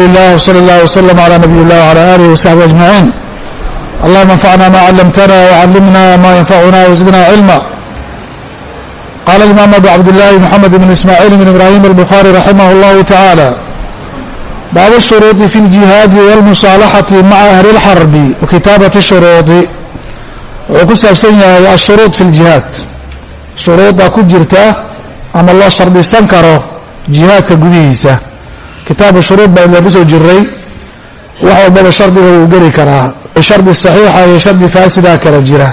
الله وصلى الله وسلم على نبي الله وعلى آله وصحبه أجمعين اللهم انفعنا ما علمتنا وعلمنا ما ينفعنا وزدنا علما قال الإمام أبو عبد الله محمد بن إسماعيل بن إبراهيم البخاري رحمه الله تعالى باب الشروط في الجهاد والمصالحة مع أهل الحرب وكتابة الشروط wuxuu ku saabsan yahay ashuruud fi ljihaad shuruudda ku jirta ama loo shardisan karo jihaadka gudihiisa kitaabu shuruud baa ila ku soo jiray wax walbaba shardiga wuu geli karaa. Shardi saxiixa iyo shardi faasidaa kala jira.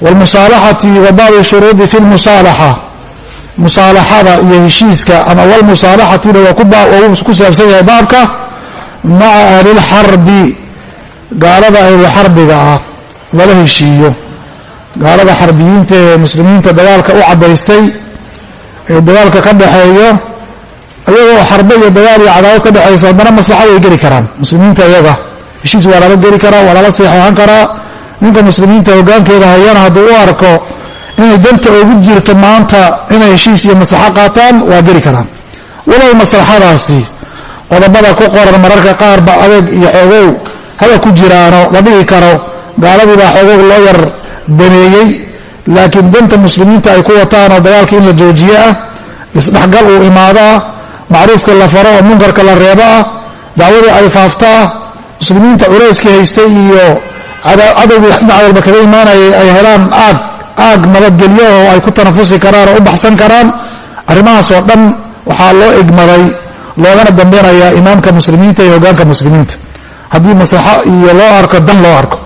Wlmusaalaxati wa baabi shuruudi fi lmusaalaxa musaalaxada iyo heshiiska ama wlmusaalaxatina waa ku saabsan yahay baabka maca ahlilxarbi gaalada ahlulxarbiga ah lala heshiiyo. Gaalada xarbiyiinta ee muslimiinta dagaalka u caddaystay ee dagaalka ka dhaxeeyo iyagoo xarbe iyo dagaal iyo cadaawad ka dhexaysa haddana maslaxa way geli karaan. Muslimiinta iyaga heshiis waa lala geli karaa waa lala seexeexan karaa. Ninka muslimiinta hogaankeeda hayana hadduu u arko inay danta ugu jirto maanta inay heshiis iyo maslaxo qaataan waa geli karaan. Walow maslaxadaasi qodobada ku qoran mararka qaarba adeeg iyo xoogow haba ku jiraano la dhihi karo. Gaaladii baa xoogow loo yar daneeyey laakiin danta muslimiinta ay ku wataan oo dagaalka in la joojiye ah isdhexgal uu imaado ah macruufka la faro oo munkarka la reebo ah dacwadii ay faafto ah muslimiinta culayskii haystay iyo cadowgii walba kaga imaanayay ay helaan aag aag nabadgelyo oo ay ku tanafusi karaan oo u baxsan karaan. Arrimahaas oo dhan waxaa loo egmaday loogana dambeynayaa imaamka muslimiinta iyo hogaanka muslimiinta. Haddii maslaxo iyo loo arko dan loo arko.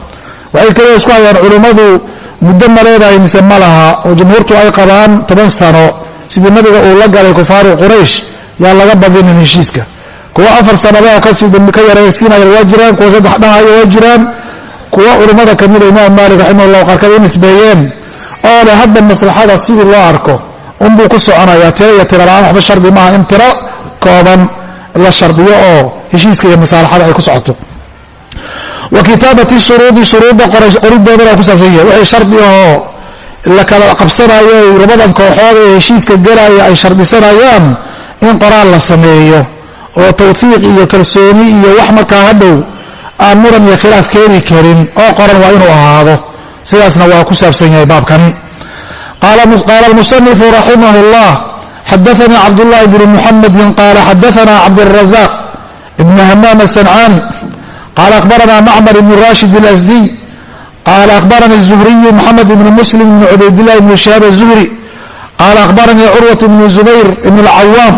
Waxay kaliya isku hayaan culummadu muddo ma leedahay mise ma laha oo jumhuurtu ay qabaan toban sano sidii nabiga uu la galay kufaaru quraysh yaa laga badinin heshiiska. Kuwa afar sanadaha ka sii dambi ka yaraysiinaya waa jiraan kuwa saddex dhahaya waa jiraan. Kuwa culummada kamida ah imaam maalik raximahullah qaarkood u nisbeeyeen oo leh hadda maslaxada sidii loo arko unbuu ku soconayaa tiro iyo tiro la'aan waxba shardi maaha in tiro kooban la shardiyo oo heshiiska iyo masaalaxada ay ku socoto. Wa kitaabati shuruudi shuruudda qoridoodana ku saabsan yahay. Waxay shardi ahoo la kala qabsanayo labadan kooxood ee heshiiska gelaya ay shardisanayaan in qoraal la sameeyo oo tawfiiq iyo kalsooni iyo wax markaa hadhow aan muran iyo khilaaf keeni karin oo qoran waa inuu ahaado sidaasna waa ku saabsan yahay baabkani qaala almusanifu raximah اllah xadaanii cabdullahi bn muxamedin qaala xadaana cabdالrazaq ibn hamaam asancaani qaala akhbarana macmar ibn rashid اlasdiy qaala akhbarani الzuhriyu moxamed ibn muslim ibn cubaydillahi ibn shahaab الzuhri qaala akhbaranii curwat bnu zubayr ibn اlcawaam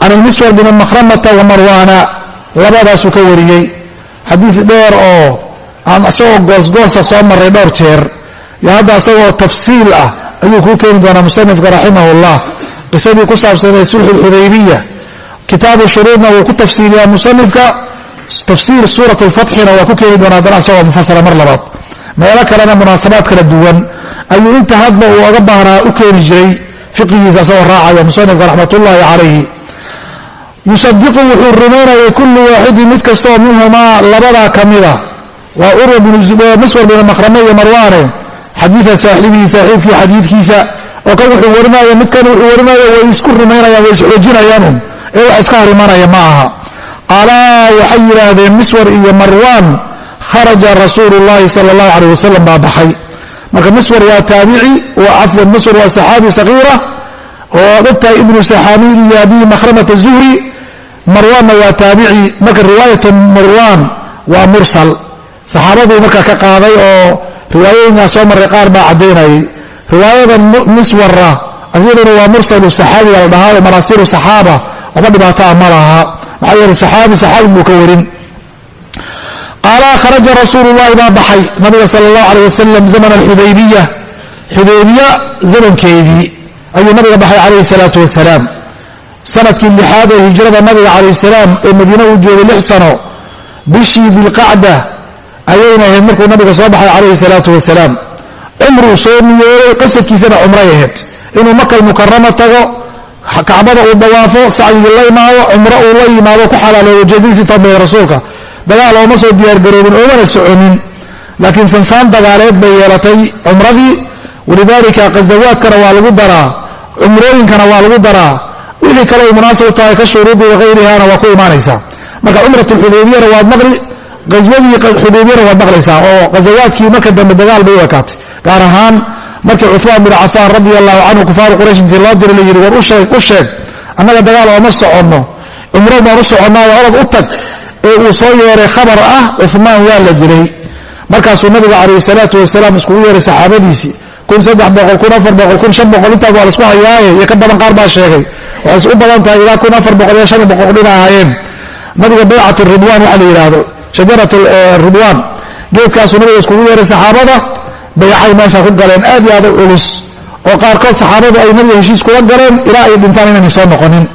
can ilmiswar bn makhramata wa marwaana labadaasuu ka wariyey xadiid dheer oo aan isagoo goosgoosa soo maray dhowr jeer yo hadda isagoo tafsiil ah ayuu kuu keeni doonaa musanifka raximah اllah qisadii ku saabsanee sulxu اlxudaybiya kitaabu shuruudna wuu ku tafsiiliyaa musanifka tafsiir suurat اlfatxina waa ku keeni doonaa haddana isagoo mufasala mar labaad meelo kalena munaasabaad kala duwan ayuu inta hadba uu oga baahnaa u keeni jiray fiqigiisa asagoo raacaya musanifka raxmat ullaahi calayhi. Yusadiqu wuxuu rumaynayay kullu waaxidin mid kastaoo minhumaa labadaa ka mida waa urwa bnmaswar bn makrame iyo marwaane. Xadiida saaxibihi saaxiibkii xadiidkiisa oo kan wuxuu warinaya midkan wuxuu warinaya way isku rumaynayaan way isxoojinayaanun ee wax iska hor ma aha. Qaalaa waxay yidhaahdeen miswar iyo marwaan kharaja rasuulu llahi sala allahu calayh wasalam baa baxay marka miswar waa taabici cafwan miswar waa saxaabi sagiira oo ad ogtahay ibnu saxaamiin iyo abihi makhramata zuhri marwaanna waa taabici. Marka riwaayatu marwaan waa mursal. Saxaabaduu markaa ka qaaday oo riwaayooyinkaa soo marray qaar baa caddaynayay riwaayada miswara iyaduna waa mursalu saxaabi baa la dhahaa oo maraasiilu saxaaba waxba dhibaataa ma laha. Maxaa yeele saxaabi saxaabi buu ka warin qaala kharaja rasuulu llahi baa baxay nabiga sala allahu aleyh wasalam zaman alxudaybiya xudaybiya zamankeedii ayuu nabiga baxay calayhi salaatu wasalaam sannadkii lixaad ee hijrada nabiga calayh salaam ee madiine uu joogay lix sano bishii dilqacda ayayna ahayd markuu nabiga soo baxay calayhi salaatu wasalaam cumruu soo niyooday qasadkiisana cumray ahayd inuu makal mukarama tago kacbada uu dawaafo sacyigii la imaado cumro uu la yimaado ku xalaaleeyo ujeedadiisii toobaya rasuulka dagaal ooma soo diyaargaroobin oomana soconin. Laakiin sansaan dagaaleed bay yeelatay cumradii. Walidaalika khazawaadkana waa lagu daraa. Cumrooyinkana waa lagu daraa. Wixii kale ay munaasab tahay ka shuruudii wakayrihaana waa ku imaanaysaa. Marka cumrat lxudaybiyana waad maqli qaswadii xudaybiyana waad maqlaysaa oo ghazawaadkii marka dambe dagaal bay u ekaatay. Gaar ahaan markii cumaan bin cafaan radia allahu canhu kufaaru quraysh intii loo dira la yidhi war u sheeg annaga dagaal ooma soconno. Cumro baan u soconnaayo orod u tag ee uu soo yeeray khabar ah cumaan waa la dilay markaasuu nabiga calayhi salaatu wasalaam iskugu yeeray saxaabadiisii kun saddex boqol kun afar boqol kun shan boqol intaas waa la isku hayaaye iyo ka badan qaar baa sheegay. Waxay u badan tahay ilaa kun afar boqol iyo shan boqol dhina ahaayeen. Nabiga baycat ridwaan waxaa la yidhaahdo shajarat ridwaan. Geedkaasuu nabiga iskugu yeeray saxaabada bayacay meesha ku galeen aad iyo aad u culus. Oo qaarkood saxaabadu ay nabiga heshiis kula galeen ilaa ay dhintaan inayna soo noqonin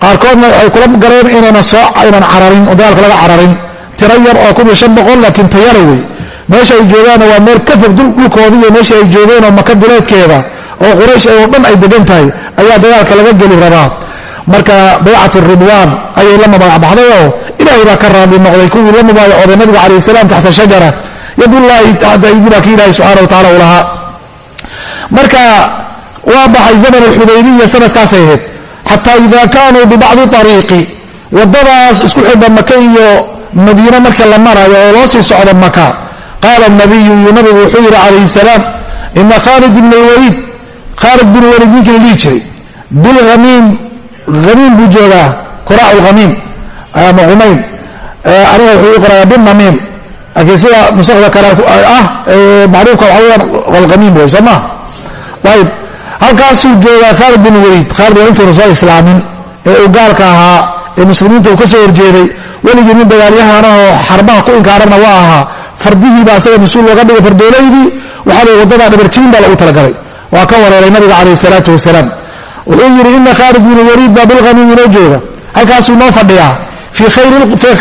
qaarkoodna ay kula soo aynan cararin oo dagaalka laga cararin. Tiro yar oo kun iyo shan boqol laakiin tayara wey. Meesha ay joogaanna waa meel ka fog dhulkoodi iyo meesha ay joogeenoo maka duleedkeeda oo quraysh oo dhan ay degan tahay ayaa dagaalka laga geli rabaa. Marka baycatu ridwaan ayay la mabaayabaxday oo ilaahay baa ka raadli noqday kuwii la mubaayacooday nabiga calayh salaam taxta shajara. Yadullaahi taxta aydi baa ka ilaahay subxana wa tacala u lahaa. Marka waa baxay zaman alxudaybiya sanadkaasay ahayd xataa ida kaanuu bibacdi ariiqi wadadaas isku xidha maka iyo madiine marka la marayo oo loo sii socdo maka. Qaala nabiyu iyo nabigu wuxuu yidhi calayhi salaam ina khaalid ibn lwaliid khaalid bin waliid ninkii la dhihi jiray bilhamiim hamiim buu joogaa kuraac lhamiim ama humaym aniga wuxuu u binamiim laakiin sida nusakda kale ah macruufka waxa weyaan alhamiim wey soo ma ayib halkaasuu joogaa khaalid bin waliid. Khaalid waa intuuna soo islaamin ee uu gaalka ahaa ee muslimiinta uu ka soo horjeeday. Weligii nin dagaalyahanahoo xarbaha ku inkaarana waa ahaa fardihiibaa isaga mas'uul looga dhigay fardoolaydii waxaa waddadaa dhabarjiin baa lagu talagalay. Waa ka wareeray nabiga calayh isalaatu wasalaam. Wuxuu yidhi ina khaalid bin waliid baa bilkhamiim inoo jooga. Halkaasuu noo fadhiyaa fii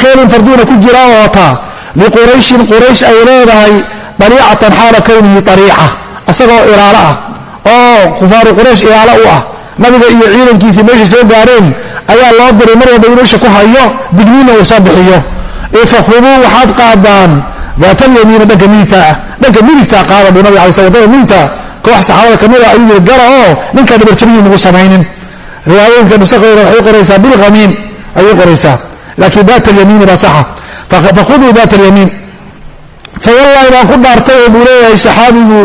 khaylin farduuna ku jira oo wataa liqurayshin quraysh ay leedahay dariicatan xaala kownihi ariica isagoo ilaalo ah oo kufaaru quraysh ilaalo u ah. Nabiga iyo ciidankiisii meeshay soo gaareen ayaa loo diray mar walba inuu isha ku hayo digniinna uu soo bixiyo. Fakhuduu waxaad qaadaan daatalyamiina dhanka midigtaa dhanka midigtaa qaada buu nabig alay sl midigta koox saxaabada kamida ah ayuu yiri gara oo ninkaa dhabarjabiyi nagu samaynin. Riwaayooyinka nusakhdooda waxay qoraysaa bilkhamiin ayay qoraysaa. Laakiin daat alyamiini baa saxa. Fakhuduu daat alyamiin fawallahi baan ku dhaartay oo buu leeyahay saxaabigu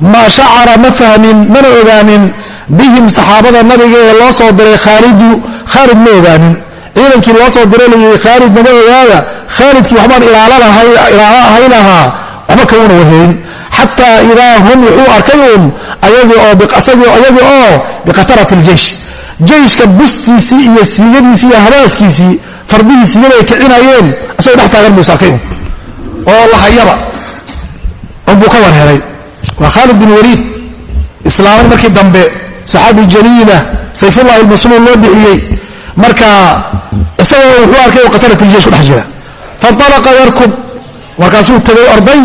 maa shacara ma fahmin mana ogaanin bihim saxaabada nabiga ee loo soo diray khaalidu khaalid ma ogaanin. Ciidankii loo soo diray layidhi khaalid nama ogaada? Khaalidkii waxbaan ilaalo ahay lahaa. Waxba kamuna wahayn. Xataa idaa hum wuxuu arkay uun ayagii oo biqatarati ljeish jeyshka bustiisii iyo siigadiisii iyo habaaskiisii fardihii siigada ay kicinayeen isagoo dhex taagan buu is arkay un oo lahayaba unbuu ka warhelay waa khaalid bin waliid islaamay markii dambe saxaabi jaliila sayfullahi almasluul loo bixiyey. Marka isagoo wuxuu arkay oo qatalat iljeesh ku jira. Faalaqa yarkub markaasuu tegay orday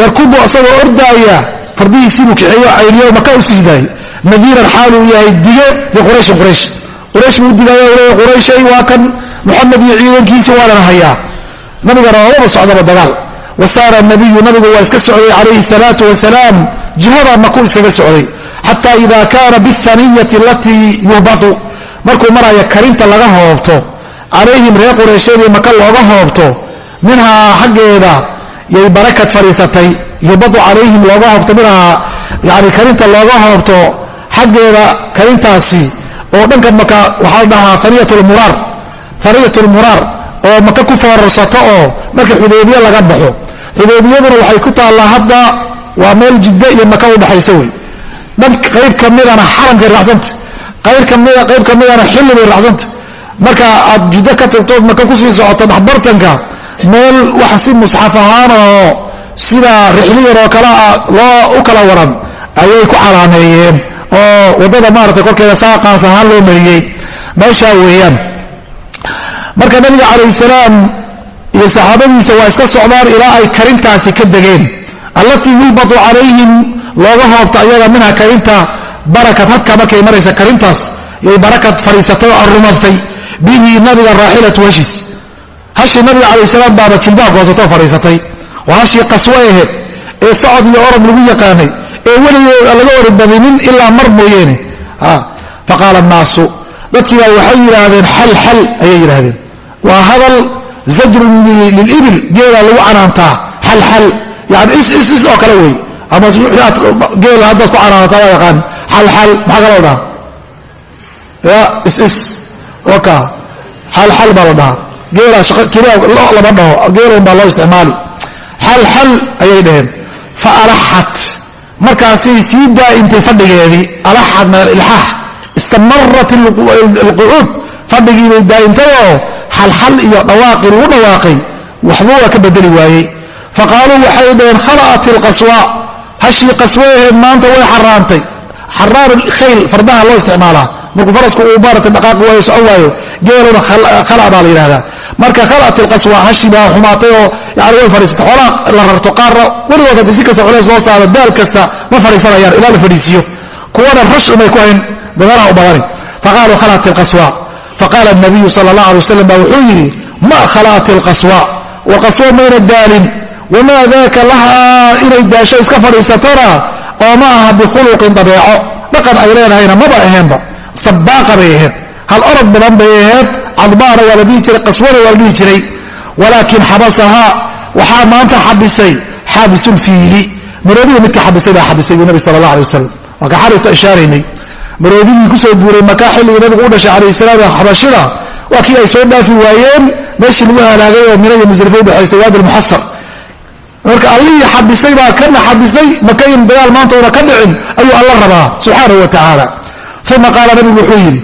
yarkubu isagoo ordaaya fardihiisiibuu kaxeeyo cayniyo maka u sijdaayay nadiiran xaaluu yahay dige liqurayshin quraysh quraysh. Buu digaayo leeya qurayshay waa kan moxamed iyo ciidankiisii waa lana hayaa nabigana oomaba socdaba dagaal wasaara nabiyu nabigu waa iska socday calayhi salaatu wasalaam jihada makuu iskaga socday. Xataa ida kaana bihaniyati alatii yuhbatu. Markuu maraya karinta laga hoobto calayhim reer qureysheedii maka looga hoobto minhaa xaggeeda yay barakad fadhiisatay. Yuhbatu calayhim looga hoobto minhaa yani karinta looga hoobto xaggeeda karintaasi. Oo dhanka maka waxaa la dhahaa haniyat lmuraar haniyat lmuraar oo maka ku foorarsato oo marka xudaybiye laga baxo. Xudaybiyaduna waxay ku taallaa hadda waa meel jiddo iyo maka udhexaysa wey. Dhan qayb ka midana xaramkay raacsanta qayb ka midana xilli bay raacsanta marka aad jiddo ka tagtood maka ku sii socoto dhexbartanka meel wax si musxaf ahaan oo sida rixliyar oo kale loo u kala waran ayay ku calaameeyeen. Oo waddada maarata korkeeda saaqaas ahaan loo mariyey. Meeshaa weeyaan marka nabiga calayh salaam iyo saxaabadiisa waa iska socdaan ilaa ay karintaasi ka degeen. Allatii yulbatu calayhim looga hoobta ayaga minha karinta barakad hadka markay maraysa karintaas yay barakad fadhiisatay oo arumartay bihi nabiga raaxilatu hashiis hashii nabiga calayh salaam baaba jilbaha goosatoo fadhiisatay waa hashii qaswo aheed ee socod iyo orod lagu yaqaanay ee weligood laga orodbadinin ilaa mar mooyeene. Faqaala annaasu dadkii baa waxay yidhaahdeen xal xal ayay yidhaahdeen. Waa hadal zajrun lilibil geelaa lagu canaantaa. Xalxal yani is is is oo kale wey. Ama geela haddaad ku canaanataa waa yaqaan xalxal maxaa kaloo dhaha ya is is waka. Xalxal baa la dhahaa geelaa keliya lama dhaho geelun baa loo isticmaali. Xalxal ayay dhaheen. Fa alaxat markaasay sii daa'intay fadhigeedii alaxat min alilxaax istamarat alqucuud fadhigii bay daa'intayoo xalxal iyo dhawaaqii lagu dhawaaqay waxba waa ka bedeli waayey. Faqaaluu waxay dhaheen khala'at ilqaswa. Hashii qaswe aheed maanta way xaraantay xaraar khayl fardaha loo isticmaalaa. Markuu farasku uu maarata dhaqaaqi waayo socon waayo geeluna khala baa la yidhahdaa marka khalat ilqaswa hashi baa xumaatay oo yani way fadhiisatay. Xoolaa la rarto qaarna weligood haddii si kasta culeys loo saaro daal kasta ma fadhiisanayaan ilaa daganaha u badani faqaaluu khalat ilqaswa faqaala nabiyu sala allah alay wasalam baa wuxuu yidhi ma khalat ilqaswa waqaswa mayna daalin? Wamaa daaka lahaa inay daasho iska fadhiisatana? Oo ma aha bikhuluqin dabeeco. Dhaqan ay leedahayna maba aheenba. Sabaaqa bay ahayd hal orod badan bay ahayd cadbaana waa la dhihi jiray qaswana waa la dhihi jiray. Walaakin xabasahaa waxaa maanta xabisay. Xaabisulfiili maroodiga midka xabisay baa xabisay nabi sala allah alay wasalam waa ka xarigta ishaaraynay maroodigii ku soo guuray makaa xilligii nabigu u dhashay calayh salaam xabashida waa kii ay soo dhaafi waayeen meeshii lagu halaagay oo mina iyo musrifo udhexaysay waadi lmuxasar marka allihii xabisay baa kana xabisay maka in dagaal maanta una ka dhicin ayuu alla rabaa subxaanahu wa tacaala uma qaala nabigu wuxuu yidhi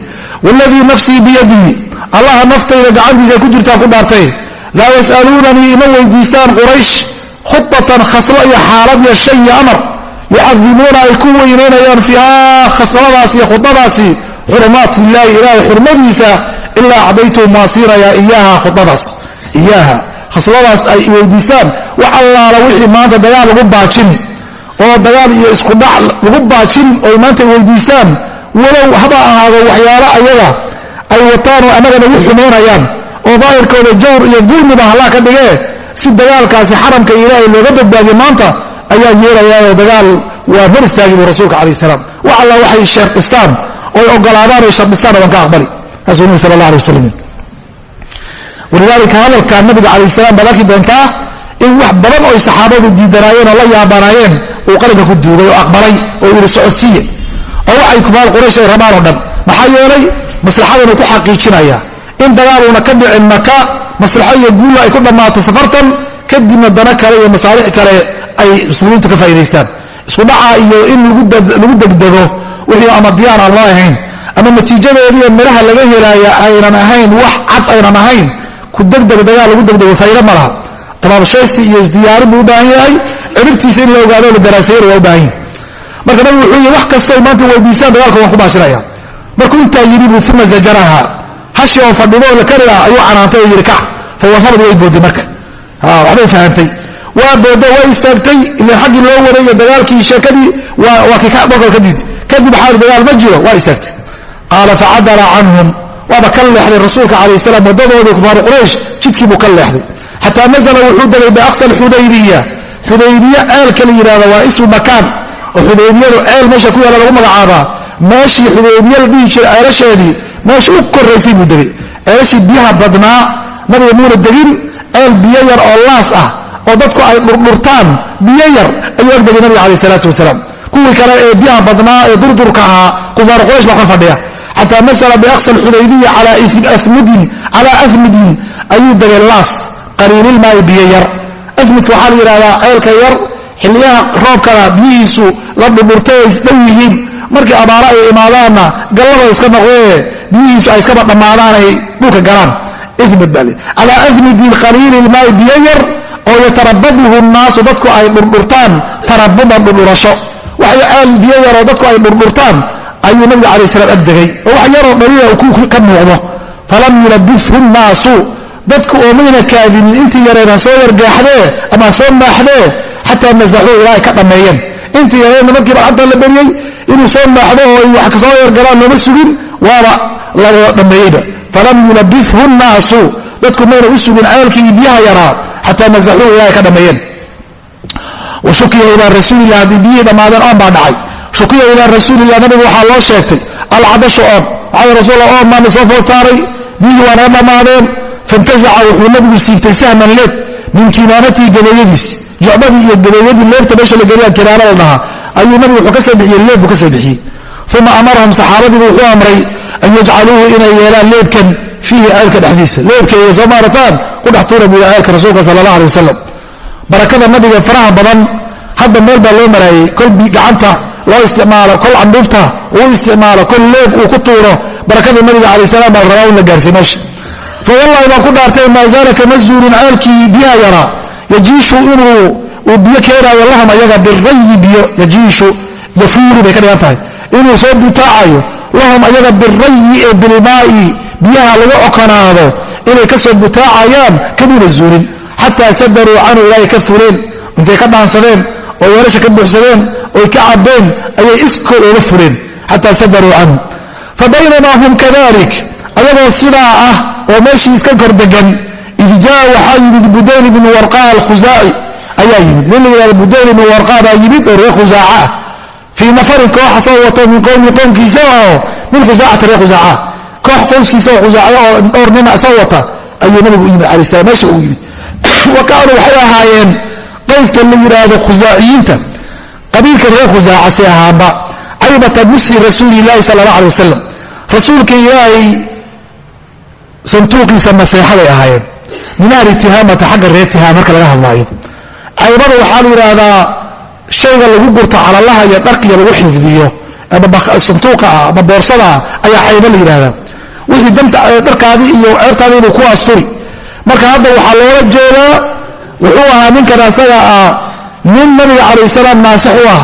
wladii nafsii biyadii allaha naftayda gacantiisa ku jirtaa ku dhaartay laa yas'aluunanii ima weydiisaan quraysh khudatan khaslo iyo xaalad iyo shay iyo amar yucadimuuna ay ku weynaynayaan fiiha khasladaas iyo khudadaasi xurumaat illaahi ilaahay xurmadiisa ilaa acdaytuhum waa siinayaa iyaaha khudadaas iyaaha khasladaas ay weydiistaan wax allaala wixii maanta dagaal lagu baajin oo dagaal iyo iskudhac lagu baajin oy maanta weydiistaan walow haba ahaado waxyaalo ayaga ay wataan oo annaga nagu xumaynayaan oo daahirkooda jawr iyo dulmiba hallaa ka dhigee si dagaalkaasi xaramka ilaahay looga badbaadiyo maanta ayaa yeelayaao dagaal waa hor istaagi buu rasuulka calayh salaam. Wax alla waxay sheerdhistaan oy ogolaadaan oy shardhistaana waan ka aqbali. Taasuu nabi sala allah alay wasalam walidaalika hadalka nabiga calayh salaam baad arki doontaa in wax badan oy saxaabadu diidanaayeen oo la yaabanaayeen uu qalinka ku duugay oo aqbalay oo yidhi socodsiiye. Oo waxay kufaar quraysh ay rabaan oo dhan. Maxaa yeelay maslaxadanu ku xaqiijinaya in dagaaluuna ka dhicin maka maslaxo iyo guula ay ku dhammaato safartan kadibna dana kale iyo masaalix kale ay muslimiintu ka faa'idaystaan isku dhaca iyo in lagu degdego wixii ama diyaar aan loo ahayn ama natiijadoodiiyo midhaha laga helaaya aynan ahayn wax cad aynan ahayn ku degdeg dagaal lagu degdego faa'ido ma laha. Tabaabshaysi iyo isdiyaarin buu u baahan yahay ciribtiisa in la ogaado la daraaseeyana waa u baahan yahay. Marka nabigu wuxuu yidhi wax kastoo maanta weydiisaan dagaalka waan ku baashinaya markuu intaa yidhi buu uma zajaraha hashi oo fadhido oo la kari ah ayuu canaantay oo yidhi kac. Fawafarad way booday marka waxbay fahantay waa booda waa istaagtay ilan xaggii loo waday iyo dagaalkii sheekadii waa kii boqol ka diid kadib xaal dagaal ma jiro waa istaagtay. Qaala facadala canhum waaba ka leexday rasuulka calayh salaam waddadoodii kufaaru quraysh jidkii buu ka leexday. Xataa nazala wuxuu degay biaqsa alxudaybiya. Xudaybiya ceelka la yidhahda waa ismu makaan oo xudaybiyadu ceel meesha ku yaalla lagu magacaabaa. Meeshii xudaybiya la dhihi jiray ceelasheedii meesha u koraysay buu degay ceelashii biyaha badnaa nabiga muuna degin ceel biyo yar oo laas ah oo dadku ay dhurdhurtaan biyo yar ayuu ag degay nabiga calayh isalaatu wasalaam. Kuwii kale ee biyaha badnaa ee durdurka ahaa kufaar quraysh baa ka fadhiya. Xataa nasala biaqsa alxudaybiya calaa afmidin ayuu degay laas qaliililmaayi biyo yar. Afmidka waxaa la yidhahdaa ceelka yar xilliyaha roobkana biyihiisu la dhudhurtay ay dhow yihiin. Markii abaaro ay imaadaanna gallaba iska noqdee biyihiisu ay iskaba dhammaadaan ay dhulka galaan imid baa calaa afmidin khaliili ilmaai biyo yar oo yatarabaduhu nnaasu dadku ay dhurdhurtaan tarabudan dhurdhurasho waxay ceel biyo yaroo dadku ay dhurdhurtaan ayuu nabiga calay salaam agdegay oo wax yaroo dhaliila ka muuqdo. Falam yulabithu nnaasu dadku oomayna kaadinin intii yarayna soo yargaaxdee ama soo maaxdee xataa nasbaxuu ilaa ka dhammeeyeen. Intii yarayna markiiba xataa la beriyey inuu soo maaxdo oo ay wax ka soo yargalaan looma sugin waaba lawada dhammeeyeyba falam yulabithu nnaasu dadku mayna u sugin ceelkii biyaha yaraa xataa nasaxuu ilaa ay ka dhammeeyeen wa shukiya ilaa rasuulilah haddii biyihii dhammaadeen oon baa dhacay. Shukiya ilaa rasuulilah nabigu waxaa loo sheegtay alcadashu oon waxaa rasuul oon baana soo food saaray biyihii waa naga dhammaadeen. Fantazaca wuxuu nabigu siibtay sahman leeb min kinaanatihi gabeeyadiis jucbadii iyo gabeeyadii leebta meesha la geliya kinaana la dhahaa ayuu nabigu wuxuu ka soo bixiyey leeb buu ka soo bixiyey. Uma amarahum saxaabadiibu wuxuu amray an yajcaluuhu inay yeelaan leebkan fiihi ceelka dhexdiisa leebkeeya soo maarataan ku dhex tuura buuya ceelka rasuulka sala allah alay wasalam barakada nabiga faraha badan hadda meel baa loo maraayey kol gacanta loo isticmaalo kol candhuufta uu isticmaalo kol leeb uu ku tuuro barakada nabiga alay salam baa rabaa in la gaarsiy meesha fa wallahi baan ku dhaartay maa zaala kama zuulin ceelkii biyaha yaraa yajiishu inuu inuu soo butaacayo lahum ayaga birayi ee bilmaa'i biyaha lagu okonaado inay ka soo butaacayaan kamuuna zuulin xataa sadaruu canhu ilaahay ka fuleen intay ka dhaansadeen oo weelasha ka buuxsadeen oy ka cabbeen ayay iskood ooga fuleen. Xataa sadaruu canhu. Fa baynamaa hum kadalik ayagoo sidaa ah oo meeshii iska kordegan id jaa waxaa yimid budayl ibnu warqa alkhusaaci ayaa yimid. Nin la yidhahda budayl ibnu warqa baa yimid oo reer khusaaca ah fii nafarin kooxa soo wato min qowmi qowmkiisa oo min khusaacata reer khusaaca koox qoyskiisa oo khusaaca oo dhowr nina soo wata ayuu nabigu yimid alai salam meesha uu yimid. Wa kaanuu waxay ahaayeen qowska la yidhaahdo khusaaciyiinta qabiilka reer khusaaca si ahaaba caybata busi rasuuli ilaahi sala allah alay wasalam rasuulka ilaahay santuuqiisa naseexaday ahaayeen. Min ahli tihaamata xagga reer tihaam marka laga hadlaayo. Caybada waxaa la shayga lagu gurto calalaha iyo dharkiya lagu xifdiyo ama santuuqa ah ama boorsada ah ayaa caybo la yidhahdaa wixii dharkaadii iyo ceebtaadii inuu ku asturi. Marka hadda waxaa loola jeedaa wuxuu ahaa ninkan asaga ah nin nabiga calayh salaam naasix u ah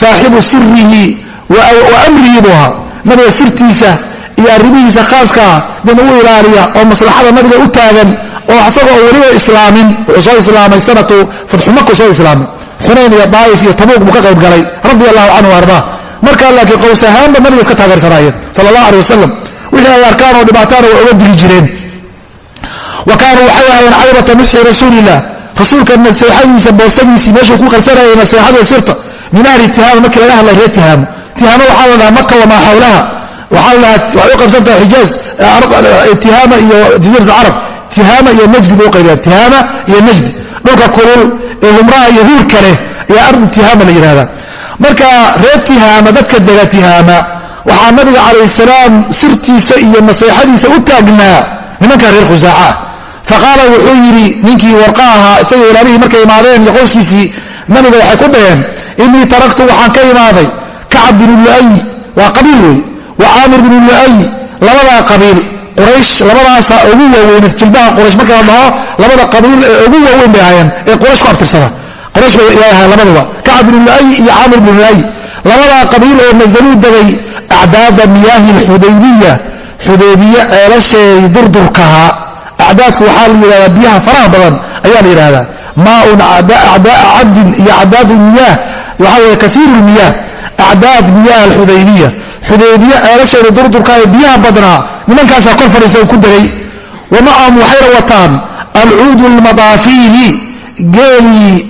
saaxibu sirihi wa amrihi buu ahaa. Nabiga sirtiisa iyo arrimihiisa khaaskaa nin u ilaaliya oo maslaxada nabiga u taagan oo asagoo weliba islaamin wuxuu soo islaamay sanatu fatxumaku soo islaamay xunayn iyo daa'if iyo tabuuq buu ka qayb galay radia allahu canhu ardaa markaa laakiin qows ahaanba nabiga iska taageersanaayeen sala allah aleh wasalam wixii ay arkaan oo dhibaataana way uga diri jireen. Wa kaanuu waxay ahaayeen caybata nusxi rasuulilah rasuulka naseexadiisa boosadiisii meeshuu ku qarsanayay naseexada sirta. Min ahli tihaama markii laga hadlay reer tihaamo tihaamo waxaa la dhahaa maka wamaa xawlaha waxaa la dhahaa waxay u qabsantaha xijaaz tihaama iyo jaziirat alcarab tihaama iyo najdi buu qaybaya tihaama iyo najdi dhulka kulul ee humraha iyo huurka leh ayaa ardi tihaama la yidhahdaa marka reer tihaama dadka dega tihaama waxaa nabiga calayh salaam sirtiisa iyo naseexadiisa u taagnaa nimanka reer khusaaca faqaala wuxuu yidhi ninkii warqa ahaa isagii walaalihii markay imaadeen iyo qowskiisii nabiga waxay ku dhaheen innii taraktu waxaan ka imaaday kacab binu lu'ayi waa qabiil wey wa caamir binu lu'ayi labadaa qabiil quraysh labadaasa ugu waaweyn jilbaha quraysh marka la dhaho labada qabiil ee ugu waaweyn bay ahaayeen ee quraysh ku abtirsada. Quraysh bay ahayen labaduba kacab binu lu'ayi iyo caamir binu lu'ayi labadaa qabiil oo nasaluu degay acdaada miyaahi alxudaybiya xudaybiye ceelasheedii durdurkahaa acdaadku waxaa la yidhahdaa biyaha faraha badan ayaa la yidhahdaa maaun acdaaa cabdin iyo acdaad miyaah. Waxaa weye kaiir lmiyaah acdaad miyaah alxudaybiya xudaybiye ceelasheeda durdurka ee biyaha badnaa nimankaasaa kor fadhiisa ku degay. Wa macahum waxayna wataan alcuudu lmadaafiili geelii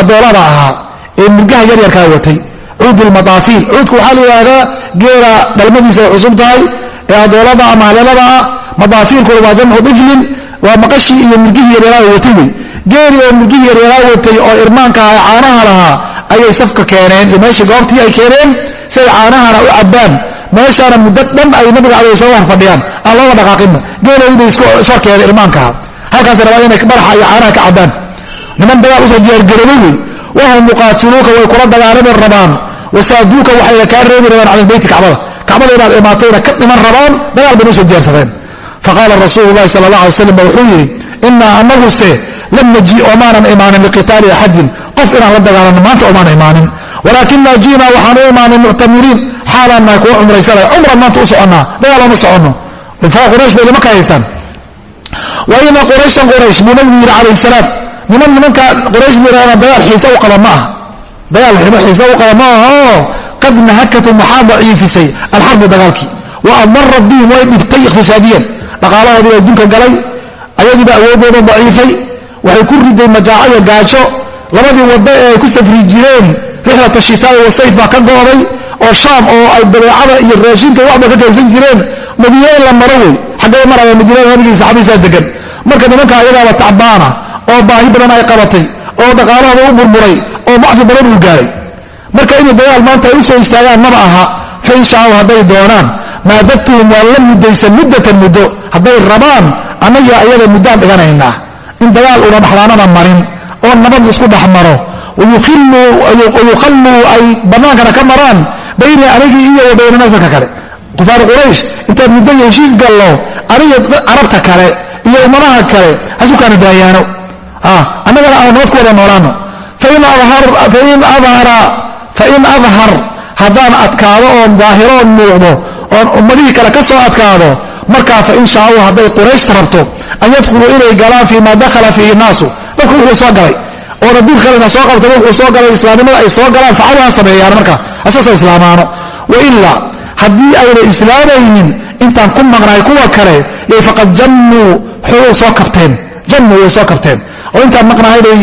adoolada ahaa ee murgaha yaryarkaa watay. Cuud lmadaafiil cuudku waxaa la yidhaahdaa geela dhalmadiisa ay cusub tahay ee adoolada ama ah madaafiilkuna waa jamcu iflin waa maqashii iyo murgihii yaryaraha watay wey geeli oo murgihii yaryaraa watay oo irmaanka aha caanaha lahaa ayay safka keeneen iyo meeshii goobtii ay keeneen si ay caanahana u cabbaan meeshaana muddo dhan ay nabiga alay sala war fadhiyaan. Aan looga dhaqaaqinba geeloodii bay ishor keeneen irmaankaha halkaas rabaa inay baraxa iyo caanaha ka cabbaan. Niman dagaal u soo diyaargaroobay wey. Wahum muqaatiluuka way kula dagaalami rabaan. Wasaaduuka waxayna kaa reebi rabaan cala beyti kacbada. Kacbada inaad imaatayna ka dhiman rabaan dagaal bayna u soo diyaarsadeen faqaala rasuulu lahi sala allah alay slam wuxuu yidhi inaa anaguse lam naji omaanan imaanin liqitaali axadin qof inaan la dagaalano maanta omaan imaanin walaakinaa ji'naa waxaan u imaanay muctamiriin xaalaan kuwa cumraysanaya cumran maanta u soconnaa dagaal ooma soconno. Quraysh bay lama ka haystaan. Wa ina qurayshan quraysh buu nabigu yidhi calayh salaam. Niman nimanka quraysh yidhahdaan dagaal xiise u qaba ma aha. Dagaal xiise u qaba ma ahoo qad nahakatu maxaa daciifisay alxarbu dagaalkii. Wa adara diin way dhibtay iqhtisaadiyan dhaqaalahoodii baa dunka galay ayagiiba awoodooda daciifay. Waxay ku riday majaaco iyo gaajo. Labadii waddo ee ay ku safri jireen rixlata shitaa'i wasayf baa ka go'day oo shaam oo ay dabeecada iyo raashinka waxba ka kaysan jireen. Madiine in la maro wey. Xaggay maraya madiinada nabigiisa saxaabihiisaa degan marka nimanka ayagaaba tacbaana oo baahi badan ay qabatay oo dhaqaalahooda u burburay oo dacfi badan uu gaaray. Marka inay dagaal maanta ay u soo istaagaan maba aha fain shaau hadday doonaan maadadtuhum waa la muddaysan muddatan muddo. Hadday rabaan annaga ayaga muddaan dhiganaynaa. In dagaal una dhaxlaanada marin oo nabad isku dhex maro yukhalluu ay bannaankana ka maraan bayni anigii iyo wa bayna nasarka kale kufaar quraysh intaan muddo iyo heshiis gallo aniga carabta kale iyo ummadaha kale hasu kaana daayaano annagana aan nabad ku wada noolaano fain adhar haddaan adkaado oon daahiro oon muuqdo oon ummadihii kale ka soo adkaado markaa fain shaau hadday qurayshta rabto an yadkhuluu inay galaan fii ma dakhala fiihi naasu dadku wuxuu soo galay oona dib kalena soo qabta wuxuu soo galay islaamnimada ay soo galaan facadu ha sameeyaan markaa asasoo islaamaano. Wailaa haddii ayna islaamaynin intaan ku maqnahay kuwa kale yay faqad jannuu xoogay soo kabteen. Jannuu way soo kabteen. Oo intaan maqnahaybay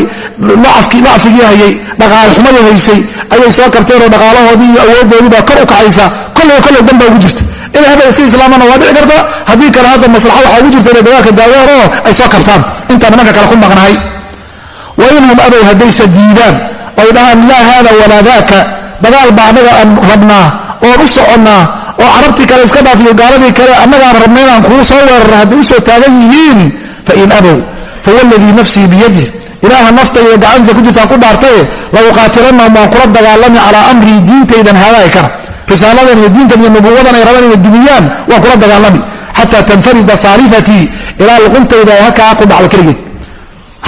lacfigii hayay dhaqaale xumadii haysay ayay soo kabteen oo dhaqaalahoodii iyo awooddoodii baa kor u kacaysa. Kollay kollay danbaa ugu jirta. Inay habay iska islaamana waa dhici karta haddii kale hadda maslaxa waxaa ugu jirta inay dagaalka daawaan oo ay soo kabtaan. Intaan nimanka kale ku maqnahay wa inhum abow haddayse diidaan oy dhahaan laa haada walaa daaka. Dagaal baa annaga aan rabnaa oon u soconnaa oo carabtii kale iska dhaafiyo gaaladii kale annagaan rabna inaan kuu soo weerarna hadday u soo taagan yihiin fain abow fawladii nafsii biyadih ilaaha naftayda gacantiisa ku jirtaan ku dhaartaye lauqaatilannahum waan kula dagaalami calaa amrii diintaydan haadaay kana risaaladan iyo diintan iyo nubuwadan ay rabaan inay dumiyaan waan kula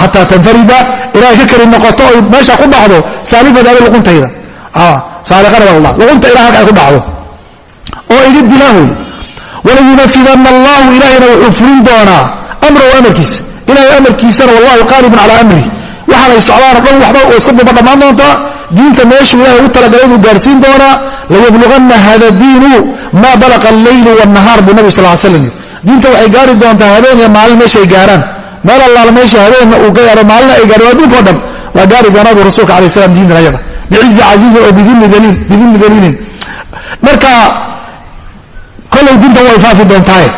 xataa tanfarida ilaa ka keli noqoto oy meesha ku dhacdo saalifadaada luquntayda. Saaliqana waa luqunta ilaa halka ku dhacdo oo iga dilaan wey walayunafidanna allahu ilaahayna wuxuu fulin doonaa amrahu amarkiisa ilahay amarkiisana wallahu qaalibun calaa amrih waxaanay socdaan o dhan waxba oo isku duba dhammaan doontaa. Diinta meeshuu ilahay ugu talagalay inuu gaarsiin doonaa. Layabluganna hada diinu maa balaqa alleylu wاnahaar buu nabig sal slam diinta waxay gaari doontaa habeen iyo maalin meeshay gaaraan meel allaala meesha habeenna uu ka gaaro maalina ay gaaro adduunka o dhan. Waa gaari doonaa buu rasuulka alay slam diintan ayada. Bicizi casiizin oo biduni daliilin. Marka kolay diintan way faafi doontaaye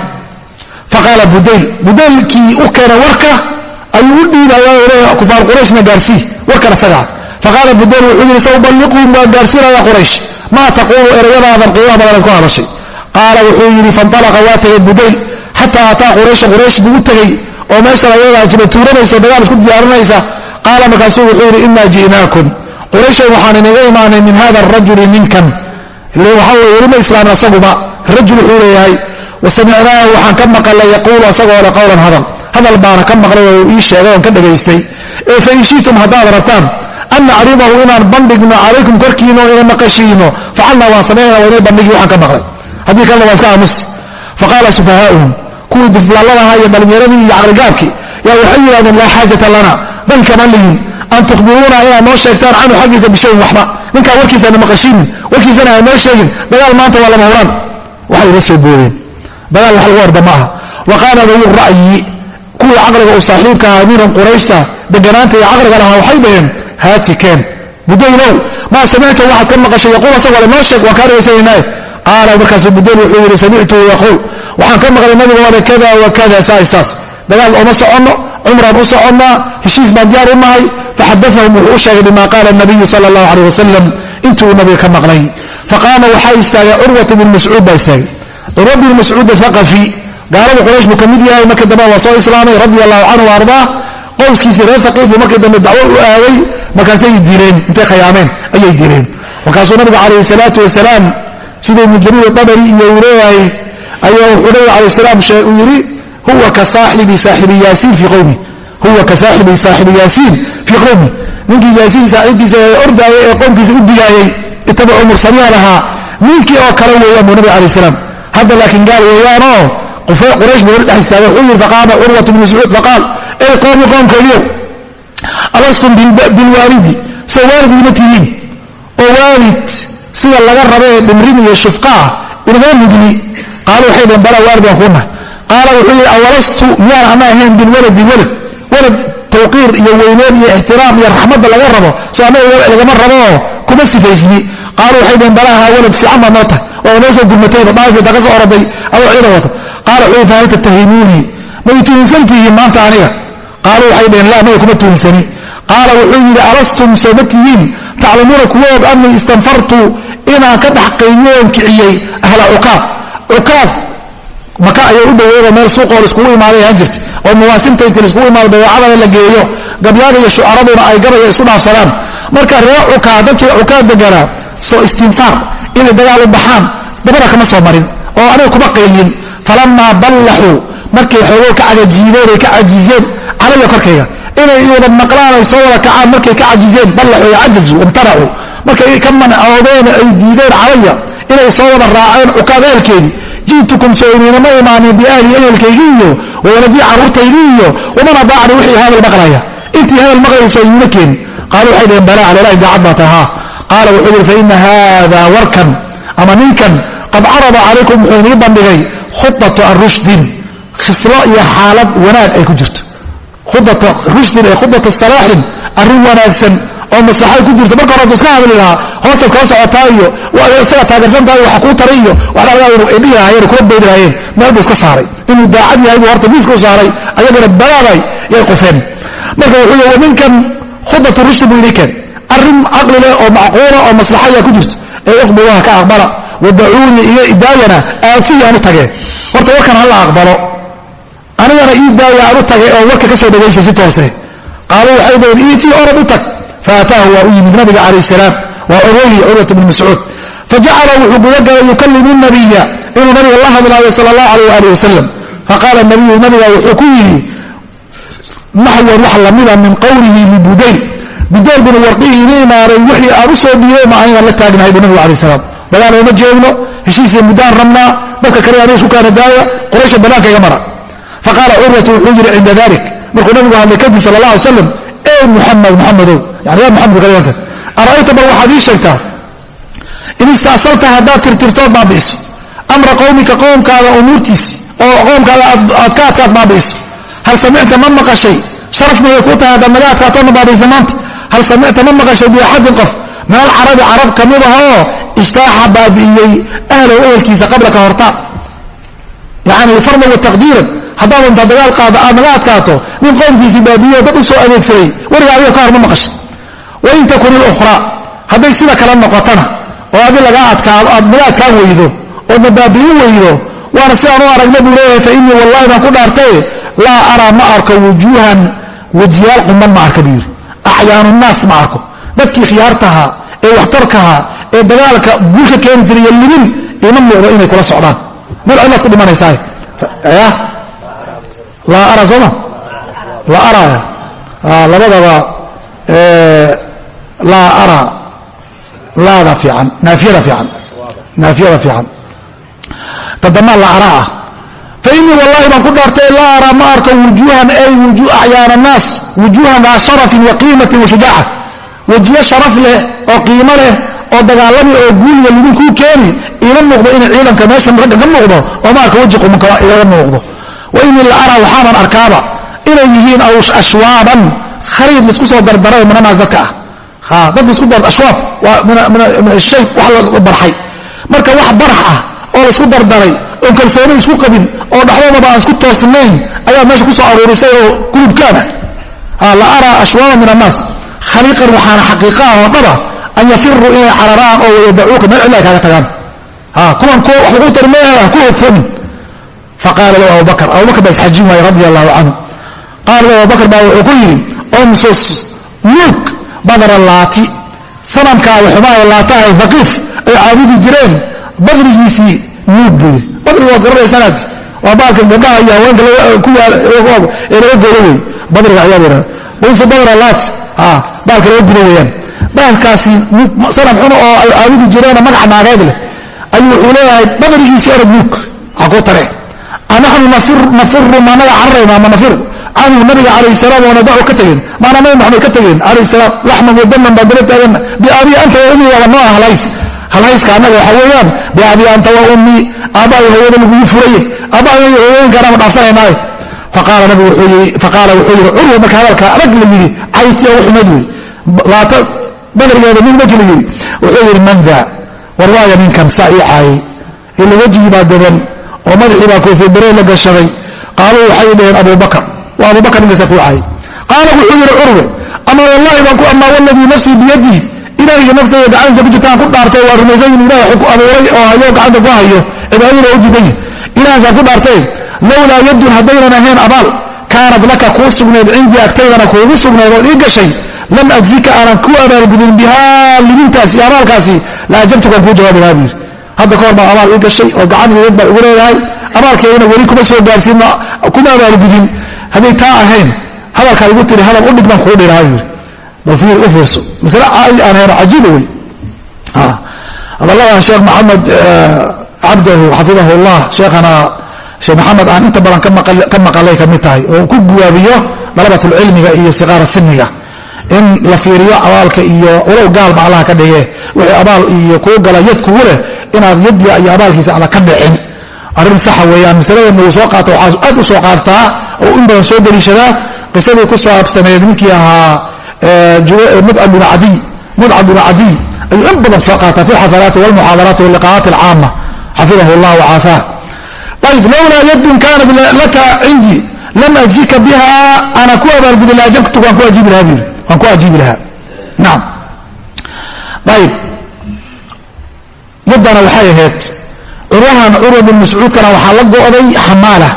faqaala budayl budaylkii u keena warka ayuu u dhiibaya kufaar qurayshna gaarsii warkan isagaa faqaala budayl wuxuu yidhi sauballiquhum waan gaarsiinaya quraysh. Maa taquulu erayadaadan qiimaha badanaad ku hadashay. Qaala wuxuu yidhi faintalaqa waa tegay budayl xataa ataa quraysha quraysh buu u tegey oo meeshan ayadaa jibatuuranaysa dagaal isku diyaarinaysa qaala markaasuu wuxuu yidhi inaa ji'naakum. Qurayshow waxaan inaga imaanay min hada arajuli ninkan. Waxaa weye welima islaam asaguba. Rajul wuxuu leeyahay wasamicnaahu waxaan ka maqalay yaquulu asagoo le qowlan hadal. Hadal baana ka maqlay oo ii sheegay oon ka dhagaystay ee fain shitum haddaad rabtaan an nacridahu inaan bandhigno calaykum korkiina oo ina maqashiino facalnaa waan samaynana waa inay waxaan ka maqlay. Haddii kalena waan iska aamusi. Faqaala sufahaa'uhum kuwii duflaalladahaa iyo dhallinyaradii iyo caqligaabkii yaa waxay yidhahdeen laa xaajata lana dan kama lihin an tukhbiruuna inaad noo sheegtaan canhu xaggiisa bishayin waxba. Ninkaa warkiisana maqashiinin warkiisana ha noo sheegin. Dagaal maanta waa lama huraan. Waxay ila soo boodeen dagaal wax lagu orda maaha. Wa dawi ra'yi kuwii caqliga u saaxiibka ahaa amiiran qurayshta deganaanta iyo caqliga lahaa waxay dhaheen haati keen. Budaylow maa samictu waxaad ka maqashay yaquul asagoo le noo sheeg waan kaa dhegaysanaynae qaala markaasuu budayl wuxuu yidhi samictuhu yaquul waxaan ka maqlay nabiga ole kada wa kada saa saas. Dagaal ooma soconno cumraan u soconnaa heshiis baan diyaar u nahay. Faxadaahum wuxuu u sheegay bima qaala nabiyu sala allahu aleyh wasalam intuu nabiga ka maqlay. Faqaama waxaa istaagay curwat bn mascuud baa istaagay. Curwa bn mascuud athaqafi gaalada quraysh buu ka mid yahay markii dambe waa soo islaamay radia allahu canhu wa ardaa. Qowskiisii reer haqiif buu markii dambe dacwo u aaday markaasay dileen intay khayaameen ayay dileen markaasuu nabiga calayhi salaatu wasalaam siduu ibnu jariir dabari iyo uu ayaa wuxuu nabiga calayh salaam uu yidhi huwa ka saaxibi saaxibi yaasiin fii qowmi huwa ka saaxibi saaxibi yaasiin fii qowmi ninkii yaasiin saaxiibkiisa ee ordaayay ee qowmkiisa u digaayey itabacuu mursaliyan ahaa ninkii oo kale weeyaan buu nabiga calayh salaam. Hadda laakiin gaal weeyaanoo quraysh buu dhex istaagay wuxuu yidhi faqaama curwat bnu mascuud. Faqaal ey qowmi qoomkaydiyow alastum bilwaalidi soo waalidgiima tihiin? Oo waalid sida laga raba ee dhimrin iyo shufqaah inagama mudni. Qaalu waxay dhaheen balaa waalid waan kuu nahay qaala wuxuu yidhi awalastu miyaan ana ahayn bilwaladi walad walad? Tawqiir iyo weyneed iyo ixtiraam iyo raxmadda laga rabo? Soo annaga lagama rabooo kuma sifaysni. Qaalu waxay dhaheen balaaha walad fiican baa noo waa noo soo gurmatayba dhaafita ka soo oroday adoo ciidan wata qaala wuxuu yidhi fahal may tuhinsantihiin maanta aniga? Qaaluu waxay dhaheen laa maya kuma tuhinsani qaala wuxuu yidhi alastum sooma tihiin taclamuuna kuwa og annii istanfartu inaan ka dhex qaymoon kiciyey ahla cukaad cukaad maka ayay u dhaweedo meel suuqoo laiskugu imaaday ahaan jirta oo mawaasimta inta laiskugu imaado dabeecadana la geeyo gabyaada iyo shucaraduna ay gabaya isku dhaafsadaan. Marka reer cukaad dadkii cukaad deganaa soo istinfaar inay dagaal u baxaan dabada kama soo marin. Oo aniga kuma qaylin falamaa ballaxuu markay xoogoo ka ka cajizeen calaya korkayga inay wada maqlaan ay soo wada kacaan markay ka cajizeen ballaxuu cajazuu imtanacuu markay ka mancoodeen ay diideen calaya inay soo wada raaceen cukaad ehelkeedii ji'tukum soo ininama imaanin biahli ehelkaygii iyo wawaladii carruurtaydii iyo waman adaacni wixii hadal maqlaya. Intii hadal maqlayso idiima keeni qaalu waxay dhaheen balaa cala ilahi daacad baa tahaa. Qaala wuxuu yidhi faina haada warkan ama ninkan qad carada calaykum wuxuu inii bandhigay khudatu arushdin khislo iyo xaalad wanaag ay ku jirto rushdin ee khudata salaaxin arrin wanaagsan oo maslaxay ku jirto marka hore iska hadli lahaa hoostaad kala socotaa iyo isaga taageersantahay waxa kuu taray iyo waxay dhihi lahaayeen kula beedi lahaayeen meel buu iska saaray. Inuu daacad yahay buu horta miiska u saaray ayaguna balaaday yay qofeen marka wuxuu yii waminkan khudatu rushdi buu idin keen arrin caqli leh oo macquula oo maslaxaya ku jirto. Ee iqbuluha ka aqbala wadacuunii iyo idaayana aatiyi aan u tagee horta warkan hala aqbalo anigana ii aan u tagay oo warka ka soo dhagaysay si toose. Qaaluu waxay dhaheen iitii orad u tag. Faataahu waa u yimid nabiga calayh salaam waa oreyi curwat bn mascuud. Fajacala wuxuu gudagalay yukalimu nabiya inuu nabiga la hadlaayo sal اllahu alayh ali wasalam faqaala nabiyu nabiga wuxuu ku yidhi naxwan wax lamida min qowlihi libudayl budayl. Binu warqihi ina imaaday wixii aan u dhiibay ma anigaan la taagnahay buu nabigu alay salaam. Dagaal ooma jeegno heshiisiya muddaan rabnaa dadka kale aniga isku kaana daaya quraysha banaanka iga mara faqaala curwatu wuxuu yidhi cinda dalik markuu nabigu hadlay kadib sal اlah alay slam e muxamed muxamedow yani yaa muxamed ka dhiganta ara'ayta bal waxaad ii sheegtaa in istaasalta haddaad tirtirtood baabi'iso amra qowmika qowmkaada umuurtiisi oo qoomkaada aad ka adkaad baabi'iso hal samicta ma maqashay? Sharaf mayay kuu tahay haddaad naga adkaatoodna baabi'isa maanta? Hal samicta ma maqashay biaxadin qof? Min alcarabi carab ka mid ahoo istaaxa baabi'iyey ahlow ehelkiisa qablaka hortaa yani fardan wa taqdiiran. Haddaad intaa dagaal qaada aad naga adkaato nin qoomkiisii baabiyo dad u soo adeegsaday weriga adiga ka hor ma maqashay wain takun ilukhraa hadday sida kale noqotana oo adi lagaa adkaado aad naga adkaan weydo oodna baabi'in weydo waana sidaan u aragna buu leeyahay fa innii wallahi baan ku dhaartaye laa araa ma arko wujuuhan wejiyaal quman ma arka buu yidhi. Acyaanu naas ma arko. Dadkii khiyaartahaa ee waxtarkahaa ee dagaalka guulka keeni jiray iyo libin ima muuqdo inay kula socdaan meel cilaad ku dhimanaysaa laa ara sooma laa araya labadaba laa ara laada fiican naafiyada fiican naafiyada fiican. Tadamaa la ara ah. Fa wallahi baan ku dhaartay laa araa ma arko wujuuhan ay acyaana naas wujuuhan daa sharafin wa qiimatin wa shujaaca. Wejiyo sharaf leh oo qiimo leh oo dagaalami oo guuliya lidinkuu keeni iima muuqdo inay ciidanka meeshan ragga ka muuqdo oo ma arka weji qumanka igaga muuqdo. Wa innii la araa waxaanan arkaaba inay yihiin ashwaaban khaliid la isku soo dardaray minanaas dadka ah. Dad la isku dar ashwaab waa shay wax la barxay. Marka wax barax ah oo la isku dardaray oon kalsooni isku qabin oo dhaxdoodaba aan isku toosnayn ayaa meesha ku soo aruurisay oo gulubkaana la araa ashwaaba min annaas khaliiqan waxaana xaqiiqa ah oo dhaba an yafiruu inay cararaan oo wayadacuuka meel cilla ay kaaga tagaan kuwan kuwa wax lagu tarmeeya ku hoogsamin faqaala lahu abubakr abubakr baa isxajin waayey radi allahu canhu qaala lahu abubakr baa wuxuu ku yidhi omsos nuug badra laati sanamkaada xumaaya laataha haqiif ay caabudi jireen badrigiisii nuug buu yidhi badriga waad garanaysanaad waa baalka gabdhaha iyo haweenka ee laga goodo wey badriga ayaa yidhahda buse badra laat baalka laga gudo weeyaan baalkaasi sanam xun oo ay caabudi jireenoo magaca naageed leh ayuu wuxuu leeyahay badrigiisii orod nuug waxaa kuu tare. Anaxnu nafiru maanaga cararaynaa ma nafiru canhu nabiga calayh salaam oo nadacu ka tegeen maana nabi maxamed ka tegeen. Calayh salaam laxman wadaman baa daba taaganna biabi anta wa ummi waa noo ah halhays halhayska annaga waxaa weeyaan biabi anta wa ummi aabbahay hooyada lagugu furaye. Aabbahay hooyooyinkaana ma dhaafsanaynaaye faqaala nabigu faqaala wuxuu yidhi curwa marka hadalka adag la yidhi caytiya ugu xumayd wey badrigeeda nin markii la yidhi wuxuu yidhi man daa war waaya ninkan saa caayay ila wejigii baa dadan oo madaxii baa koofibare la gashaday. Qaaluu waxay dhaheen abubakar waa abubakar ninkasta ku caayay qaala wuxuu yidhi curwe ama wallahi baan ku amaa waladii nafsii biyadihi ilaahiga naftayda gacantiisa ku jirtaan ku dhaartay waa rumaysan yin ilahay ku abuuray oo hayo gacanta ku hayo cibaadadina u jidan yihiin ilahaasaan ku dhaartay. Lowlaa yadun haddaynan ahayn abaal kaanad laka kuu sugnayd cindii agtaydana kuugu sugnayd ood ii gashay lam ajzika aanan ku abaalgudin bihaa libintaasi abaalkaasi la ajabtukaan kuu jawaabi lahaa buu yidhi hadda ka hor baa abaal ii gashay oo gacan igeed baad ugu leedahay abaalkeedana weli kuma soo gaarsiin kuma abaalgudin hadday taa ahayn hadalkaa igu tiri hadal u dhig baan kugu dhiraa buu yidhi bal fiir u fiirso masale aan hayno cajiiba wey hadallada sheekh maxamed cabdahu xafidahu llah sheekhana sheekh maxamed aan inta badan ka maqalay ka mid tahay oo ku guwaabiyo dalabatulcilmiga iyo siqaara siniga in la fiiriyo abaalka iyo walow gaalba allaha ka dhige wixii abaal iyo kuu gala yad kugu leh inaad yadya iyo abaalkiisa aada ka dhicin. Arrin saxa weeyaan masaladeena uu soo qaata waxaa aad u soo qaadtaa oo in badan soo deliishadaa qisadii ku saabsaneed ninkii ahaa mudcab binu cadiy mudcab binu cadiy. Ayuu in badan soo qaataa fi alxafalaati walmuxaadaraati waliqaa'aati alcaama. Xafidahu llah wcaafaa ayb lowlaa yadun kaanat laka cindii lam ajika biha ana ku abaalgudi laajabtu waan ku ajiibi lahaa buyiri waan ku ajiibi lahaa. Naam. Ayb yaddana waxay ahayd curwahan curwa bin mascuudkana waxaa la go'day xamaala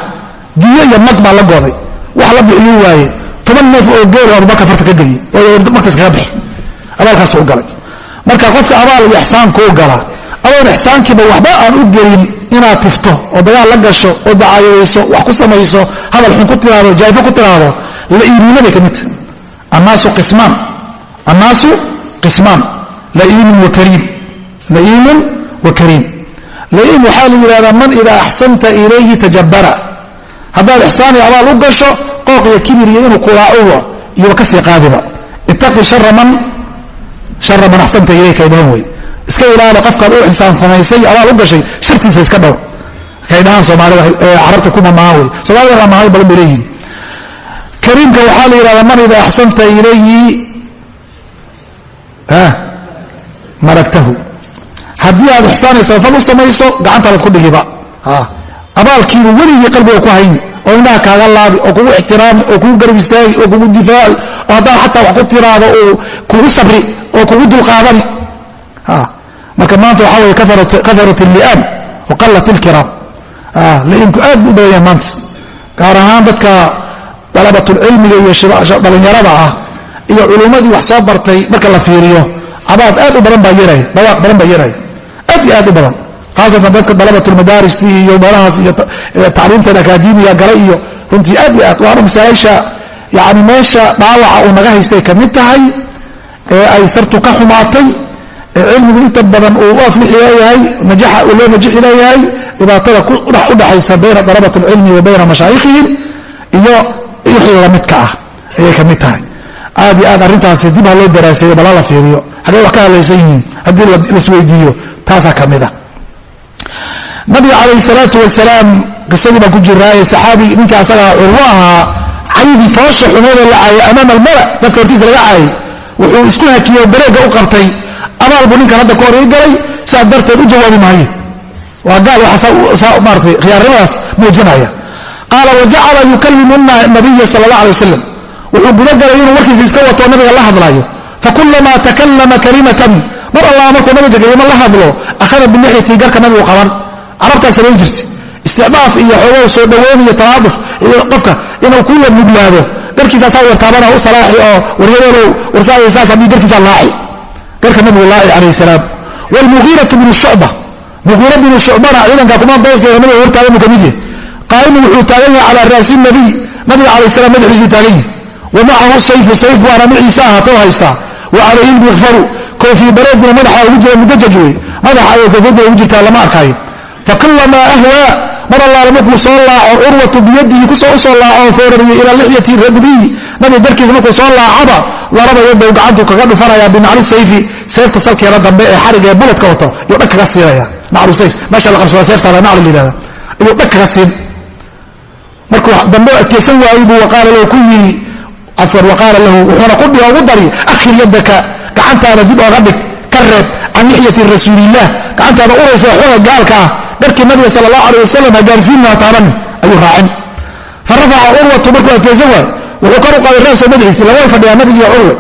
diyo iyo mag baa la go'day. Wax la bixiyo waaye toban neef oo geero abubakar farta ka geliyey oo markaas kaga bixi. Abaalkaas u galay. Marka qofka abaal iyo ixsaan kuu gala adoon ixsaankiiba waxba aan u gelin inaad tifto oo dagaal la gasho oo dacaayayso wax ku samayso hadal xun ku tiraado jaa'ifo ku tiraado la'iiminabay ka midta annaasu qismaan annaasu qismaan la'iimun wa kariim. La'iimun wa kariim. La'iim waxaa la yidhahdaa man idaa axsanta ilayhi tajabara haddaad ixsaan iyo abaal u gasho qooq iyo kibir iyo inuu kulaacuwa iyoba ka sii qaadiba. Ittaqi shara man shara man axsanta ilayka idhahan wey iska ilaali qofkaad u xisaan samaysay abaal u gashay shartiisa iska dhow kay dhahaan soomaalida carabta kuma maahan wey soomaalida leeyihiin kariimka waxaa la yidhahdaa man idaa axsanta ilayhi malagtahu haddii aad ixsaanay samafal u samayso gacantaadaad ku dhigiba abaalkiibu weligii qalbiga ku hayni oo indhaha kaaga laabi oo kugu ixtiraami oo kugu garab istaagi oo kugu difaaci oo haddaan xataa wax ku tiraado uu kugu sabri oo kugu dulqaadani marka maanta waxaa wey kaharat li'aam waqallat ilkiraam li'imku aad bu u badan maanta gaar ahaan dadka dalabatulcilmiga iyo dhalinyarada ah iyo culummadii wax soo bartay marka la fiiriyo cabaad aad u badan baa yaraya aad iyo aad u badan. Khaasatan dadka dalabatulmadaaristi iyo meelahaas iyo tacliimtan akaademiga gala iyo runtii aad iyo aad. Waana masaaisha yani meesha dhaawaca uu naga haystay ka mid tahay ee ay sartu ka xumaatay ee cilmigu inta badan uu u aflixi leeyahay najaxa uu loo najixi leeyahay dhibaatada u dhaxaysa bayna dalabat wa bayna mashaayikhihim iyo wixii lamidka ah ayay ka mid tahay. Aad iyo aad arrintaasi dib ha loo daraaseeyo bala la fiiriyo xaggay wax ka hadlaysan yihiin haddii laisweydiiyo taasaa ka mid a nabiga calayh salaatu wasalaam qisadii baan ku jiraaye saxaabi ninka asagaa curwo ahaa caydii foosha xumooda la caayay amaama almala. Dadka hortiisa laga caayay wuxuu isku hakiyey bareega u qabtay. Abaal buu ninkan hadda ka hor ii galay sidaa darteed u jawaabi maayo. Waa gaal waxaa maaratay khiyaarnimadaas muujinaya qaala wajacala yukalimu nabiya sala allah alay wasalam wuxuu gudagalay inuu warkiisa iska wato nabiga la hadlaayo. Fakulamaa takallama kalimatan. Mar allah markuu nabiga kelimo la hadlo akhada bilixyatii garka nabigu qaban. Carabtaa samayn jirta isticdaaf iyo xoogow soo dhoweyn iyo talaaduf iyo qofka inuu ku lamuglaado garkiisaasaa wartaabana u salaaxi oo waryadeelow warsaaysaas haddii garkiisaa laaci. Garka nabigu laaci calayh salaam. Wlmugiiratu bnu shucba mugiira bnu shucbana ciidanka kumaan dooskeeda nabiga hortaagan buu ka mid yahay qaa'imun wuxuu taagan yahay calaa raasi nabiy nabiga calayh salaam madaxiisuu taagan yahay. Wa macahu sayfu sayf waana maciisa ahaatoo haystaa wa calayhi lmikfaru koofii bareedina madaxa ugu jira mudajaj wey madaxa ayay koofiyadda ugu jirtaa lama arkaayo fakulamaa ahwaa mar allaale markuu soo laaco curwatu biyadihi ku soo u soo laaco foorariyo ilaa lixyati ragbiyi nabiga darkiisa markuu soo laacaba laraba yadow gacantuu kaga dhufanaya binacli sayfi seefta salkeeda dambe ee xariga ee buladka wato ayuu dhag kaga siinaya naclu sayf meesha la qabsada kaga siin markuu dambe adkeysan waayey buu waqaala lahu ku yidhi cafwan waqaala lahu wuxuuna ku dhihi ugu dari akhir yadaka gacantaada dib ooga dhig ka reeb can lixyati rasuulilah gacantaada uraysa xooga gaalka ah dharkii nabiga sal allahu alay wasalam ha gaarsiin waa taaban ayuu raacin. Fa rafaca curwatu markuu adkaysan waay wuxuu kor u qaaday raaso madaxiisi lagay fadhiyaa nabigiiyo curwe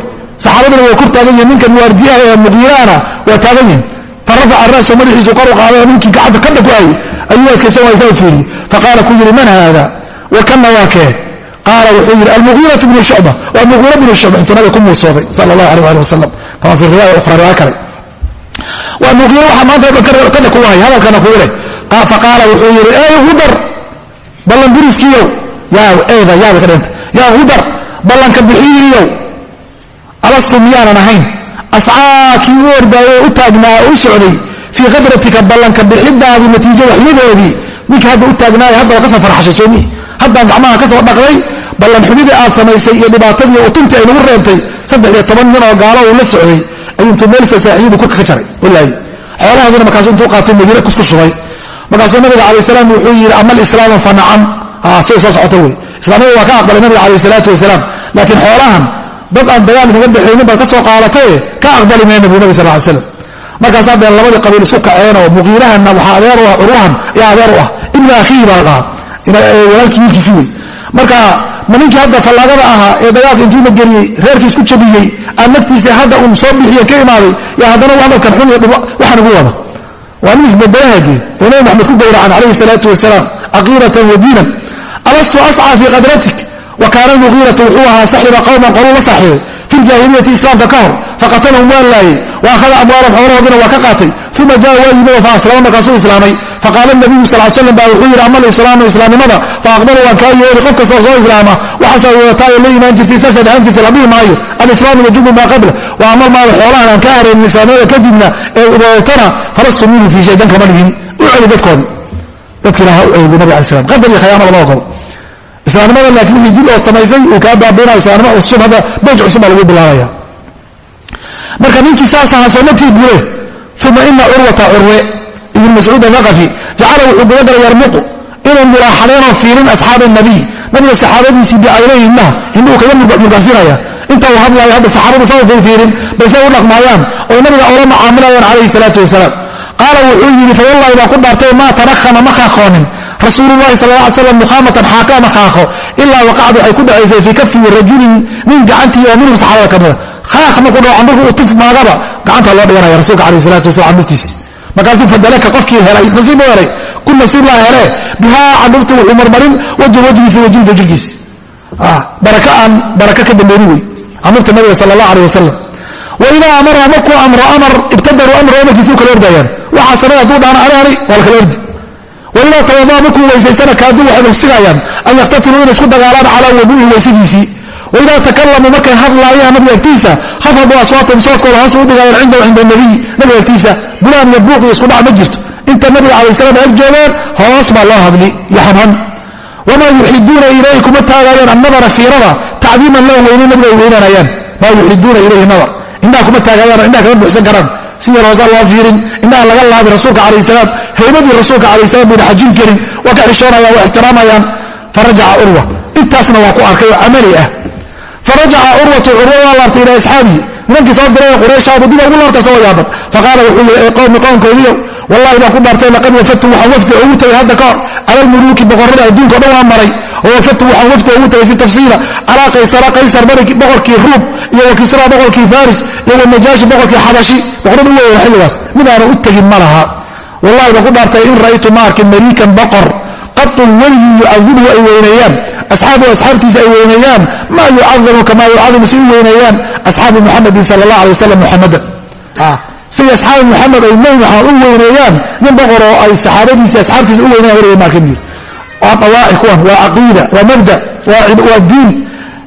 saxaabaduna way kor taagan yihiin ninkan waardiyaha ee muqiiraana waa taagan yihiin fa rafaca raaso madaxiisu kor u qaaday ninkii gacanta ka dhakuayay ayuu adkaysan waay saa fiiriye faqaala ku yidhi man haada warkanna waa kee qaala wuxuu yidhi almugiiratu bnu shucba waa mugiira bnu shucba intuu nabiga ku muusooday sala allahu aleh ali wasalam kama fi riwaaya ukhra riwaaya kale. Waa mugiira waxaa maanta ka dhakuwahay hadalkana kugu leh faqaala wuxuu yidhi ey udar ballan buriskiiyow eeda yaabay ka dhintay yaa udar ballanka bixiyiiyow alastu miyaanan ahayn. Ascaa kii u ordaayo u taagnaa oo u socday fii khadratika ballanka bixidaadii natiijada xumidoodii ninka hadda u taagnaayo hadda waa ka soo farxashay soomi haddaan gacmaha ka soo dhaqday ballan aad samaysay iyo dhibaatadii utuntii ay nagu reebtay saddex iyo toban nin oo gaalo uu la socday ayuu intuu meel sasaaxiyadu kurka ka jaray. Oo laayay xoolahaadina markaasu intuu qaato madiine kusku shubay. Markaasuu nabiga alay salaam wuxuu yidhi ama alislaamu fa nacam. Siday soo socota wey. Islaamnimada waa ka aqbalay nabiga calayh salaatu wasalaam. Laakiin xoolahan dad aan dagaal inaga dhexaynin baad ka soo qaadataye ka aqbali mayna buu nabi sal ly slam markaas haddeen labadii qabiil isku kaceen oo muqiirahanna waxaa adeer u ah curwahan ayaa adeer u ah. Ibnu akhiihi baa la walaalkii wiilkiisi wey. Marka ma ninkii hadda fallaagada ahaa ee dagaalka intuu la geliyey reerkii isku jabiyey aan hadda uu soo bixiye ka imaaday yaa haddana hadalkan xun waxaan ugu wada. Waa nin isbedelahaagee oo nabi maxamed ku gowracan calayhi salaatu wasalaam caqiiratan wa diinan. Alastu ascaa fii qadratik wa kaana mugiiratu wuxuu ahaa saxiba qowman qoluu la saaxiibay fi ljaahiliyati islaamka ka hor faqatalahum waa laayey wa akhada amwaalahum xoolahoodina waa ka qaatay uma jaa waa yimid faaslama markaasuu islaamay faqaala nabiyu sal slam ba wuxuu yidhi ama alislaamu islaamnimada faaqbalu waan kaa yeeli qof kastoo soo islaama waxaasaad wadataa la imaan jirtay saasaad ahaan jirtay la dhihi maayo alislaamu yajubu maa qabla wa amal maada xoolahan aan ka hareenin islaamnimada kadibna ee wadatana falastu minhu fii shay dan kama dhigin u celi dadkoodii dadkiina ha u celi bu nabig alai slam qadar iyo khayaano lama ogolo islaamnimada laakiin dil ood samaysay uu kaa baabiinayo islaamnimo cusub hadda beyj cusub baa lagu bilaabaya. Marka ninkii saas ahaa soomatii bule uma ina curwata curwe ibn mascuud aaqafi jacala wuxuu gudagalay yarmuqu inuu mulaaxadaynoo fiirin asxaaba nabiy. Nabiga saxaabadiisii bicaynayhi indhaha indhuhu kaga murgaasinaya inta uu hadlaayo hadda saxaabadu sama fiirfiirin bayse u dhaqmaayaan oy nabiga ula macaamilayaan calayhi salaatu wasalaam. Qaala wuxuu yidhi fawallahi baan ku dhaartay maa tarakhama ma kaaqoonin rasuululahi sal ly slam mukhaamatan xaaka ma kaaqo ilaa waqacad waxay ku dhacaysay fii kafi rajulin nin gacantii oo minhum saxaabada ka mida. Kaaq markuu dhaco markuu u tuf maagaba gacanta loo dhiganaya rasuulka alayh salatu wasalam naftiisi markaasuu fadalaka qofkii helay nasiib u helay. Ku nasiib laa hele bihaa candhufta wuxuu marmarin wajh wajgiisa wajinta jirkiisa baraka aan baraka ka dambayni wey. Candhufta nabiga sal allah aleh wasalam waidaa amara markuu amro amar ibtadaruu amra amarkiisa u kala ordayaan. Waxaa samay hadduu dhaana anaani waa la kala ordi waidaa tawadaa markuu weysaystana kaaduu waxay ogsigayaan an yaktatiluu inay isku dagaalaan calaa waduuhi weysadiisii waidaa takalamuu markay hadlaayaan nabiga agtiisa khafaduu aswaatahum soodkooda hoos u dhigayaan cindahu cinda nabiy nabiga agtiisa. Bulaan iyo buuq iyo isku dhac ma jirto. Inta nabiga calay salam ag joogaan hoos baa loo hadli iyo xamhan wamaa yuxiduuna ilayhi kuma taagayaan annadara fiirada tacdiiman loo weyne nabiga ay weynanayaan maa yuxiduuna ilayhi nadar kuma taagayaan indhaha kama buuxsan karaan si yar hoosaa loo fiirin indhaha laga laabin rasuulka calayh salaam haymadii rasuulka calayh salam bayna xajin karin waa ka xishoonayaan waa ixtiraamayaan farajaca urwa. Intaasna waa ku arkay oo camali ah farajaca curwatu curwa waa laabtay ilaa asxaabihi nimankii soo diray qurayshaabuu dib ugu laabta soo yaaban faqaala wuxuu yidhi ey qowmi qownkoodiyo wallahi baan ku dhaartay laqad wafadtu waxaan wafdi ugu tagay hadda kahor cala almuluuki boqorrada adduunka o dhan waa maray wafadtu waxaan wafdi ugu tagay si tafsiila calaa qaysara qaysar boqorkii ruub iyo wa kisra boqorkii faris iyo wanajaashi boqorkii xabashi boqorrada u weyn xilligaas mid aana u tegin ma laha wallahi baan ku dhaartay in ra'aytu ma arkin maliikan boqor qatun weligii yucadibuhu ay weyneeyaan asxaabu asxaabtiisa ay weyneeyaan. Maa yucadimu kamaa yucadimu si u weyneeyaan asxaabu muxamedin sala allah alay wasalam muxamadan siday asxaabi muxamed ay nebi maxamed u weyneeyaan nin boqor oo ay saxaabadiisi asxaabtiisa u weyneyan weliga maakan yiri waa dawaaci kuwan waa caqiida waa mabda waa diin.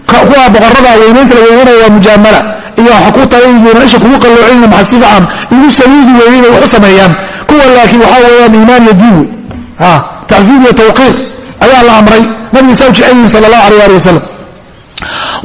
Kuwa boqorada weynaynta la weyneynaya waa mujaamala. Iyo waxa ku talayuna isha kugu qalloocin maxaa si fiican igu saliidi weeyey bay wax u sameeyaan. Kuwa laakiin waxaa weeyaan iimaan iyo diin wey tacziir iyo tawqiir ayaa la amray nabiga saa u jecel yihiin sala allahu alayh ali wasalam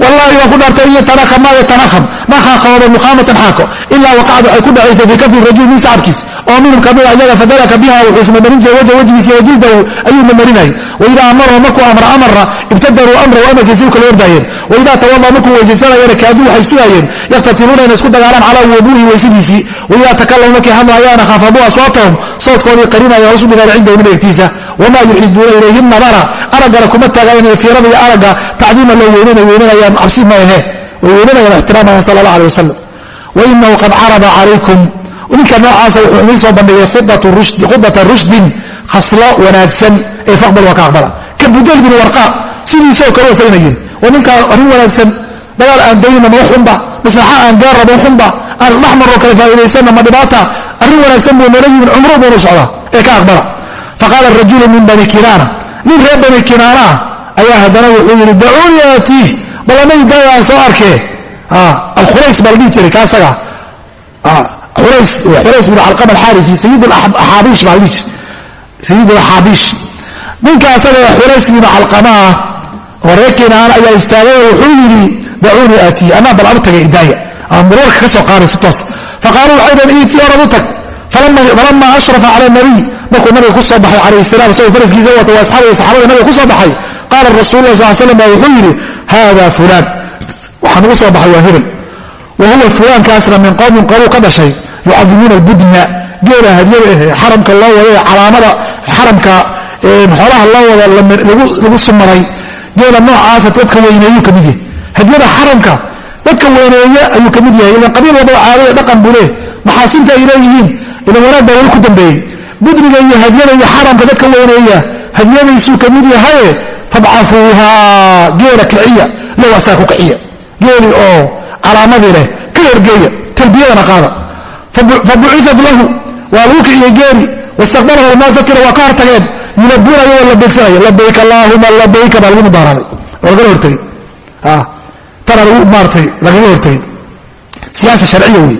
wallahi waan ku dhaartay in yatanaham maa yatanaham ma khaaqoodo mukhaamatan xaako ilaa waqacad waxay ku dhacaysay fii kafi rajul min sacabkiis oo minhum kamida iyaga fadalaka biha wuxuu ismamarin jiray wajha wejgiisa wajildahu ayuu mamarinayay waidaa amarahu markuu amra amara ibtadaruu amrahu amarkiisii kala ordaayeen. Waidaa tawada markuu weysaysanayana kaaduu waxay sugayeen. Yaftatinuuna inay isku dagaalaan calaa wuduuhi weysadiisii. Waidaa takalamu markay hadlayaana khafaduu aswaatahum soodkoodii qarinaya hoos u dhigaan cindahu nabiga agtiisa. Wamaa yuxiduuna ilayhi nadara araggana kuma taagayan fiirada iyo aragga tacdiima loo weynanay weynanayaan cabsi ma ahe. Way weynanayaan ixtiraamayan sala allah aleh wasalam wainahu qad carada calaykum ninka noocaasa wuxuu idiin soo bandhigay khudata rushdin khaslo wanaagsan ee faqbal waa ka aqbala. Ka budayl bin warqaa sidiisoo kale wasaynayin waa ninkaa arrin wanaagsan dagaal aan daynina ma xunba maslaxa aan gaarra ma xunba aan isdhexmaroo kale faa'iidaysanna ma dhibaata. Arrin wanaagsan buu nala yimin cumro buunu socdaa ee ka aqbala. Faqaala rajulu min bani kinaana nin reer bani kinaana ah ayaa haddana wuxuu yidhi dacuunii aatiih ballanay daaya aan soo arkee. Alkhulays baa jiray kaasaga xurays bin calqama alxaariji sayid axaabiish baa jiray sayid axaabiish ninka asaga xurays bin calqama ah oo reer kinaana ayaa istaagay wuxuu yidhi dacuunii aatiih anaa bal anu tagay idaaya ama murarka ka soo qaaday si toos faqaaluu waxay dhaheen iitii orad u tag. Falama ashrafa cala nabiy. Markuu nabiga ku soo baxay calayh salam isagoo faraskiisa wata waa asxaabada saxabada nabiga ku soo baxay. Qaala rasuulullah sal slam baa wuxuu yidhi haada fulaan. Waxaa nugu soo baxay waa hebel wa huwa fulaankaasna min qowmin qoluu ka dhashay yucadimuuna albudna geela hadyada xaramka loo wada calaamada xaramka xoolaha loo wada lagu sumaday geela noocaasa dadka weyneeyuu ka mid yahay hadyada xaramka dadka weyneeya ayuu ka mid yahay ilan qabiil walbaba caadada dhaqan buu leeh maxaasinta ay leeyihiin ilan wanaag baa weli ku dambeeyey budniga iyo hadyada iyo xaramka dadka weyneeya hadyadaysuu ka mid yahaye fabcafuuhaa geela kiciya low asaa ku kiciya geeli oo calaamadii leh ka horgeeya talbiyadana qaada. Fabuciat lahu waa lagu kiciyey geeli wastaqbalahu naas waa ka hortageen yunabuuna iyagoo la beegsanaya. Labayk allaahuma labayka baa lagu mudaaraaday oo lagala hortagay. Tana lagu maaratay lagaga hortagay. Siyaasa sharciya wey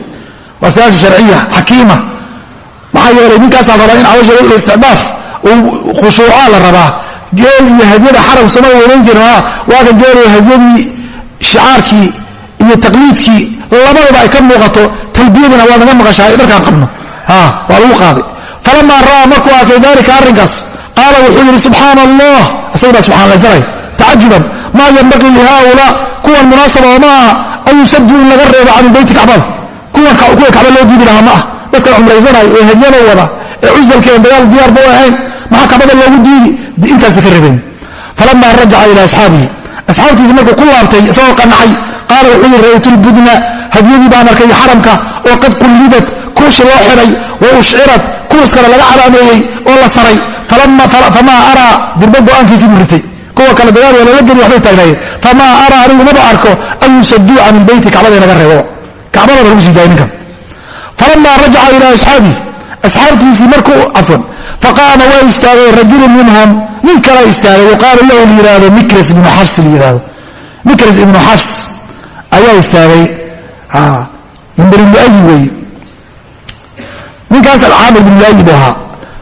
waa siyaasa sharciya xakiima. Maxaa yeelay ninkaasaa rabaa in cawasha isticdaaf uu khushuucaa la rabaa. Geel iyo hadyada xarab soma weynayn jirin waa kan geeliyo hadyadii shicaarkii iyo taqliidkii labadaba ay ka muuqato talbiyadina waa naga maqashahay dharkaan qabno. Waa lagu qaaday. Falamaa ra'aa markuu arkay daalika arrinkaas qaala wuxuu yidhi subxaana allah isagbaa subxaanlaysanay tacajuban maa yanbaqii lihaaulaa kuwan munaasaba ma aha an yusaduu in laga reebo can beyti kacbada? Kuwa kacba loo diidi lahaa ma ah. Dadkan cumraysanayo ee hadyada wada ee cusbalkeeda dagaal diyaarba u ahayn maxaa kacbada loogu diidi? Intaasa ka rabeen falamaa rajaca ilaa asxaabihi asxaabtiisi markuu ku laabtay isagoo qanacay qaala wuxuu yidhi ra'aytu lbudna hadyadii baan arkay xaramka oo qad qullidat kuushi loo xidhay wa ushcirat kuus kale laga calaameeyey oo la saray. Famaa araa dirba go'aankiisii buu ritay. Kuwa kale dagaal waa lala geli waxbay taagnaayeen. Famaa araa anigu maba arko an yusaduu can ilbeyti kacbada reebo. Kacbadana lagu sii daayay ninkan. Falamaa rajaca ilaa asxaabihi. Asxaabtiisii markuu cafwan faqaama waa istaagay rajulu minhum nin kala istaagay yuqaalu lahu layihahdo mikras ibnu xafs layihahdo mikras ibnu xafs ayaa istaagay. Min bani luayi weeye. Ninkaas alcaamir bn luayi ahaa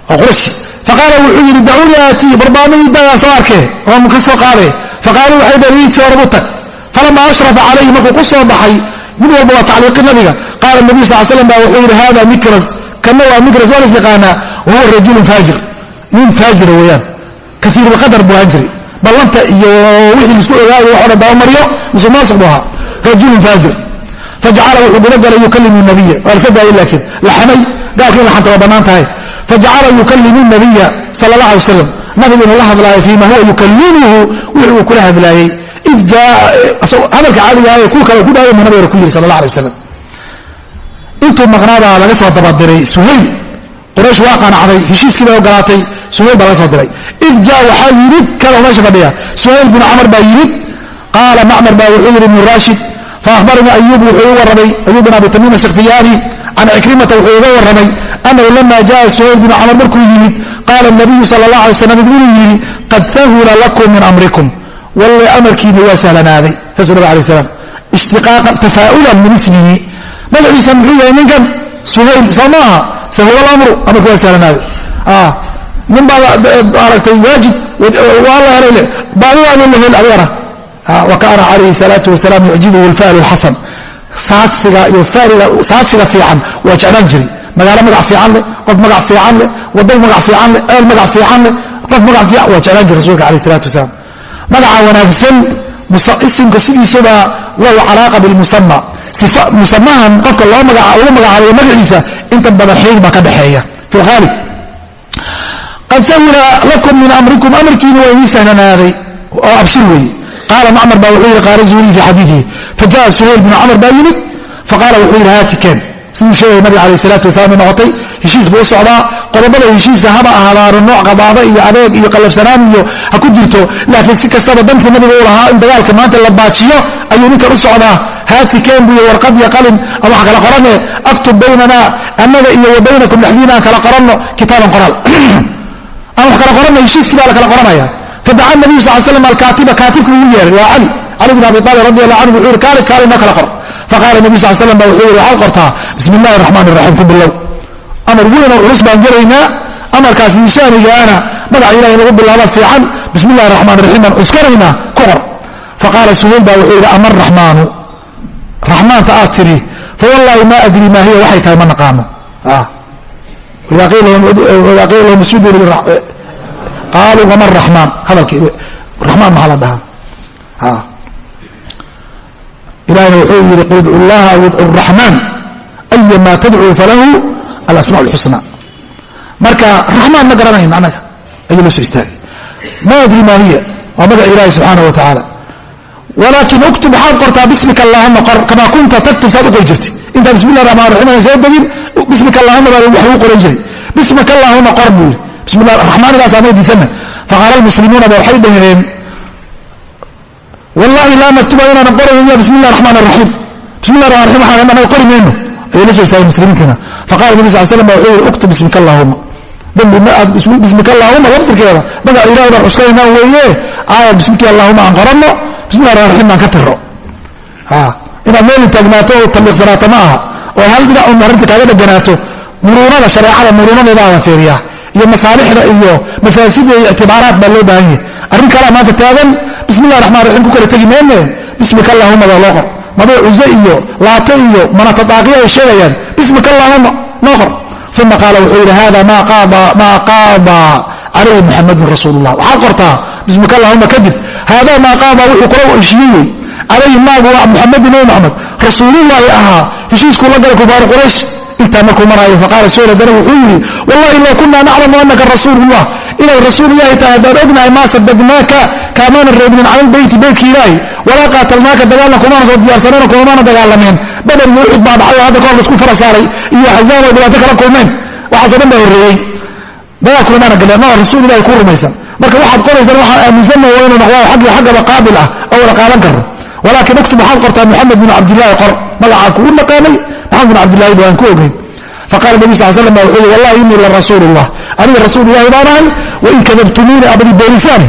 oo qurashi faqaala wuxuu yidhi dacuunii aatii barbaamidii dagaa soo arkee oo ka soo qaadee. Faqaaluu waxay dhaheen orad u tag. Falamaa ashrafa calayhi markuu ku soo baxay mid walba waa tacliiqi nabiga. Qaala nabiyu sal slam baa wuxuu yidhi hada mikras kana waa mikras waa las yaqaanaa wa huwa rajulun faajir nin faajira weeyaan kaiirulqadar buu ahaan jiray ballanta iyo wixii la isku ogaayo waxoo dhan dabamaryo musuqmaasuq buu ahaa rajulun faajir fajacala wuxuu guda galay yukalimu nabiya waa lasa daayay laakiin laxamay gaalka laxanta waa bannaan tahay fajacala yukalimu nabiya sala allah alay wasalam nabigu inuu la hadlaayo fiima huwa yukalimuhu wixii uu kula hadlaayey id jaa hadalka caadiga ah ee kuwa kale ku dhahay mu nabiga ku yiri sala allah alay wasalam intuu maqnaabaa laga soo dabadiray suhayl quraysh waa qanacday heshiiskii bay ogolaatay suhayl baa laga soo diray id jaa waxaa yimid kana meesha fadhiya suhayl binu camar baa yimid qaala macmar baa wuxuu yidhi ibnu raashid faahbaranii ayub wuxuu u warramay ayub bin abi tamiim asikhtiyaani can cikrimata wuxuu iga warramay annahu lama jaa suhayl binu camar markuu yimid qaala nabiyu sala allah alay slam inuu yidhi qad sahula lakum min amrikum. Walle amarkiina waa sahlanaaday saasuu nabig alay slam ishtiqaaqan tafaa'ulan min ismihi magaciisa muxuu yahay ninkan suhayl soo maaha sahula lamru amarku waa sahlanaaday nin baad aragtay waajib waa la helay baadidaadu la hel adigana wa kaana calayhi salaatu wasalaam yucjibuhu lfa'lu lxasan saadsiga iyo faaliga saadsiga fiican waa jeclaan jiray. Magaalo magac fiican leh qof magac fiican leh wado magac fiican leh ceel magac fiican leh qof magac fiican waa jeclaan jira rasuulka alayh isalaatu wasalaam. Magaca wanaagsan isimka sidiisaba lahu calaaqa bilmusama musamahan qofka loo lagu magacaabayo magaciisa inta badan xiig baa ka dhexeeya fi qad sahula lakum min amrikum amarkiina waa idiin sahlanaaday oo abshir weeye qaala macmar baa wuxuu yidhi qaala zuhriy fi xadiidihi fajaءa suhayl binu camr baa yimid? Faqaala wuxuu yidhi haatiken siduu sheegay nabiga alayh salaatu wasalaam ay noqotay heshiis buu u socdaa qodobada heshiiska haba ahaadaano nooc qabaado iyo adeeg iyo qallafsanaan iyo ha ku jirto. Laakiin si kastaba dantii nabiga u lahaa in dagaalka maanta la baajiyo ayuu ninkan u socdaa. Haatiken buy warqad iyo qalin ama wax kala qorane? Aktub baynana annaga iyo wa baynakum dhexdiina aan kala qoranno kitaaban qoraal. Aan wax kala qoranna heshiiskii baa la kala qoranaya. Fadaca nabiyu sal slam alkaatiba kaatibka ugu yeeray waa cali cali bin abi aalib radi allah canhu wuxuu yihi kaali kaali noo kala qor faqaala nabiyu sal slam ba wuxuu yihi waxaad qortaa? Bismi illahi raxmaan raxiim ku bilow amar weyn oo culus baan gelaynaa amarkaas miisaanigaana magaca ilahay nagu bilaaba fiican bismi illahi raxmaan raxiim baan cuskanaynaa ku qor faqaala suhayl baa wuxuu yidhi ama raxmaanu raxmaanta aad tiri fawallaahi ma adri maa hiya waxay tahay ma naqaano. Isjudu qaaluu wama raxmaan. Hadalkii raxmaan maxaa la dhahaa? Ilahina wuxuu yidhi qul idcu llaha aw idcu raxmaan ayama tadcuu falahu alasma lxusna marka raxmaan ma garanayn annaga ayuu la soo istaagay ma adri maa hiya waa magaca ilaahi subxaana wa tacaala walaakin uktub waxaad qortaa bismika allahuma qor kamaa kunta taktub saad u jirtay intaa bismi raxmaan raxiim aan soo degin bismika allahuma baa wax ugu qoran jiray bismika allahuma qor buu yidhi bismi raxmaanidaasaan weydiisana faqaala almuslimuuna ba waxay dhaheen wallahi laa naktuba inaanan qorayno bismi llah raxmaan raxiim bismi llah raxman raxim waxaan anaga qori mayno ayay la istaageen muslimiintiina faqala nabi sal slam wuxuu yihi uktub bismika allahuma dambi ma aad bismika allahuma laftirkeeda magaca ilahay baan cuskanaynaa weeye. Aaya bismiki allahuma aan qoranno bismi llah raxman raxiim baan ka tiro inaad meel taagnaato oo tambiiqsanaato ma aha. Oo hal dhinac un arrinta kaaga dheganaato muruunada shareecada muruunadeedaada fiiriyaa iyo masaalixda iyo mafaasida iyo ictibaaraat baa loo baahan yahay. Arrin kalea maanta taagan bismillahi raxmaan raxiim ku kala tegi meene bismika allahuma baa loo qor mabay cuze iyo laate iyo manatadaaqiya ay sheegayaan bismika allahuma noo qor uma qaala wuxuu yidhi hada maa qaada calayhi muxamadun rasuulu llah waxaad qortaa bismika allahuma kadib hada maa qaada wuxuu kula heshiiyey wey. Calayhi maagu waa muxamadin nabi moxamed rasuulullaahi ahaa heshiiskuu la galay kubaaru quraysh intaa markuu maraayo faqaala suhayl haddana wuxuu yidhi wallahi low kunaa naclamu anaka rasuulullah. Inay rasuul ilaahi tahay haddaan ognahay maa sadagnaaka kaamaanan reebnin cala lbeyti beytka ilaahi walaa qaatalnaaka dagaalna kumaana soo diyaarsanayno kumamaana dagaalameen badar iyo uxud baa dhacay oo hadda kahor la isku fara saaray iyo axzaab oo dhibaato kala kulmeen waxaasoo dhan baa horreeyey dagaal kulamaana galeen ma rasuul ilahi ku rumaysan marka waxaad qoraysaan waxaan aaminsanna waa inuu noqdaa xaggi xaggaba qaabil ah oo wada qaadan karno walaakin uktub waxaad qortaa moxamed bin cabdillaahi qor magacaa kugu naqaanay maxamed bin cabdillahi ba aan ku ogeyn faqala nabi sal slam ba wuxuu yii wallahi inii la rasuul llah aniga rasuul ilahi baan ahay wain kadabtumuuni abadi beerisaani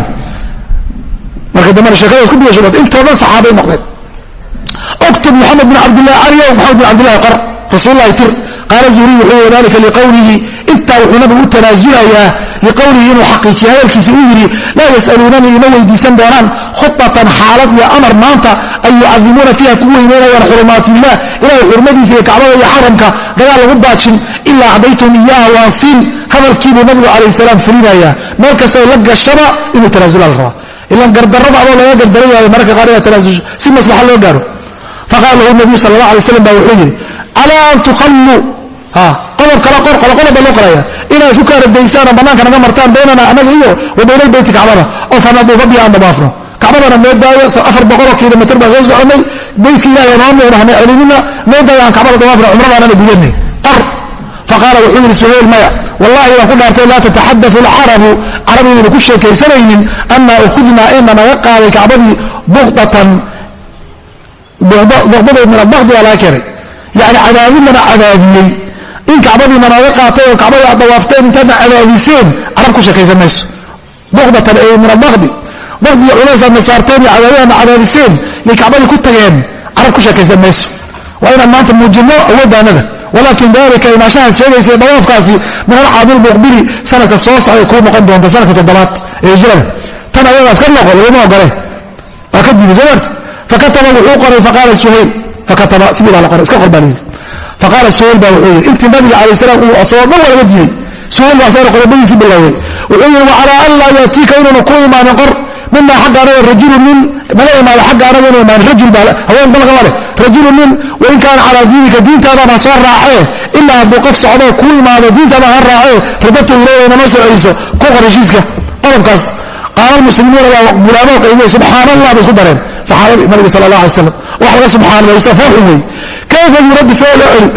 marka dambena sheekada isku biyashubad intoo dhan saxaabay noqdeen. Uktub moxamed bin cabdillahi caliyow moxamed bin cabdillahi qor rasuullahi tir. Qaala zuhriy wuxuu wadalika liqowlihi intaa wuxuu nabigu u tanaasulayaa liqowlihi inuu xaqiijiya hadalkiisa uu yidhi laa yas'aluunanii ima weydiisan doonaan khudatan xaalad iyo amar maanta ay yucadimuuna fiiha ku weyneynayaan xurumaatillah. Ilahay xurmadiisa iyo kacbada iyo xaramka dagaal lagu baajin ilaa cadaytum iyaha waan siin hadalkiibuu nabigu calayh salaam fulinayaa meel kastoo la gashaba inuu tanaasula la rabaa ilan gardarrada adoo laga gardaran yahay mararka qaar inaad tanaasusho si maslaxa loo gaaro faqaala lahu nabiyu sala allah alay waslam ba wuxuu yidhi calaa an tukhalluu qodob kale qor qoloqodob baa loo qoraya inaad isku kaaradaysaan oo bannaanka naga martaan baynana annaga iyo wa bayna albeyti kacbada oo fanaduufa biha aan dabaafno kacbadana noo daayo afar boqoloo kilomitr baan soo soconay beytka ilahi noo muuqda hana celinina noo daayo aan kacbada dabaafno cumradaanana gudanay qor faqaala wuxuu yidhi suhayl maya wallahi waan ku dhaartay laa tataxadau alcarabu carab inaynu ku sheekaysanaynin anaa ukhudnaa ina naga qaaday kacbadii buqdatan buqdada min albaqdi baa laga keenay. Yani cadaadinana cadaadiyey. In kacbadiina nooga qaatay oo kacbadii aad dawaafteen intaadna cadaadiseen carab ku sheekaysan mayso. Buqdatan ay min albaqdi baqdiga culaysaadna saarteen iyo cadaadinaadna cadaadiseen yay kacbadii ku tageen carab ku sheekaysan mayso. Waa inaan maanta muujinno awooddaanada walaakin dalika imaashahaad sheegaysa dawaafkaasi min alcaamil muqbili sanadka soo socday kuu noqon doonta sanadka toddobaad ee hijrada. Tan ayadaas ka noqo laguma ogole waa ka diibi soo marti fakataba wuxuu qoray faqaala suhayl. Fakataba sidii baa la qoray iska qor baa layidhi faqaala suhayl baa wuxuu yidhi intii nabiga calay salaam uu asagoo dhan waa laga diiday suhayl baa asagana qodobadiisii bilaaway wuxuu yidhi wacalaa an laa yaatiika inuuna ku imaanin qor. Mina xagga anaga rajulu nin naga imaada xagga anaga inuu imaan rajul baa haween dalqaba leh rajulu nin wain kaana calaa diinika diintaadana soo raacee. Ilaa hadduu qof socdo kuu imaado diintaada ha raacee. Ribata ilaahay nama soo celiso ku qor heshiiska qodobkaas qaala almuslimuuna baa gulaamada qaybiya subxaana allah bay isku dareen. Saxaabadii nabiga sala allah alay slam wax laga subxaanada istafaaxun wey kayfa yuraddu see loo celin?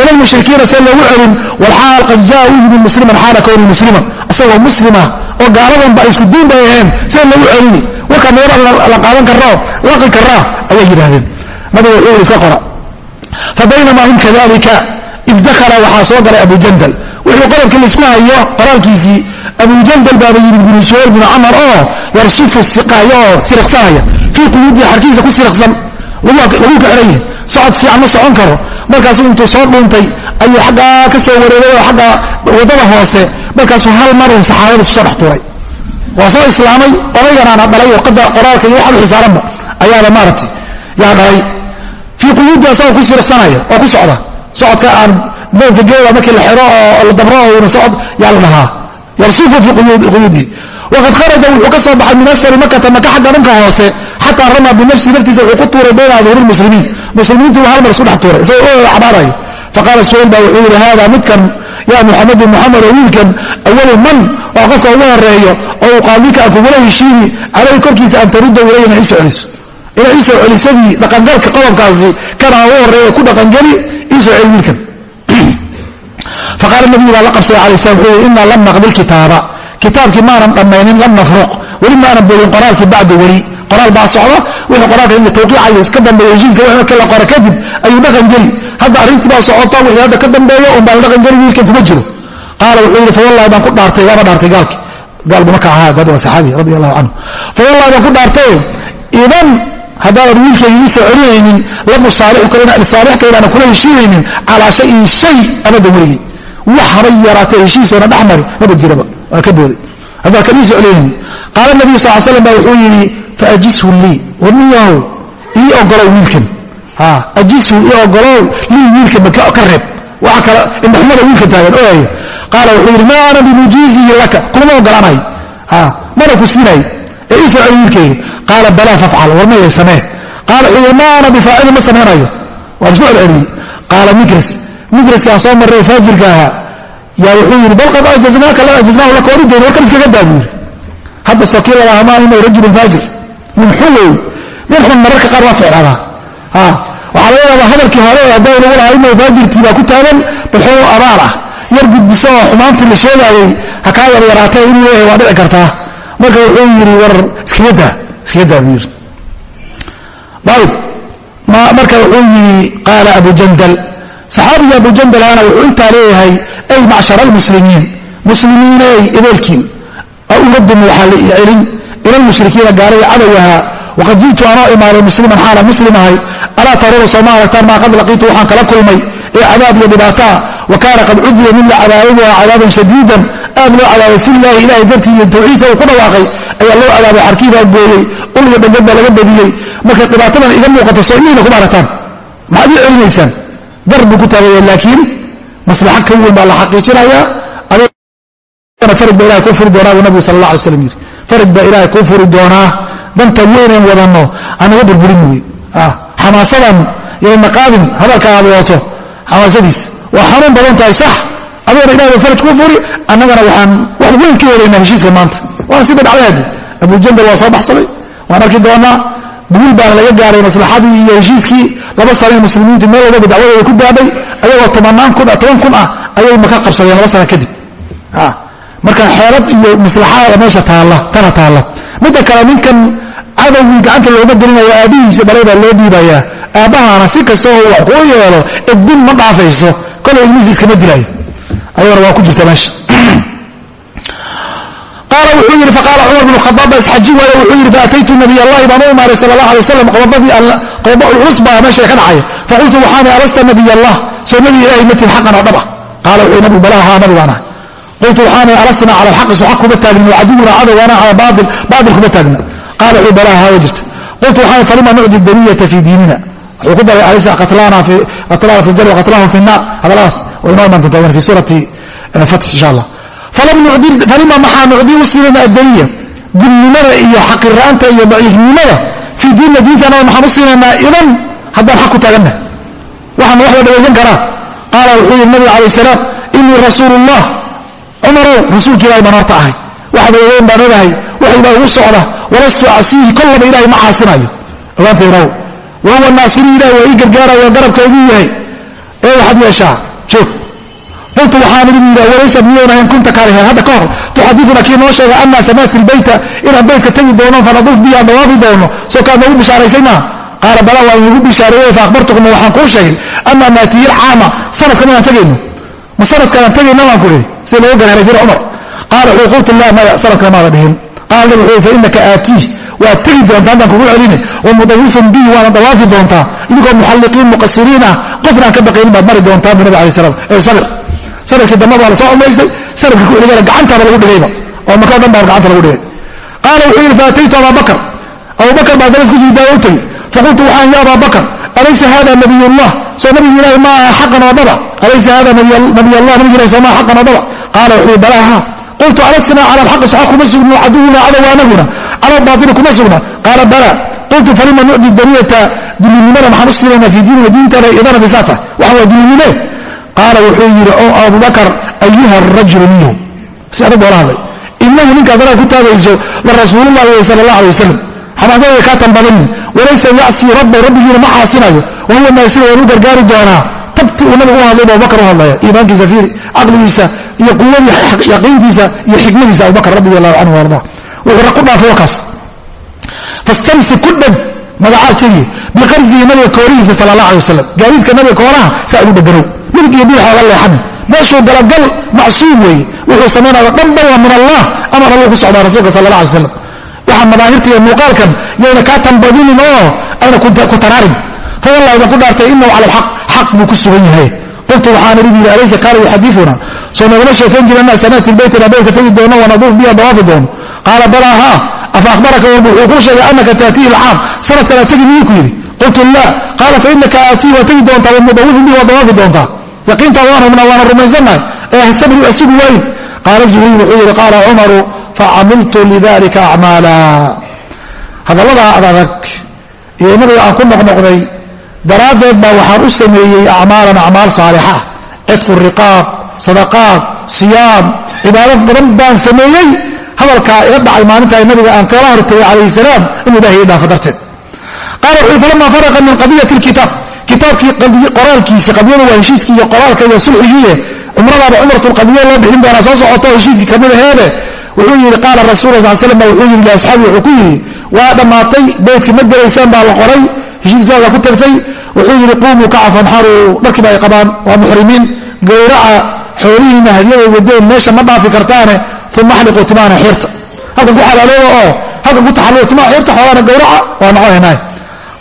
Ila lmushrikiina see loogu celin. Walxaal qad jaa u yimid musliman xaala kowni musliman isagoo muslima oo gaaladanba isku diin bay ahayn see loogu celini. Warkaa meera la qaadan karao laqi karaa ayay yidhahdeen nabiga yidhi iska qora. Fa hum kadalika id dakhala waxaa soo galay abu jandal. Wuxuu qodobkii la isku hayo qoraalkiisii abu jandal baaba yimid binu suhayl binu camar oo yarsufu siqaayo oo siriqsanaya fii quyuudii xarkiisa ku siriqsan lagu ka xihan yahay socod fiican ma socon karo. Markaasuu intuu soo dhuuntay ayuu xaggaa ka soo wareegay oo agga waddada hoose markaasuu hal marun saxaabada isu soo dhex tuuray. Waa soo islaamay odayganaana dhalay warqada qoraalka iyo waxa xisaaranba ayaaba maaragtay yaa dhalay fii quyuudi asagoo ku siriqsanaya oo ku socda. Socodka aan boodka geeda markii la xiro oo la dabro una socod yaa la dhahaa. Yarsufu fii quyuudihi waqad kharaja wuxuu ka soo baxay min asfari makata maka xagga dhanka hoose xataa ramaa binafsi naftiisa wuxuu ku tuuray bayna adhuuri lmuslimiin muslimiintu hal mar isku dhex tuuray isagoo u cabaarayo faqaala suhayl baa wuxuu yidhi hada midkan yaa muxamadu muxamed oo wiilkan awalu man waa qofka ugu horeeyo oo uqaadika aan kugula heshiini calayhi korkiisa an tarudda ilay ina iisoo ina iisoo celisadii dhaqangalka qodobkaasi kana ugu horreeya ku dhaqangeli iisoo celi wiilkan. Faqaala nabiyu baa la qabsaday alay slam wuxuu yidhi inaa lam naqbil kitaaba. Kitaabkii maanan dhammaynin lam nafruq. Weli maanan boodin qoraalkii bacda weli. Qoraal baa socda wixii qoraalka in tawqiicayo iska dambeeyo heshiiska wixii marka la qoro kadib ayuu dhaqan geli. Hadda arrintii baa socota wixii hadda ka dambeeyo un baa la dhaqan geli wiilkan kuma jiro. Qaala wuxuu yidhi fawallahi baan ku dhaartay waaba dhaartay gaalki gaalbu marka ahaa dad waa saxaabi radi allahu canhu fawallahi baan ku dhaartay idan haddaanan wiilkayga ii soo celinaynin lam usaalixkaynaana kula heshiinaynin calaa shayin shay abadan weligay wax habay yaraatee heshiisoona dhex mari maba jiraba waa ka booday. Haddaan soo celinaynin qaala nabiyu sal slam ba wuxuu yidhi faajishu lii warniyahow ii ogolow wiilkan. Ajishu ii ogolow lii wiilkan ka reeb. Waxa kale indhaxumada wiilka taagan oaya qaala wuxuu yidhi maa ana bimujiizihi laka kulama ogolaanayo mana ku siinay. Ee ii celi wiilkayga qaala balaa fafcal warmayay samee qaala wuxuu maa ana bifaacili ma samaynayo. Waan isku celceliyey qaala mikras mikraskaan soo marray faajirka ahaa. Yaa wuxuu yidhi bal qad ajaznaaka la ajaznaahu laka warinteyn warkan iskaga daa buu yidhi. Hadda soo kii lalahaa maa inuu rajulun faajir nin xun wey nin xun mararka qaar waa ficlaadaa waxaa laga yaabaa hadalkii hore ee haddaa lagu lahaa inuu faajirtii baa ku taagan balxoo abaal ah. Yar gudbiso oo xumaantii la sheegaayay ha kaa yaryaraatee inuu leeyahay waa dhici kartaa. Marka wuxuu yidhi war iskaga daa iskaga daa buu yidhi ayib marka wuxuu yidhi qaala abu jandal. Saxaabiga abu jandalana wuxuu intaa leeyahay ay macshara almuslimiin muslimiiney ebeelkiin ugadum waxaa la celin ila lmushrikiina gaalada cadowgahaa waqad ji'tu anoo imaaday musliman xaala muslim ahay alaa taruuna sooma aragtaan maa qad laqiitu waxaan kala kulmay ee cadaab iyo dhibaataa wa kaana qad cudiya min la cadaababuha cadaaban shadiidan. Aad loo cadaabay filaahi ilahay dartii iyo tawxiidka uu ku dhawaaqay ayaa loo cadaabay xarkii baa gooyey uliga dhangad baa laga badiyey. Marka dhibaatadan iga muuqata soo imiina kuma aragtaan. Maxaad ii celinaysaan? Dar buu ku taagaya laakiin maslaxa ka weyn baa la xaqiijinayaa. Farg baa ilahay kuu furi doonaa buu nabigu sal alla alay slam yidhi. Farag baa ilaahay kuu furi doonaa. Danta weynayn wadanno anaga burburin wey xamaasadan iyo maqaadin hadalka aad wadato xamaasadiis waa xanuun badan tahay sax. Adigana ilahay faraj kuu furi annagana waxaan wax weyn ka helaynaa heshiiska maanta. Waana sida dhacdaadi. Abujandal waa soo baxsaday waan arki doonaa guul baana laga gaaray maslaxadii iyo heshiiskii. Laba sane muslimiintu meel walbaba dacwadooda ku gaadhay ayagoo toban kun ah ayay maka qabsadeen laba sano kadib. Marka xeelad iyo maslaxada meesha tana taalla. Midda kale ninkan cadowgii gacanta looma gelinayo aabbihiisa dhalay baa loo dhiibayaa. Aabbahana si kastoo wax kuu yeelo edbin ma dhaafayso. Kolay ilmihiisa iskama dilaayo. Ayagana waa ku jirta meesha. Qaala wuxuu yidhi faqaala cumar bnu khadaab baa isxaji waayo wuxuu yidhi faataytu nabiy allahi baan u imaaray sala allah alay wasalam qodobo culus baa meesha ka dhacaya faqultu waxaana alasta nabiy allah soo nabi ilahi matin xaqan oo dhab ah. Qaala wuxuu nabigu balaha haa nabi baan ahay qultu waxaana alasna cala alxaqi so xaq kuma taagnin wacaduwuna cadowgana cala baail baatil kuma taagna qaala wuxuu balaha haa jirta qultu waxaana falima nucdi daniyata fii diinina? Wuxuu ku daray alisa qatlana fi ljar waqatlahum fi nnaar hadalladaas way inoo imaan doontaa fi suurati fatx insha allah falima maxaa nucdi u siinayna addaniya? Gudnimada iyo xaqiraanta iyo daciifnimada fii diinna diintana maxaan u siinaynaa idan? Haddaan xaq ku taaganna waxaana wax la dhawaysan karaa. Qaala wuxuu yidhi nabiga calayh salaam inii rasuulu cumarow rasuulka baan horta ahay wax dawadeyn baan ogahay waxay baa ugu socda walastu acsiihi kollaba ilahay ma caasinayo. Ogaantayraw wa huwa naasiri ilahi waa ii gargaaraya garabkaygu yahay. Ee waxaad yeeshaa joog. Qultu waxaan idhi yidhi walaysa miyaynahayn kunta kaalihayn hadda ka hor tuxadiduna kii noo sheegay anaa samictu lbayta inaan baytka tegi doono fanaduuf bihi aan dawaafi doono. Soo kaad noogu bishaaraysay maa qaala bala waa inugu bishaareeyey faakbartukuma waxaan kuu sheegay. Amaa naatiyi lcaama sanadkan inaan tegayno. Ma sanadkaan tegayna baan ku idhi. Sida loogu garheray fir cumar qaala wuxuu qultu laa maya sanadkana maada dhihin. Qaala nabi wuxuu fainaka aatiih. Waad tegi doontaa haddaan kugu celine wa mudawifun bihi waana dawaafi doontaa idinkoo muxalliqiin muqasiriin ah qofna aan ka baqaynin baad mari doontaa bu nabi alai salam ee sabir. Sanadkii dambe baa la soo umaystay sanadka ku xigana gacantaaba lagu dhigayba oo maka o dhan baa gacanta lagu dhigay? Qaala wuxuu yidhi faataytu ababakr abubakr baa daras ku sii daaya u tegi faqultu waxaan ya ababakr alaysa hada nabiyullah? Soo nabigi ilahi ma aha xaqan oo dhaba alaysa hada nabiy allah nabigi ilahi soo maa xaqan oo dhaba qaala wuxuu yidhi balaaha qultu alasna cala alxaqi saxa kuma sugno caduwuna cadow anaguna cala albaatili kuma sugna qaala bala qultu falima nucdi daniyata dulinimada maxaan u siinayna fii diinina diintana idana bisaata? Waxa waa dulinime qaala wuxuu yidhi o abubakar ayuha rajulu minhum. Si adag boola hadlay. Inahu ninkaad daraad ku taagayso la rasuululahi wey sala allah alay wasalam xamaasada way kaa tanbadanin walaysa yacsii rabba rabbigiina ma caasinayo. Wa huwa naasiru waan u gargaari doonaa tabti uu nabigu u hadlay bu abubakar u hadlaya iimaankiisa fiiri caqligiisa iyo quwadii yaqiintiisa iyo xikmadiisa abubakar radi allahu canhu arda. Wuxuuna ku dhaafay wakaas fastamsik ku dheg magacaa jeliye biqardihi nabiga koorihiisa sala allah alay wasalam gaadiidka nabiga kooraha saa ugu dheganow midig iyo bidix oga leexan meeshuu galagal macsuum weeye. Wuxuu samaynayo dhanba waa min allah amar alluu ku socdaa rasuulka sala allah alay slam waxaa madaahirta iyo muuqaalkan yayna kaa tambadinin oo ayna ku taraarin fa wallahi baan ku dhaartay inahu cala alxaq xaq buu ku sugan yahay. Qultu waxaan idhi yidhi alaysa kaana yuxadiuna soo nagama sheekayn jira anaa sanaati lbeytina beydka tegi doono wanaduuf biha dawaafi doono qaala balaa haa afa ahbaraka warbu wuxuu kuu sheegay anaka taatihi alcaam. Sanadkana tegi miyuu ku yidhi? Qultu la. Qaala fainaka aatii waa tegi doontaa wamudawifun bihi waa dawaafi doontaa. Yaqiintaa waan rabnaa waana rumaysannahay ee hastabri asugu waayn qaala zuhriy wuxuu yidhi qaala cumaru facamiltu lidalika acmaala hadalladaa ad adag iyo nabiga aan ku noqnoqday daraaddeed baa waxaan u sameeyey acmaalan acmaal saalixa cidqu riqaab sadaqaad siyaam cibaado badan baan sameeyey. Hadalkaa iga dhacay maalinta nabiga aan kala hortagay calayhi salaam inuu ilahay ii dhaafo darteed. Qaala wuxuu falama faraqa min qadiyati lkitaab kitaabkii qoraalkiisa qadiyada waa heshiiskii iyo qoraalka iyo sulxigiiye. Cumradaaba cumratulqadiya loo bixin doonaa soo socoto heshiiskii ka mid aheede. Wuxuu yidhi qaala rasul sal slam ba wuxuu yidhi liasxaabi wuxuu ku yidhi waa dhammaatay beydkii ma gelaysaan baa la qoray heshiiskaaga ku tagtay wuxuu yidhi quumuu kaca fanxaruu dharkiiba ay qabaan waa muxrimiin. Gowraca xoolihiina hadyaday wadeen meesha ma dhaafi kartaane uma axliquu timaana xirta halkan ku xalaalooba oo halkan ku taxallulo timaa xirta xoolaana gowraca waa noconaynaa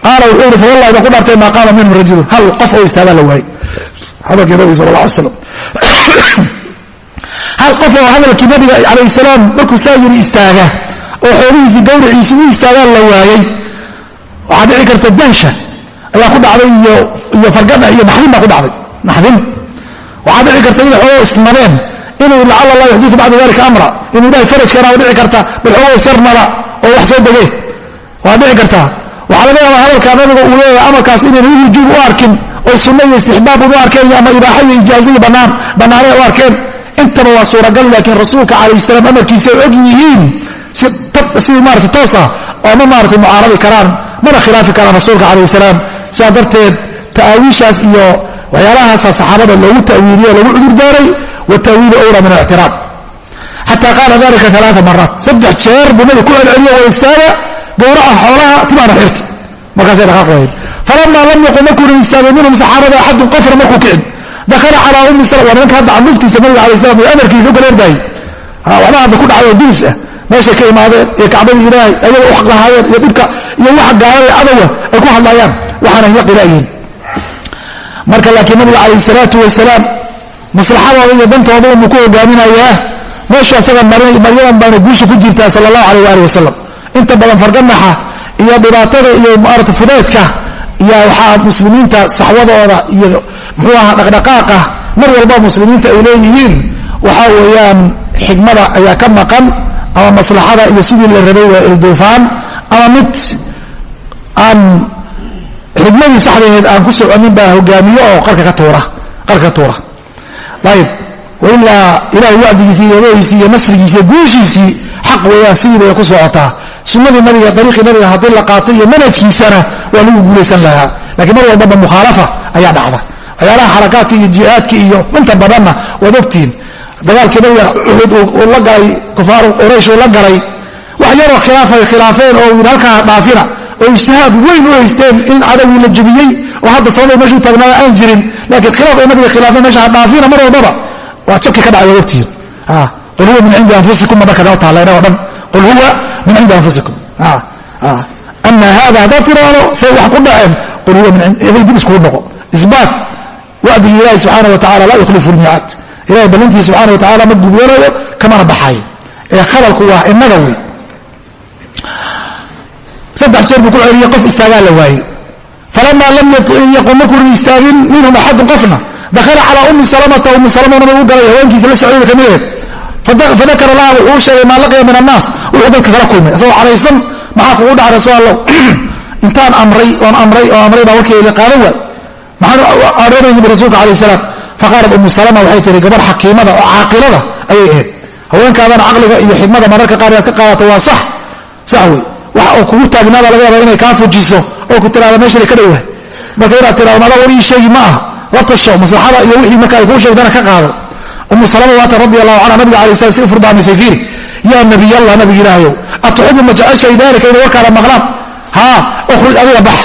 qaala wuxuu yidhi fawallahi baan ku dhaartay maa qaama minhum rajulun hal qof oo istaagaa la waayey hadalkii nabiga sal alla slam hal qof oo hadalkii nabiga calayh salaam markuu saa yiri istaaga oo xoolihiisii gawriciisii u istaagaan la waayey waxaa dhici karta dansha ayaa ku dhacday iyo fargadha iyo naxdin baa ku dhacday. Naxdin. Waxaa dhici karta inay xoogoo isnabeen inuu lacala allah yaxdiu bacda dalika amra. Inuu ilahay faraj keenaa dhici karta bal xoogoo sarnaba oo wax soo degee waa dhici kartaa waxaa laga yaabaa hadalkaa nabiga uu leeyahay amarkaas inayna u wujuub u arkin oy sunna iyo istixbaab u arkeen ama ibaaxa iyo bannaan bannaanay u arkeen. Intaba waa suuragal laakiin rasuulka calayh salaam amarkiisa ay og yihiin. Si maarata toos ah oo ma maarata mucaaradi karaan mana khilaafi karaan rasuulka calayh salaam sidaa darteed ta'aawiishaas iyo waxyaalahaasa saxaabada loogu ta'wiiliye o lagu cudur daaray watawiilu owla min alictiraab. Xataa qaala dalika alaaa maraat saddex jeer buu nabiga ku celceliyo wa istaaga gowraca xoolaha timaana xirta markaasay dhaqaaq waayeen falamaa lam yaqum markuuna istaagay minhum saxaabada axadun qofna markuu kicin. Dakhala calaa ummi sal waa nimanka hadda canuftiisa nabiga alay slam iyo amarkiisa u kala ordaayey waxba hadda ku dhacay oo dulis ah. Meeshay ka imaadeen iyo kacbadii ilaahay ayaga u xaq lahaayeen iyo dhibka iyo waxa gaalada cadowa ay ku hadlaayaan waxaana la qilaayihin marka laakiin nabiga calayh salaatu wasalaam maslaxadooda iyo dantooda unuu ku hogaaminayaa meeshu asaga maryadan baana guusha ku jirtaa sala allahu alayh waali wasalam inta badan farganaxa iyo dhibaatada iyo maarata fudeedka iyo waxaa muslimiinta saxwadooda iyo muxuu ahaa dhaqdhaqaaqa mar walba muslimiinta ay leeyihiin waxaa weeyaan xigmada ayaa ka maqan ama maslaxada iyo sidii la rabay waa ilduufaan ama mid aan xigmadii saxdaheed aan ku soconin baa hogaamiyo oo qarka ka tuura qarka ka tuura. Ayib wailaa ilahay wacdigiisii iyo eehiisii iyo nasrigiisi iyo guushiisii xaq weeyaan sidii bay ku socotaa. Sunnadii nabiga ariiqii nabiga haddii la qaato iyo manhajkiisana waa lagu guulaysan lahaa. Lakiin mar walbaba mukhaalafa ayaa dhacda. Waxyaalaha xarakaadka iyo jihaadka iyo inta badanna waad ogtihiin dagaalkii nabiga uxud uu la galay kufaaru quraysh uu la galay wax yaroo khilaafay khilaafeen oo yidhi halkaa dhaafina oo ijtihaad weyn u haysteen in cadawgii la jebiyey oo hadda sababay meeshuu taagnaada aan jirin laakiin khilaaf ay nabiga khilaafeen meesha ha dhaafina mar walbaba waa jabki ka dhacay waad ogtihiin qul huwa min cindi anfusikum ma marka noo taallayna o dhan. Qul huwa min cindi anfusikum. Ama hada haddaad tiraahdo say wax ku dhaceen qul huwa min dib iskugu noqo. Isbaat wacdigii ilahi subxaana wa tacala laa yukhlifu lmiicaad ilahay ballantiisa subxana wa tacala ma gubyanayo kamana baxayo. Ee khabalku waa inaga wey saddex jeer buu ku celiyey qof istaagaa la waayey falamaa lam yaqum markuuna istaagin minhum axadun qofna. Dakhala calaa ummi salamata ummi salamana u galay haweenkiisa la socdayba ka mid aheed fadakara laha wuxuu sheegay maa laqiya min annaas? Wuxuu dadka kala kulmay. Isagoo calaysan maxaa kugu dhacay rasuul allow? Intaan amray oon amray oo amray baa warkeeda qaadan waay maxaan odhanayni rasuulka calayh salaam. Faqaalat umu salama waxay tihi gabadh xakiimada oo caaqilada ayay ahayd. Haweenkaadana caqliga iyo xikmada mararka qaar inaad ka qaadato waa sax. Sax wey wax oo kugu taagnaada laga yaaba inay kaa fujiso oo ku tiraada meeshan ka dhowdahay marka inaad tirado mada war sheegi ma aha la tasho maslaxada iyo wixii marka ay kuu sheegtana ka qaado. Umu salama waata radi allahu canha nabiga alay slam si u furdaamisay fiiri yaa nabiy allah nabig ilaahayow atuxibu ma jeceshay daalika inay warkaada maqlaan haa ukhruj adiga bax.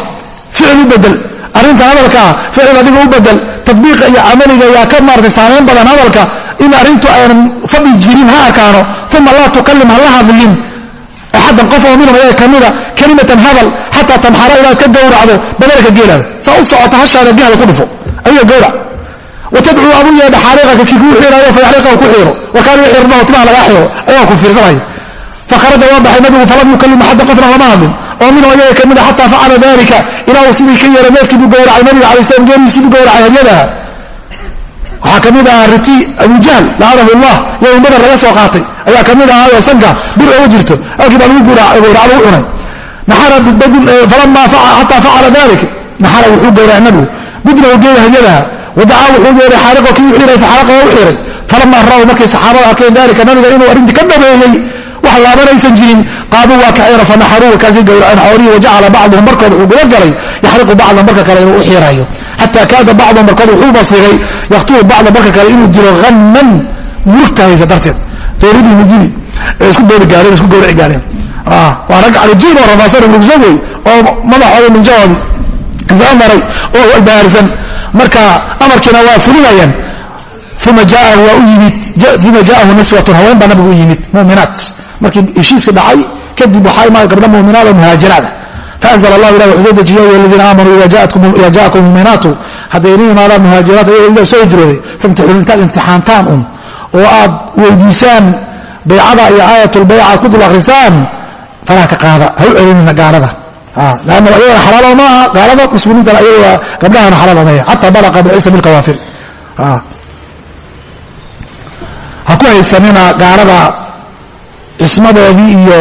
Ficil u bedel arrintan hadalkaa ficil adiga u bedel tadbiiqa iyo camaliga yaa ka maaratay saamayn badan hadalka. In arrintu aynan fadhi jirin ha arkaano uma laa tukalim hala hadlin axaddan qof oo minhum ayaga kamida kelimatan hadal xataa tamxara inaad ka gowracdo badarka geelaada. Saa u socota hashaada geela ku dhufo. Adiga gowrac. Watadcuu adu yeedha xaariiqaka kii kuu xiiraayo fayaxliqahu ku xiiro warkaan ii xirnaho timaha lagaa xiiro ayagaa ku fiirsanaya fakharaja waa baxay nabigu falam yukalim axadda qofna lama hadlin. Oo minhu ayaga ka mida xataa facala dalika ilaa uu sidii ka yeeray neefkii buu gowracay nabiga alay slam geeliisii buu gowracay hadyadaha waxaa ka mid ahaa riti abujahl lacanahu llah yowm badar laga soo qaatay. Ayaa ka mid ahaayoo sanka bir oga jirto halkii baa gowrac lagu cunay. Falama xataa facala dalik naxara wuxuu gowracay nabigu. Budnahu geela hadyadaha. Wadacaa wuxuu yeeray xaariqo kii u xiray faxalaqaha u xiray. Falama ra'w markay saxaabada arkeen dalika nabiga inuu arrintii ka dhameeyey wax laabanaysan jirin. Qaabuu waa kaceena fanaxaruu kaasay gowraceen xoolihii wajacala bacduhum markooda wuxuu guda galay yaxriqu bacdan marka kale inuu u xiiraayo. Xataa kaada bacduhum markood wuxuu basigay yakhtubu bacda marka kale inuu dilo hannan murugta haysa darteed dooridii mujidi ee isku beeri gaareen isku gowraci gaareen. Waa rag calijiid oo rafaasana murugsan wey oo madaxooda minjahoodii isaa maray oo walbahaarsan marka amarkiina waa fulinayaan uma jaahu waa u yimid uma jaahu niswatun haween baa nabigu u yimid muminaat. Markii heshiiska dhacay kadib waxaa imaada gabdha muminaad oo muhaajiraada faanzl allah ilah wuxuu soo dejiye ya aladiina aamanuu ida jaakum muminaatu. Hadday idin imaadaan muhaajiraat ayagoo idaa soo hijrooday famtixuun intaad imtixaantaan un oo aad weydiisaan baycada iyo aayatulbayca aad ku dul akrisaan faraha ka qaada ha u celinina gaalada. Lanna ayagana xalaalo ma aha gaalada muslimiintana ayaga gabdhahana xalaal maya xataa balaqa biciisa bilkawaafir ha ku haysanina gaalada cismadoodii iyo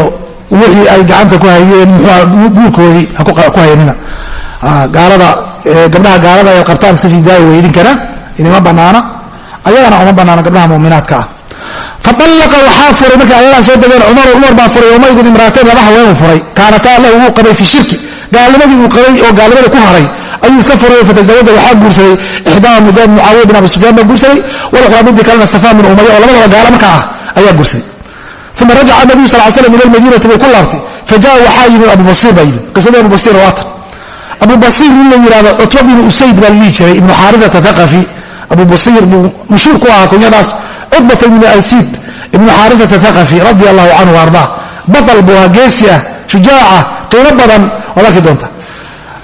wixii ay gacanta ku hayeen mxua guurkoodii ha ku haynina. Gaalada gabdhaha gaalada ay qabtaan iska sii daayi wey idinkana idima banaana ayagana uma banaana gabdhaha muminaadka ah. Faalaqa waxaa furay markay ayadaa soo degeen cumar cumar baa furay yowmaydin imraateen laba haweenuu furay. Kaanataa lahu wuu qabay fi shirki gaalnimadii uu qabay oo gaalnimada ku haray ayuu iska furay fatazawaja waxaa guursaday ixdaama mujaahid mucaawiya bin abi sufyaan baa guursaday waluqraa midii kalena safaan bin umaya oo labadaba gaalo markaa ah ayaa guursaday. Uma rajaca nabiyu sal slam ila lmadiinati buu ku laabtay fajaءa waxaa yimid abu basiir baa yimid qisadii abu basiir waatan abu basiir in la yihahdo cutba binu usayd baa la dhihi jiray ibnu xaaridata thaqafi. Abu basiir buu mashhuur ku ahaa kunyadaas cutbata ibnu asiid ibnu xaarisata thaqafi radi allahu canhu ardaa batal buu ahaa geesi ah shujaaca qiimo badan waad arki doonta.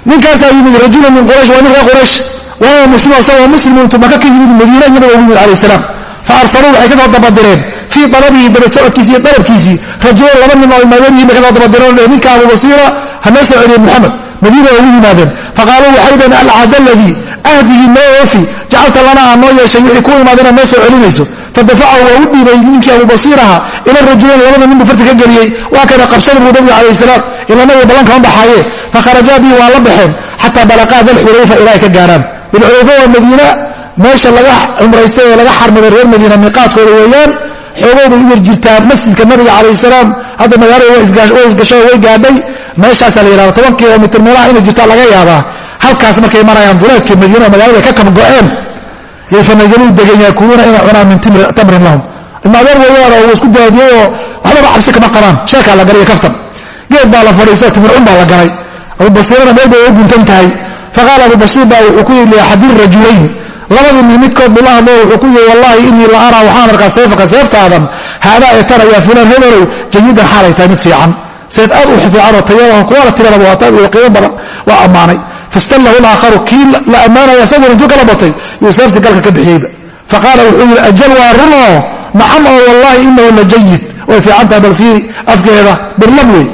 Ninkaasaa yimid rajula min quraysh waa nin reer quraysh. Wahuwa muslim isagoo muslim intuu maka ka yimid madiina nabiga yimid alayh salaam. Fa arsaluu waxay ka soo dabadireen. Fii dalabihi daba socodkiisi iyo dalabkiisii. Rajulan laba nin oo imaadeen yihiin bay ka soo dabadireen ninka abu basiira ha noo soo celiye muxamed madiina ugu yimaadeen. Faqaaluu waxay dhaheen alcahd aladii ahdigii noo oofi jacalta lana noo yeeshay. Wixii ku imaadeen aad noo celinayso. Fadafacahu waa u dhiibay ninkii abubasiir ahaa ila rajulayn labada nin farti ka geliyey. Waa kana qabsada buu nabiga calayh salaam. Ila nabiga ballan kama baxaaye. Fakharajaa bihi waa la baxeen. Xataa balaqaa dalxulayfa ilaa ay ka gaaraan. Dalxulayfa waa madiina meesha laga cumraystay ee laga xarmaday reer madiina miiqaadkooda weeyaan bay u yar jirtaa masjidka nabiga calayh salaam. Hadda magaalada way isgasho way gaadhay meeshaasaa la yihahda toban kilomitr meelaha inay jirtaa laga yaabaa. Halkaas markay marayaan duleedka madiina magaalada ka kamgo-een fanazaluu degen yaakuluuna inay cunaan min tamrin lahum. Ilmaadeer weeyaanoo uu isku daadiyey oo waxbaba cabsi kama qabaan. Sheekaa la galay kaftan. Geed baa la fadhiisto timircun baa la galay. Abubasiirana meel bay guntan tahay. Faqaala abubasiir baa wuxuu ku yidhi liaxadi rajulayni labadii midkood buu la hadlo wuxuu ku yidhi wallaahi inii la araa waxaan arkaa seefaka seeftaadan haadaa ee tara yaa fulaan hebelow jayidan xaalay tahay mid fiican seef aad u fiicanoo tayada kuwa la tiradaba waa qiimo badan waa ammaanay. Fastallahu laakharu kii la ammaanaya isaguna intuu kala batay yuu seeftii galka ka bixiyeyba faqaala wuxuu yidhi ajal waa runoo nacam oo wallaahi inahu la jayid way fiican tahay bal fiiri afkeeda birlab wey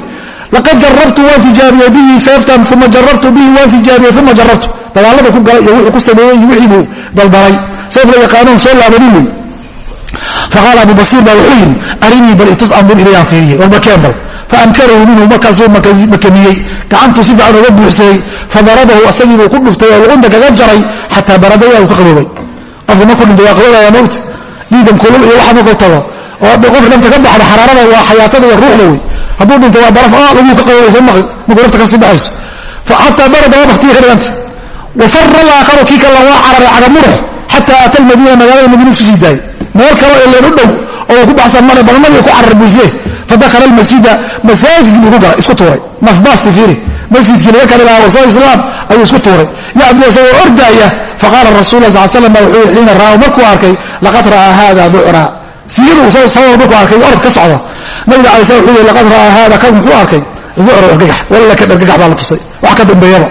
laqad jarabtu waan tijaabiyey bihi seeftan uma jarabtu bihi waan tijaabiyey uma jarabtu dagaalada ku galay iyo wuxuu ku sameeyey iyo wixii buu daldalay seef la yaqaanoon soo laabanin wey faqaala abu basiir baa wuxuu yidhi arinii bal itus andur ilayaan fiiriye. Warba keen bal faamkarahu minhu markaasuu makamiyey gacantuu si fiican uga buuxsaday fadarabahu asagiibuu ku dhuftay oo luqunta kaga jaray xataa baradaya ka qaboobay qofku markuu dhinto waa qaboobaya mowt dhiigan kulul iyo waxa markuu tago oo qof nafta ka baxda xaraarada waa xayaatada iyo ruuxda wey hadduu dhinto waa baraf ah laguu ka qaboobay soo maqli markuu nafta ka sii baxayso xataa barada waa baktiya ka dhiganta wafara alaakharu kii kale waa cararay cagamurux xataa ata almadiina magaalada madiina isu sii daayay. Meel kaloo ileen u dhow oo ku baxsan male balnabiga ku carar buusiye fadakhala almasjida masaajidkii buu ku galay isku tuuray. Nafbaasti fiiri masjidkii laga kali lahaa wasoo islaam ayuu isku tuuray. Yacni isagoo ordaaya faqaala rasul la sal slam baa wuxuu yihi xiina ra'aa markuu arkay laqad ra'aa haada ducra siyadu soo soo markuu arkay orod ka socda. Nabiga alay slam wuxuu yihi laqad ra'aa haada kan muxuu arkay ducra argagax walla ka argagax baa la tusay wax ka dambeeyaba.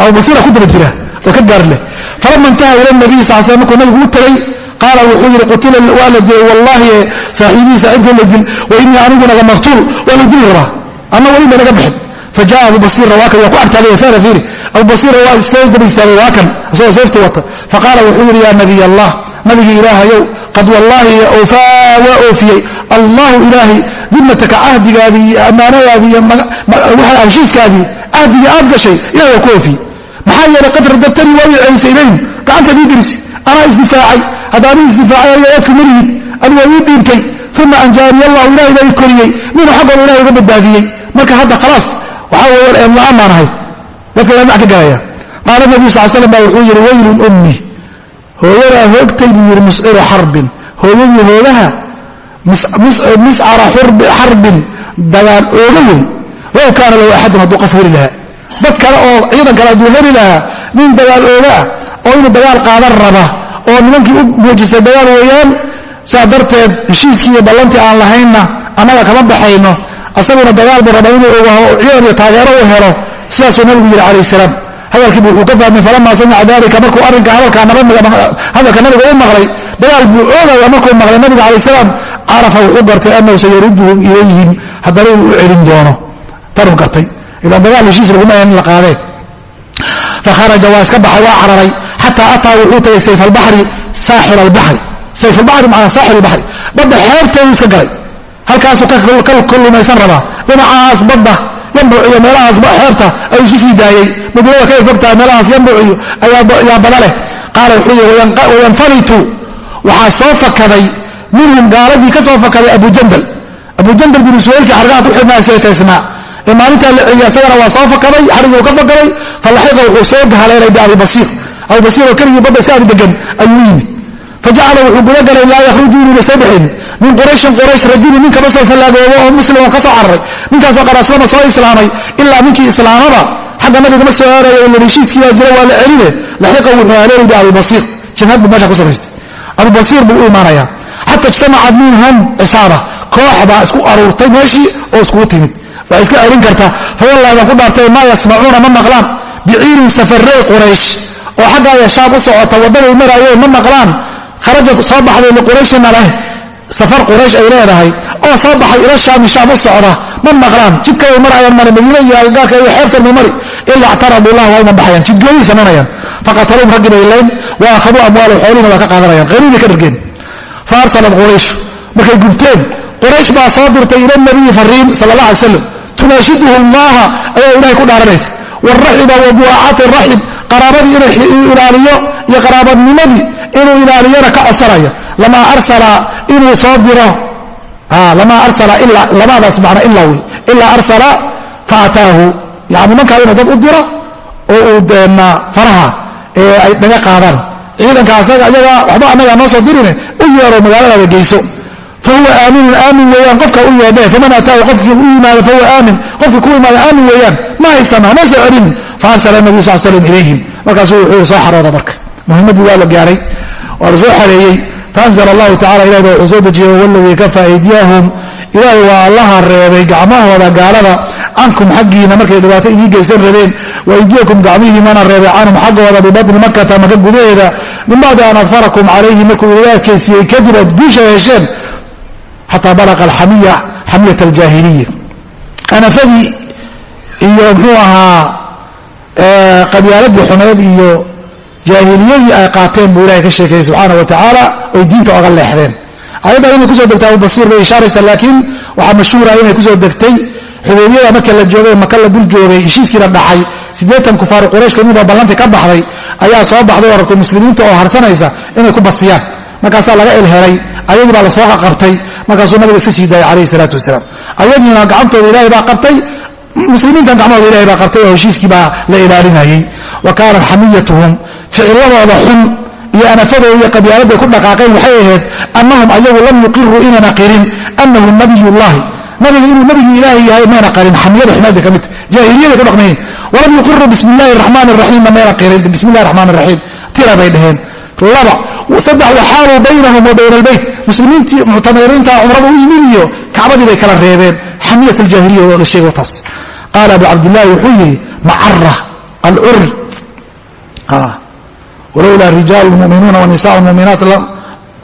Abu basiira ku daba jira oo ka gaar leh. Falama intaha ila nabiy sal slam markuu nabigu u tagay qaala wuxuu yidhi qutila waa la dilay wallaahi ee saaxiibihii saaxiibkoo la dil wa innii aniguna la maqtuul waa la dili rabaa anna weli ba naga bixin. Fajaءa abu basiira waa kan waa ku agtaagay fara fiiri. Abu basiira waa istees daba istaagay waa kan isagoo seefti wata. Faqaala wuxuu yidhi yaa nabiy allah nabigii ilaahayow qad wallaahi oofaa waa oofiyey. Allahu ilaahay dimataka cahdigaadii iyo ammaanadaadii iyo heshiiskaadii cahdigii aad gashay ilahay waa ku oofiyey maxaa yeelay qad radabtanii waa ii celisay ilayhim gacantaad ii anaa isdifaacay haddaanu isdifaacay ayo eedku malihid adigaa ii dhiibtay uma anjaaniy allahu ilahay baa ii koriyey. Minhu xaggooda ilahay uga badbaadiyey. Marka hadda khalaas waxaa weeyaan eedla-aan baan ahay. Dadka waa dhinac ka galaya? Qaala nabiyu sal slam baa wuxuu yidhi waylun ummi. Hooyadaa hoogtay buu yidhi musciru xarbin. Hooyadii hoogaha miscara xarbin dagaal ooga wey low kaana lahu axadun hadduu qof heli lahaa dad kale oo ciidan kale hadduu lahaa nin dagaal ooga ah oo inuu dagaal qaadan raba oo nimankii u muujistay dagaal weeyaan saa darteed heshiiskii iyo ballantii aan lahaynna annaga kama baxayno. Asaguna dagaal buu inuu ogaho ciidan iyo taageero u helo sidaasuu nabigu yidhi calayh salaam. Hadalkiibu wuxuu ka fahmay falamaa samica dalika markuu arrinka hadalka nabiga u maqlay dagaal buu oogaya markuu maqlay nabiga calayh salaam carafa wuxuu gartay annahu sayarudduhu ilayhim haddana inuu u celin doono. Tanuu gartay ilaan dagaal heshiis laguma in la qaadeen fakharaja waa iska baxay waa cararay. Xataa ataa wuxuu tagay sayf albaxri saaxil albari sayf albari macanaa saaxil albari badda xeebteedu iska galay. Halkaasuu ka kullumaysan rabaa. Dhinacaas badda yambuc iyo meelahaas xeebta ayuu isku sii daayey. Madiinada kay fogtahay meelahaas yambuc iyo ayaa bada leh. Qaala wuxuu yidhi wayanfalitu waxaa soo fakaday minhum gaaladii ka soo fakaday abujandal abujandal binu suwaylkii xargaha ku xidhnaa seetaysnaa ee maalintaa la celiya isagana waa soo fakaday xarigii ka fakaday falaxiqa wuxuu soo haleelay biabibasiir abibasiir oo keligii badda iska agdegan ayuu yimid. Fajacala wuxuu gudagalay laa yakhruju inuuna soo bixin. Min qurayshin quraysh rajulu nin kama soo fallaagoobo oo muslim oo ka soo cararay. Ninkaasoo qaraslama soo islaamay ilaa ninkii islaamaba. Xagga nabiga ma soo aaraya ila heshiiskii baa jira waa la celine laxiqa wuxuu haleelay biabibasiir jinaad buu meesha ku samaystay. Abubasiir buu u imaanayaa. Xata ijtamacad minhum cisaaba koox baa isku aruurtay meeshii oo iskugu timid waa iska celin karta. Fawallahi baan ku dhaartay maa yasmacuuna ma maqlaan. Biciirin safarey quraysh oo xaggaaya shaam u socota waddaday maraayeen ma maqlaan. Kharajad soo baxday liqurayshina leh. Safar quraysh ay leedahay. Oo soo baxay ila shaami shaam u socda ma maqlaan. Jidkabay maraayaan male madiina iyo agagaarka iyo xeebtan ma mari. Ilaa ctaraduu lah waa iman baxayaan. Jidgooyay samaynayaan faqataluum raggii bay layn wa akhaduu amwaala xoolihina waa ka qaadanayaan. Qayrii bay ka dhargeen. Fa arsalat qurayshu markay gubteen quraysh baa soo dirtay ila nabiyi fariin sala allah alay slam tunaashiduhu allaha ayaa ilahay ku dhaaranaysa waraxiba wa buwaacati raxib qaraabadii inuu ilaaliyo iyo qaraabadnimadii inuu ilaaliyona ka codsanaya lamaa arsala inuu soo diro. Lamaa arsala lamaadaas macna ilaa wey. Ilaa arsala fa ataahu nimankaa inuu dad u diro oo uu deena faraha ee ay dhaga qaadaan. Ciidanka asaga ayaga waxba annagaa noo soo dirine. U yeero magaaladaada geyso fahuwa aaminun aamin weeyaan qofka u yeedhe faman ataahu qofkii u yimaado fahuwa aamin qofkii ku imaado aamin weeyaan ma haysana ma soo celinin faarsala nabiyu sal slam ilayhim markaasuu wuxuu soo xarooda marka muhimmaddii waa la gaaray waa la soo xareeyey faanzl allahu tacala ilahi baa wuxuu soo dejiyey waladii kafa aydiyahum ilaahay waa allaha reebay gacmahooda gaalada cankum xaggiina markay dhibaato idii geysan rabeen waaydiyakum gacmihiinana reebay canhum xaggooda bibatni makata maka gudaheeda min bacdi an adfarakum calayhi markuu ilaah keysiyey kadib aad guusha hesheen xataa balaqa xamiyat aljaahiliya. Anafadii iyo mxuu ahaa qabyaaladii xumeed iyo jaahiliyadii ay qaateen buu ilahay ka sheekeeyey subxaana wa tacaala oy diinta oga leexdeen. Ayaddan inay ku soo degtay abubasiir bay ishaaraysa laakiin waxaa mashhuura inay ku soo degtay xudeybiyada marka la joogay maka la dul joogay heshiiskiina dhacay siddeetan kufaari quraysh ka midoo ballantii ka baxday ayaa soo baxday oo rabtay muslimiinta oo harsanaysa inay ku basiyaan markaasaa laga elhelay ayagii baa la soo qabtay markaasuu nabiga iska sii daayay calayhi salaatu wasalaam. Ayadiina gacantooda ilaahay baa qabtay muslimiintan gacmahooda ilahay baa qabtay oo heshiiskii la ilaalinayey wa kaanat xamiyatuhum ficiladooda xun iyo anafadooda iyo qabyaaladday ku dhaqaaqeen waxay ahayd annahum ayagu lam yuqiruu inana qirin annahu nabiyullahi nabiga inuu nabigii ilaahay yahay mayna qarin xamiyada xumaadda ka midta jaahiliyaday ku dhaqmayeen walam yuqiruu bismi illahi raxmaan raxiimna mayna qirin bismi illahi raxmaan raxiim tira bay dhaheen. Laba saddex waxaaluu baynahum wa bayna albeyt muslimiintii muctamiriinta cumrada u yimid iyo kacbadii bay kala reebeen. Xamiyat aljaahiliya la sheego taas qaala abu cabdillahi wuxuu yidhi macara alcuri walowlaa rijaalu muminuuna wanisaء muminaat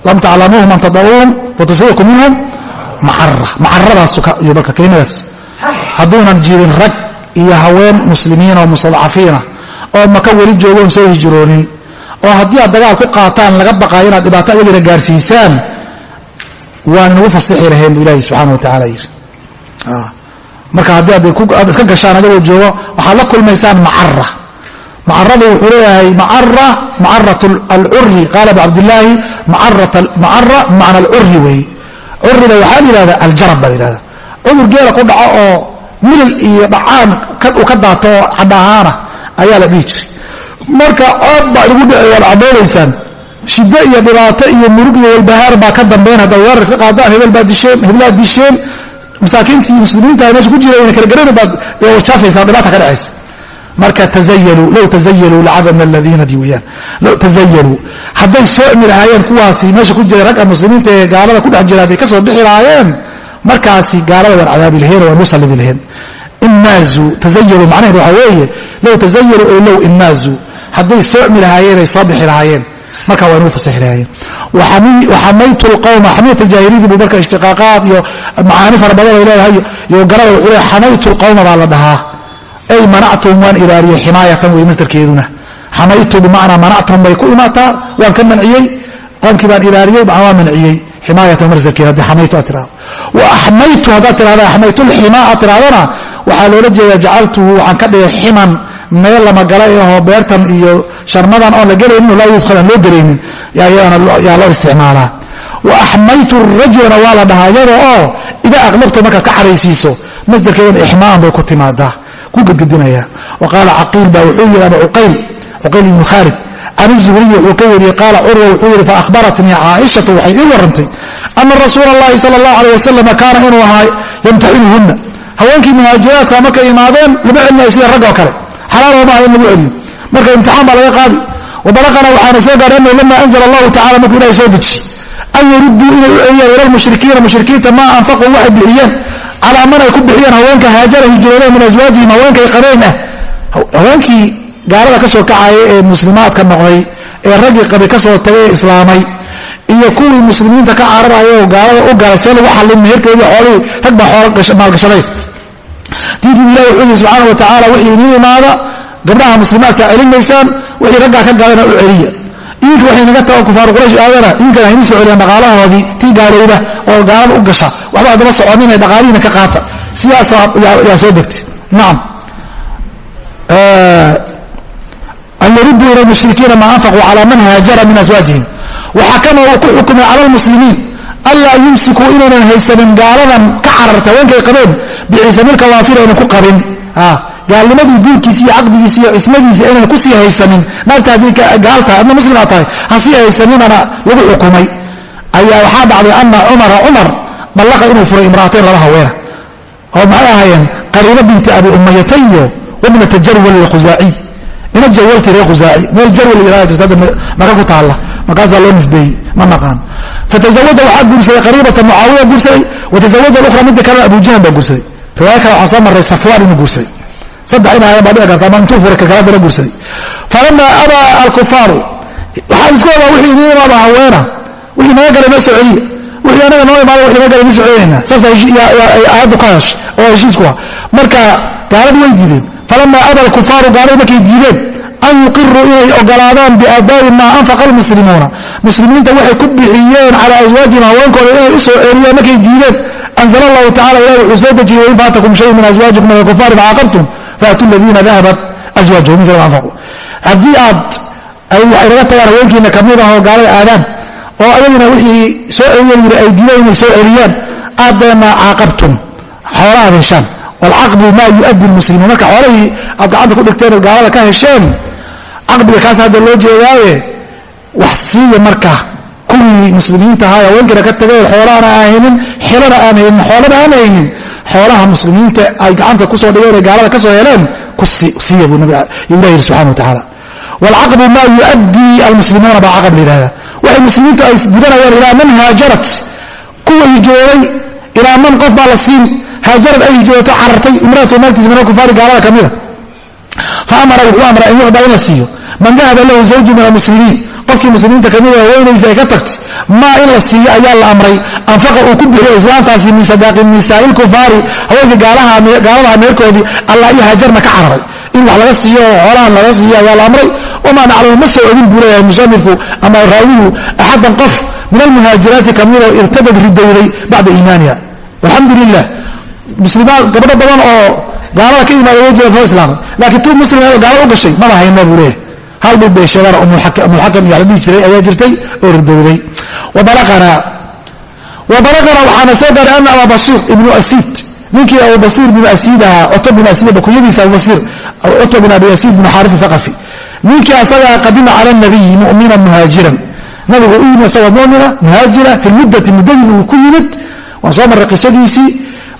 lam taclamuuhum an tadaruuhum watusriku minhum. Macara macaradaas iyo marka kelimadaas. Hadduunan jirin rag iyo haween muslimiina oo mustadcafiina oo maka weli joogoon soo hijroonin oo haddii aad dagaal ku qaataan laga baqaayo inaad dhibaato ayagina gaarsiisaan waan inagu fasixi lahayn bu ilahi subxaana wa tacaala yidhi. Marka haddii aad iska gashaan ayagoo joogo waxaad la kulmaysaan macara macaradu wuxuu leeyahay macara macarat alcuri qaala abu cabdillaahi macara bimacna alcuri weeye curiga waxaa la yihahda aljarab baa la yihahda cudur geela ku dhaco oo milil iyo dhacaan uu ka daato oo cadhahaana ayaa la dhihi jiray marka cood baa igu dhici waad cadoonaysaan shiddo iyo dhibaato iyo murug iyo walbahaar baa ka dambayn haddaad weerar iska qaadaan hebel baa disheen heblaad disheen. Masaakiintii muslimiinta meesha ku jira ina kala garani baad jaafaysaa dhibaata ka dhacaysa. Marka tazayaluu low tazayaluu lacadabna aladiina di weyaan low tazayaluu hadday socmi lahaayeen kuwaasi meesha ku jira ragga muslimiinta ee gaalada ku dhex jira hadday ka soo bixi lahaayeen markaasi gaalada waan cadaabi laheen waan u sallimi laheen inmaazuu tazayaluu macnaheed weeye low tazayaluu ay low inmaazuu hadday socmi lahaayeen ay soo bixi lahaayeen. Markaa waa nugu fasixi lahaayeen waxamaytu lqawma xamiyat aljaahiliyadii buu marka ishtiqaaqaad iyo macaani fara badan ay leedahay iyo garada wuxuu leeyahay xamaytu lqawma baa la dhahaa. Ay manactuhum waan ilaaliyey ximaayatan wey masdarkeeduna. Xamaytu bimacnaa manactuhum bay ku imaataa waan ka manciyey. Qoomkii baan ilaaliyey waa manciyey. Ximaayatan masdarkeeda haddii xamaytu aad tirahdo wa axmaytu haddaad tirahda axmaytu lximaa aad tirahdana waxaa loola jeedaa jacaltuhu waxaan ka dhigay ximan meel lama gala ahoo beertan iyo sharmadan oon la gelaynin laa yudkal aan loo gelaynin yaa loo isticmaalaa wa axmaytu rajulana waa la dhahaa iyada oo idaa aqlabto markaad ka caraysiiso masdarkeedana ixmaan bay ku timaadaa ku gedgedinaya. Wa qaala caqiil baa wuxuu yidhi abu cuqayl cuqayl ibnu khaalid can izuhriyi wuxuu ka wariyey qaala curwa wuxuu yidhi faahbaratnii caaishatu waxay ii warantay ana rasuula allahi sala allahu aleyh wasalama kaana inuu ahaa yamtaxinuhunna. Haweenkii muhaajiraadka markay imaadeen lama celinayo sida rag oo kale xalaal ooma in lagu marka imtixaan baa laga qaadi. Wabalaqana waxaana soo gaarhay annahu lama anzala allahu tacala markuu ilahay soo dejiy an yurudduu inay u celiyaan ila lmushrikiina mushrikiinta maa anfaquu waxay bixiyeen calaa man ay ku bixiyeen haweenka haajara hijroodeen min aswaajihim haweenkay qabeen ah. Haweenkii gaalada ka soo kacaya ee muslimaadka noqday ee raggii qabi ka soo tagay islaamay iyo kuwii muslimiinta ka cararaya oo gaalada u galay lagu xallin meherkoodii xoolihii rag baa xoolo maalgashaday diintii ilahi wuxuu yidhi subxaana wa wixii inii imaada gabdhaha muslimaadka celinmaysaan wixii raggaa ka galana u celiya. Idinka waxay naga tago kufaaru quraysh aadana idinkana hayni celiyaan dhaqaalahoodii tii gaalowda oo gaalada u gasha. Waxba adama soconin ee dhaqaalihiina ka qaata. Sidaasa yaa soo degtay. Nacam an yaruduu ila mushrikiina maa anfaquu calaa man haajara min aswaajihim waxakama uu ku xukumay cala lmuslimiin anlaa yumsikuu inaynan haysanin gaaladan ka cararta haweenkay qabeen biciisamilkawaafir aynan ku qabin. Gaalnimadii guurkiisi iyo caqdigiisi iyo cismadiisi aynan ku sii haysanin. Naagta haddii gaal adna muslimaa tahay hasii haysaninana lagu xukumay. Ayaa waxaa dhacday ana cumara cumar ballaqa inuu furay imra'atayn laba haweena oo maxay ahaayeen? Qariibo binti abi umayatayo wabnata jarwal khusaaciy ina jarwalti ree khusaaci meel jarwal yihahda jirta hadda maka ku taalla. Markaasaa loo nisbeeyey ma naqaan fatazawaja waxaa guursaday qariibata mucaawiya guursaday watazawaja alukhra midda kalena abujahan baa guursaday riwaaya kale waxaa soo marray safwaan inuu guursaday saddex in ahayan baa dhici karta ama intuu furay kakala dana guursaday falamaa abaa alkufaaru waxaan isku wadaa wixii idiin imaada haweena wixii naga galay noo soo celiya wixii anaga noo imaada wixii naga galay soo celinaynaa saasa aayaddu ka hesh oo heshiisku ah marka gaaladu way diideen falamaa aba alkufaaru gaaladu markay diideen an yuqiruu inay ogolaadaan biaadaa'i maa anfaqa almuslimuuna muslimiinta waxay ku bixiyeen calaa aswaajihim haweenkooda inay u soo markay diideen anzala allahu tacala ilah wuxuu soo dejiyey wain faatakum shay min aswaajikum min alkufaari facaaqabtum faatuu ladiina dahabat aswaajuhum mila anfaquu. Haddii aad ay waxay naga tagaan haweenkiina ka mid ahoo gaalada aadaan oo ayaguna wixii soo celiyan yiri ay diideen inay soo celiyaan aad deena caaqabtum xoolahaad heshaan walcaqbu maa yuaddi marka xoolahii aad gacanta ku dhigteen gaalada ka hesheen caqbiga kaas hadda loo jeedaaye wax siiya marka kuwii muslimiinta ahaa haweenkiina ka tageen xoolahana aan haynin xilana aan haynin xoolana aan haynin xoolaha muslimiinta ay gacanta ku soo dhigeen ee gaalada ka soo heleen ku siiya buu ilah yidhi subxana wa tacaala waalcaqbu maa yuaddii almuslimuuna baa caqab la yidhahda waxay muslimiintu ay gudanayaan ilaa man haajarat. Kuwa hijooday ilaa man qof baa la siin haajarad ay hijoodato carartay imraatu naagtiisa min alkufaari gaalada ka mida fa amara wuxuu amray an yucdaa in la siiyo. Man dahaba lahu zawju min almuslimiin qofkii muslimiinta kamida haweenaysa ay ka tagtay maa in la siiyo ayaa la amray. Anfaqa uu ku bixiyo islaamtaasi min sadaaqi nisaai lkufaari haweenka gaaladaha meerkoodii allah iyo haajarna ka cararay. In wax laga siiyo oo xoolahan laga siiyo ayaa la amray. Wamaa naclamu ma soo ogin buu leeyahay musanifku ama raawigu axaddan qof min almuhaajiraati kamidoo irtabad ridowday bacda iimaaniha. Alxamdu lilah muslimaad gabdho badan oo gaalada ka imaada way jira soo islaamay. Laakiin tu muslim gaalada u gashay maba hayna buu leeyahay hal dhul bay sheegaan umulxakam iyo dhihi jiray ayaa jirtay oo ridowday. Wabalaqanaa waxaana soo gaaray ana abaa basiir ibnu asiid. Ninkii abubasiir ibnu asiid ahaa cutba bin asiid bakuyadiisa abubasiir cutba bin abi asiid bnu xaaris thaqafi ninkii asagaa qadima cala nabiyi mu'mina muhaajiran. Nabigu u yimid isagoo mumina muhaajira fi lmuddati muddadii uu ku yimid waan soo marray qisadiisii.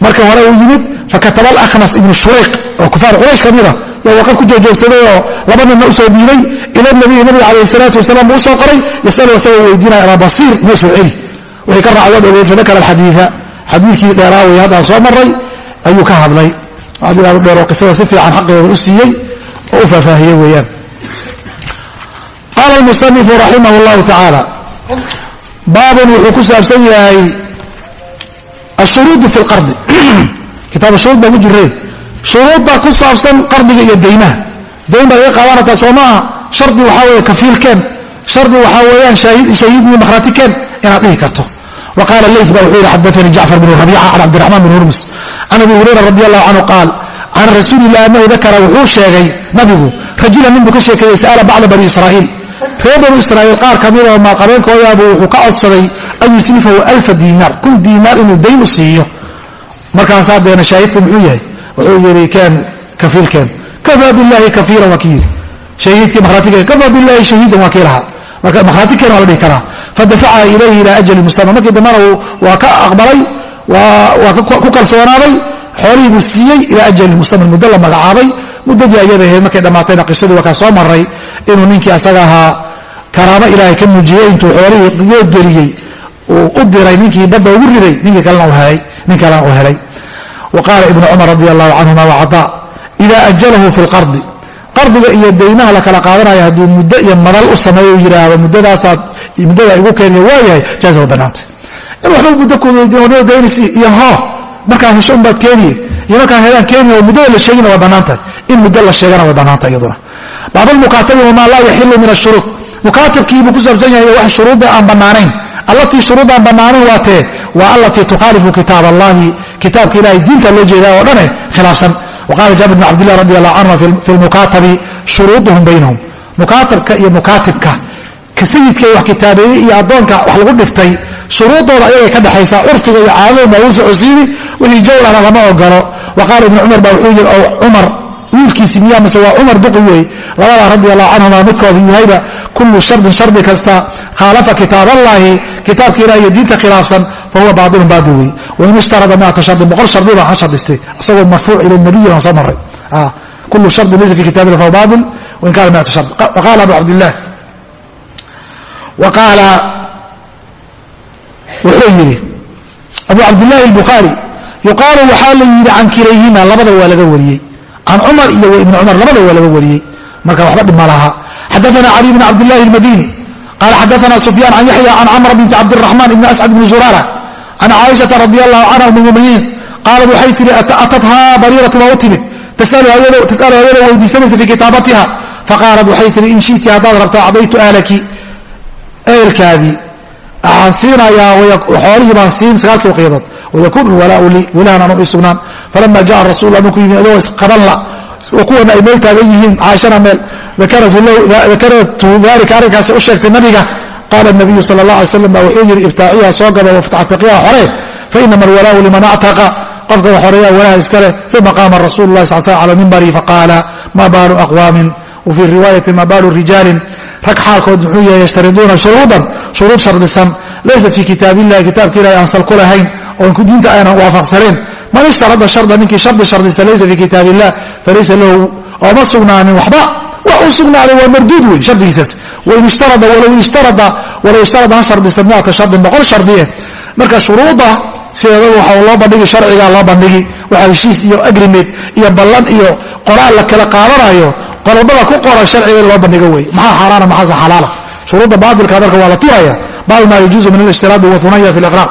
Marka hore uu yimid fakataba alaknas ibnu shurayq oo kufaar quraysh ka mida yaa warqad ku joogjoogsaday oo laba ninna u soo dhiibay ila nabiyi nabiga calayh salaatu wasalaam uu u soo qoray yasalu isagoo weydiinaya abaa basiir inoo soo celi wixii ka raacdood ogeyd fadakara alxadiida. Xadiidkii dheeraaway haddaan soo maray ayuu ka hadlay. Adigaadu dheer oo qisada si fiican xaqeeda u siiyey oo u faahfaahiyey weeyaan qaala almusanifu raximah llahu tacaala baabun wuxuu ku saabsan yahay ashuruudu fi lqardi kitaab shuruud baan ku jireen shuruudda ku saabsan qardiga iyo daymaha dayn baa laga qaadanataa soo maaha shardi waxaa weeye kafiilkeen shardi waxaa weeyaan shahiid iyo makhratikeen inaad dhihi karto. Wa qaala leyf ba wuxuu yihi xadaanii jacfar bnu rabiica can cabdiraxmaan bn hurmus. Can abi hurayra radi allahu canhu qaal can rasuulilah anahu dakara wuxuu sheegay nabigu rajulan nin buu ka sheekeeyey sa'ala bacda bani israa'iil. Reer banu israa'iil qaar ka midoo maalqabeenkoodaabu wuxuu ka codsaday an yuslifahu alfa diinaar kun diinaar inuu dayn u siiyo. Markaasaa deena shaahidku muxuu yahay wuxuu yidhi keen kafiilkeen kafaa billahi kafiiran waa shahiidkii makhratikeen kafaa billahi shahiidan waa kii lahaa. Marka makhratikeen waa la dhihi karaa. Fadafacaha ilayhi ilaa ajali musama markii dambana waa ka aqbalay waa ku kalsoonaaday xoolihii buu siiyey ilaa ajali musaman muddo la magacaabay. Muddadii ayada ahayd markay dhammaatayna qisadii waa soo maray inuu ninkii asaga ahaa karaamo ilaahay ka muujiyey intuu xoolihii geedgeliyey uu u diray ninkii badda ugu riday ninkii kalena uu helay wa qaala ibnu cumar radi allahu canhuma wacaa ida ajalahu fi lqardi qardiga iyo daymaha la kala qaadanaya hadduu muddo iyo madal u sameeyo yidhaahdo muddadaasaad muddadaa igu keeniya waayahay jaaza wa bannaanta in waxba muddo kudaynaysi iyo hoo markaa hesho unbaad keeniye iyo markaan helaan keeniya oo muddada la sheegina waa bannaantahay in muddo la sheegana way bannaanta iyaduna. Baabulmukaatabi wamaa laa yaxilu min ashuruud mukaatabkiibuu ku saabsan yahay wax shuruudda aan bannaanayn. Allatii shuruud aan bannaanayn waa tee waa allatii tukhaalifu kitaab allahi kitaabka ilahay diinta loo jeedaa oo dhane khilaafsan. Waqala jaabir bn cabdillah radi allahu canhuma fi lmukaatabi shuruuduhum baynahum. Mukaatabka iyo mukaatibka ka sayidka wax kitaabeeyey iyo addoonka wax lagu dhiftay shuruudooda ayagay ka dhexaysaa curfiga iyo caadada baa uu socodsiini wixii jawlana lama ogolo wa qaala ibnu cumar baa wuxuu yidhi ow cumar wiilkiisi miyaa mise waa cumar duqi wey labadaa radi allahu canhuma midkooda yahayba kullu shardin shardi kasta khaalafa kitaab allahi kitaabka ilah iyo diinta khilaafsan fahuwa baailun baadil wey wain ishtarada miata shardin boqol shardi baa ha shardistay isagoo marfuuc ila nabiyi baan soo maray kullu shardin laysa fi kitaab ilah fahuwa baadil wain kana miata shard waqala abu cabdillaah wa qaala wuxuu yidhi abu cabdillaahi albukhaari yuqaalu waxaa la yidhi can kilayhima labada waa laga wariyey can cumar iyo ibni cumar labada waa laga wariyey marka waxba dhib ma laha xadaana cali bn cabdillahi almadini qaala xadaana sufyaan can yaxya can camr binti cabdiraxmaan ibni ascad bni zuraara can caaishata radi allahu canha um muminiin qaalat waxay tihi atathaa bariiratu waa u timid tasalu ayadoo weydiisanaysa fii kitaabatiha faqaalat waxay tihi in shiti haddaad rabto acdaytu ahlaki ehelkaadii waxaan siinayaa xoolihii baan siin sagaalkii waqiyadood wayakuunu walaau lii wilahan anu ii sugnaan falama jaa rasul markuu yimi adoo isqabanla oo kuwana ay meel taagan yihiin caaishana meel dakaratu dalika arrinkaasi u sheegtay nabiga qaala nabiyu sal la alay slam baa wuxuu yidhi ibtaaciha soo gada waftaxtiqiha xore fainama alwalaau liman actaqa qofka wax horreeya walaha iskale uma qaama rasulu lahi sal sl cala mimbari faqaala ma baalu aqwaamin wafii riwaayati ma baalu rijaalin rag xaalkood muxuu yahay yashtariduuna shuruudan shuruud shardisan laysat fii kitaab illahi kitaabka ilahi aan sal ku lahayn oon diinta aanan waafaqsanayn man ishtarada sharda ninkii shardi shardisa laysa fii kitaab illah falaysa lahu ooma sugnaanin waxba wax u sugnaaday waa marduud wey shardigiisaas wain ishtarada walow ishtarada walow ishtarada ha shardisa miata shardin boqol shardiye. Marka shuruudda sideedaba waxa loo bandhigi sharciga loo bandhigi. Waxa heshiis iyo agrimeed iyo ballan iyo qoraal la kala qaadanayo qodobada ku qoran sharciga in loo bandhigo wey maxaa xaaraana maxaase xalaala? Shuruudda baatilka marka waa la turaya. Baabu maa yajuuzu min alishtiraabi wathunaya fi liqraar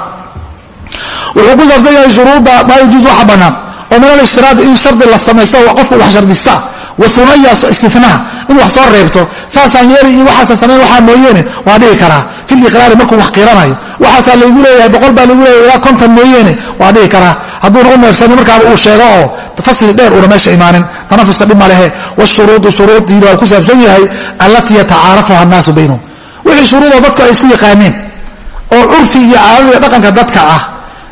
wuxuu ku saabsan yahay shuruudda maa yajuuzu waxa bannaan. Oo min alishtiraabi in shardi la samaysta qofku wax shardista wathunaya istifnaha in wax soo reebto saasaan yeeli iyo waxaasa samayn waxaa mooyeene waa dhihi karaa. Fi liqraari markuu wax qiranayo waxaasaa laygu leeyahay boqol baa lagu leeyahay ilaa konton mooyeene waa dhihi karaa. Hadduuna u neefsanin markaaba uu sheego oo fasli dheer una meesha imaanin tanafuska dhib ma lehe. Wshuruudu shuruudiina waa ku saabsan yahay allatii yatacaarafuha annaasu baynahum wixii shuruudoo dadku ay isku yaqaaneen oo curfi iyo caadada dhaqanka dadka ah.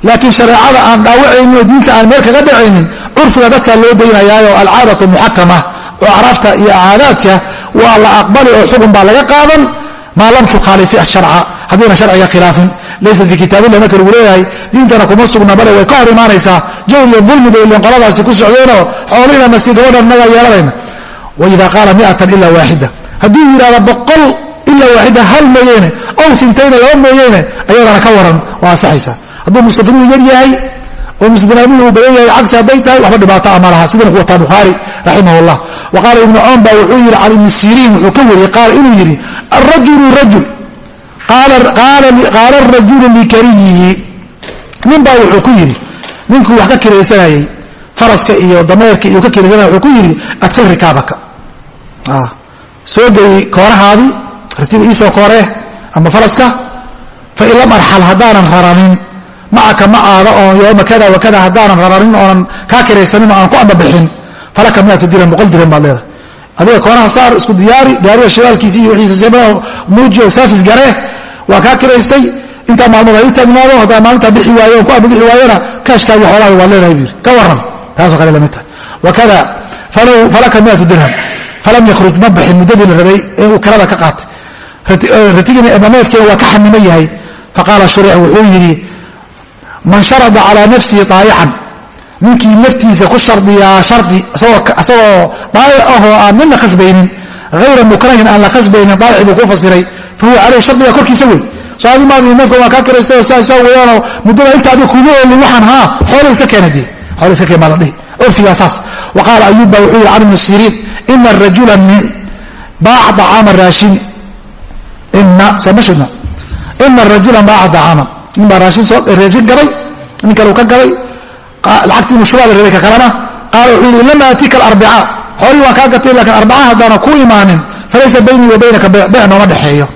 Laakiin shareecada aan dhaawacaynin oo diinta aan meel kaga dhacaynin curfiga dadkaa loo daynayaayo alcaadatu muxakama oo acraafta iyo caadaadka waa la aqbali oo xukun baa laga qaadan. Maa lam tukhaalifi asharca haddiina sharciga khilaafin laysa fii kitaabillah marka lagu leeyahay. Diintana kuma sugna bale way ka hor imaanaysaa jawr iyo dulmi bay qoladaasi ku socdeenoo xoolihiina si gabadhan yeelanayna. Waida qaala miatan ila waaxida hadduu yidhahdo boqol ila waaxida hal mooyeene ow intayna laba mooyeene ayadana ka waran waa ansaxaysaa hadduu mustadnimu yar yahay oo mustadnaamuhu uu badan yahay cagsi hadday tahay waxba dhibaato ama laha. Sidana ku bukhaari raximah wa qaala ibnu coon ba wuxuu yidhi can ibni siriin wuxuu ka wariyey qaala inuu yidhi arajulu rajul qaala rajulu likariyihi. Nin baa wuxuu ku yidhi ninkuu wax ka kiraysanayey faraska iyo dameerka iyo ka kiraysanaya wuxuu ku yidhi adkil rikaabaka. Soo gey koorahaadii ratiba iisoo kooree ama faraska fain lam arxal haddaanan raranin macaka macaada oon yooma kada wa kada haddaanan raranin oonan kaa kiraysanin oo aan ku ambabixin falaka miatu diran boqol diran baad leedahay adiga kooraha saar isku diyaari gaariga shidaalkiisi iyo wixiisa seebaa muuji oo saafis garee waa kaa kiraystay. Intaa maalmood ha ii taagnaado haddaa maalintaa bixi waayo on ku amba bixi waayona kaashkaagii xoolaada waad leedahay buu yidhi ka warran. Taasoo kale la mid tahay. Wakada falaka miatu dirham. Falam yakhruj ma baxin muddadii la rabay ee uu kirada ka qaatay. Ratigiina emameedkeena waa ka xanimo yahay faqaala shuric wuxuu yidhi man sharada calaa nafsihi daayacan ninkii naftiisa ku shardiyaa shardi isagoo daayac ahoo aan nina khasbaynin hayra mukrahin aan la khasbaynin daayaci buu ku fasiray. Fahuwa caleyh shardiga korkiisa wey soo adi maadi neefka waa kaa kiraystay oo saa weeyaanoo muddada inta adi kuma oolin waxaan haa xoola iska keena dee. Xoola iska keen baa la dhihi. Curfigaa saas. Wa qaala ayuub baa wuxuu yidhi can ibni siriin ina rajula nin baaca dacaama raashin. Ina soo ma shidna ina rajula baaca dacaama nin baa raashin soo raashin gaday nin kale uu ka gaday lacagtii mushubaada rabay ka kalena qaala wuxuu yidhi lama atika alarbicaa xoolihii waan kaa gatay laakiin arbaca haddaana ku imaanin falaysa baynii wa baynaka bee nooma dhexeeyo.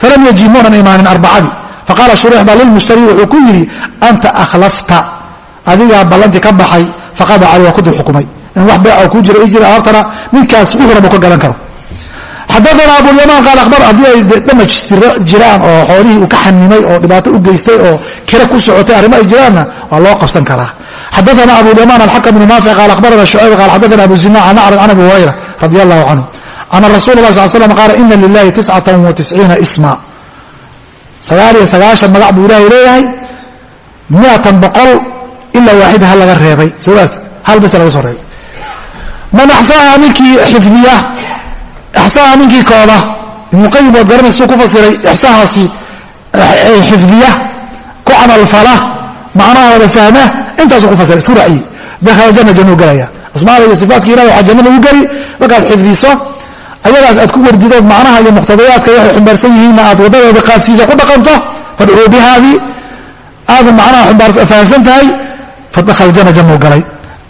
Falam yaji muunan imaanin arbacadii. Faqaala shureix baa lilmushtari wuxuu ku yidhi anta akhlafta adigaa ballantii ka baxay faqada cali waa ku dul xukumay in wax beeca kuu jira i jira aartana ninkaas wuxuu raba ka gadan karo. Xadaana abulyamaan qaal abar haddii ay damaj jiraan oo xoolihii uu ka xanimay oo dhibaato u geystay oo kira ku socotay arrimo ay jiraanna waa loo qabsan karaa xadaana abulyamaan alxakam bnu naafic qaal akhbarana shucayb qaal xadaana abu zinac an acrad can abi hurayra radi allahu canhu ana rasuula lah sal slam qaala ina lilahi tiscatan wa tisciina isma sagaal iyo sagaashan magac buu ilaahay leeyahay miatan boqol ilaa waaxida hal laga reebay soo maarti hal bes laga soo reebay man axsaaha ninkii xifdiya ixsaaha ninkii kooda ibnuqayim waad garanaysu ku fasiray ixsaahaasi xifdiya ku camalfala macnahooda fahma intaasuu ku fasiray isku raaciye dakhala janna jannuu gelaya asmaada iyo sifaatka ilahi waxaa janna lagu geli markaad xifdiso ayadaas aad ku wardidood macnaha iyo muqtadayaadka waxay xumbaarsan yihiinna aad waddadooda qaadsiisa ku dhaqanto fadcuu bihaadii aada macnaha fahamsan tahay fadakhala janna jannuu galay.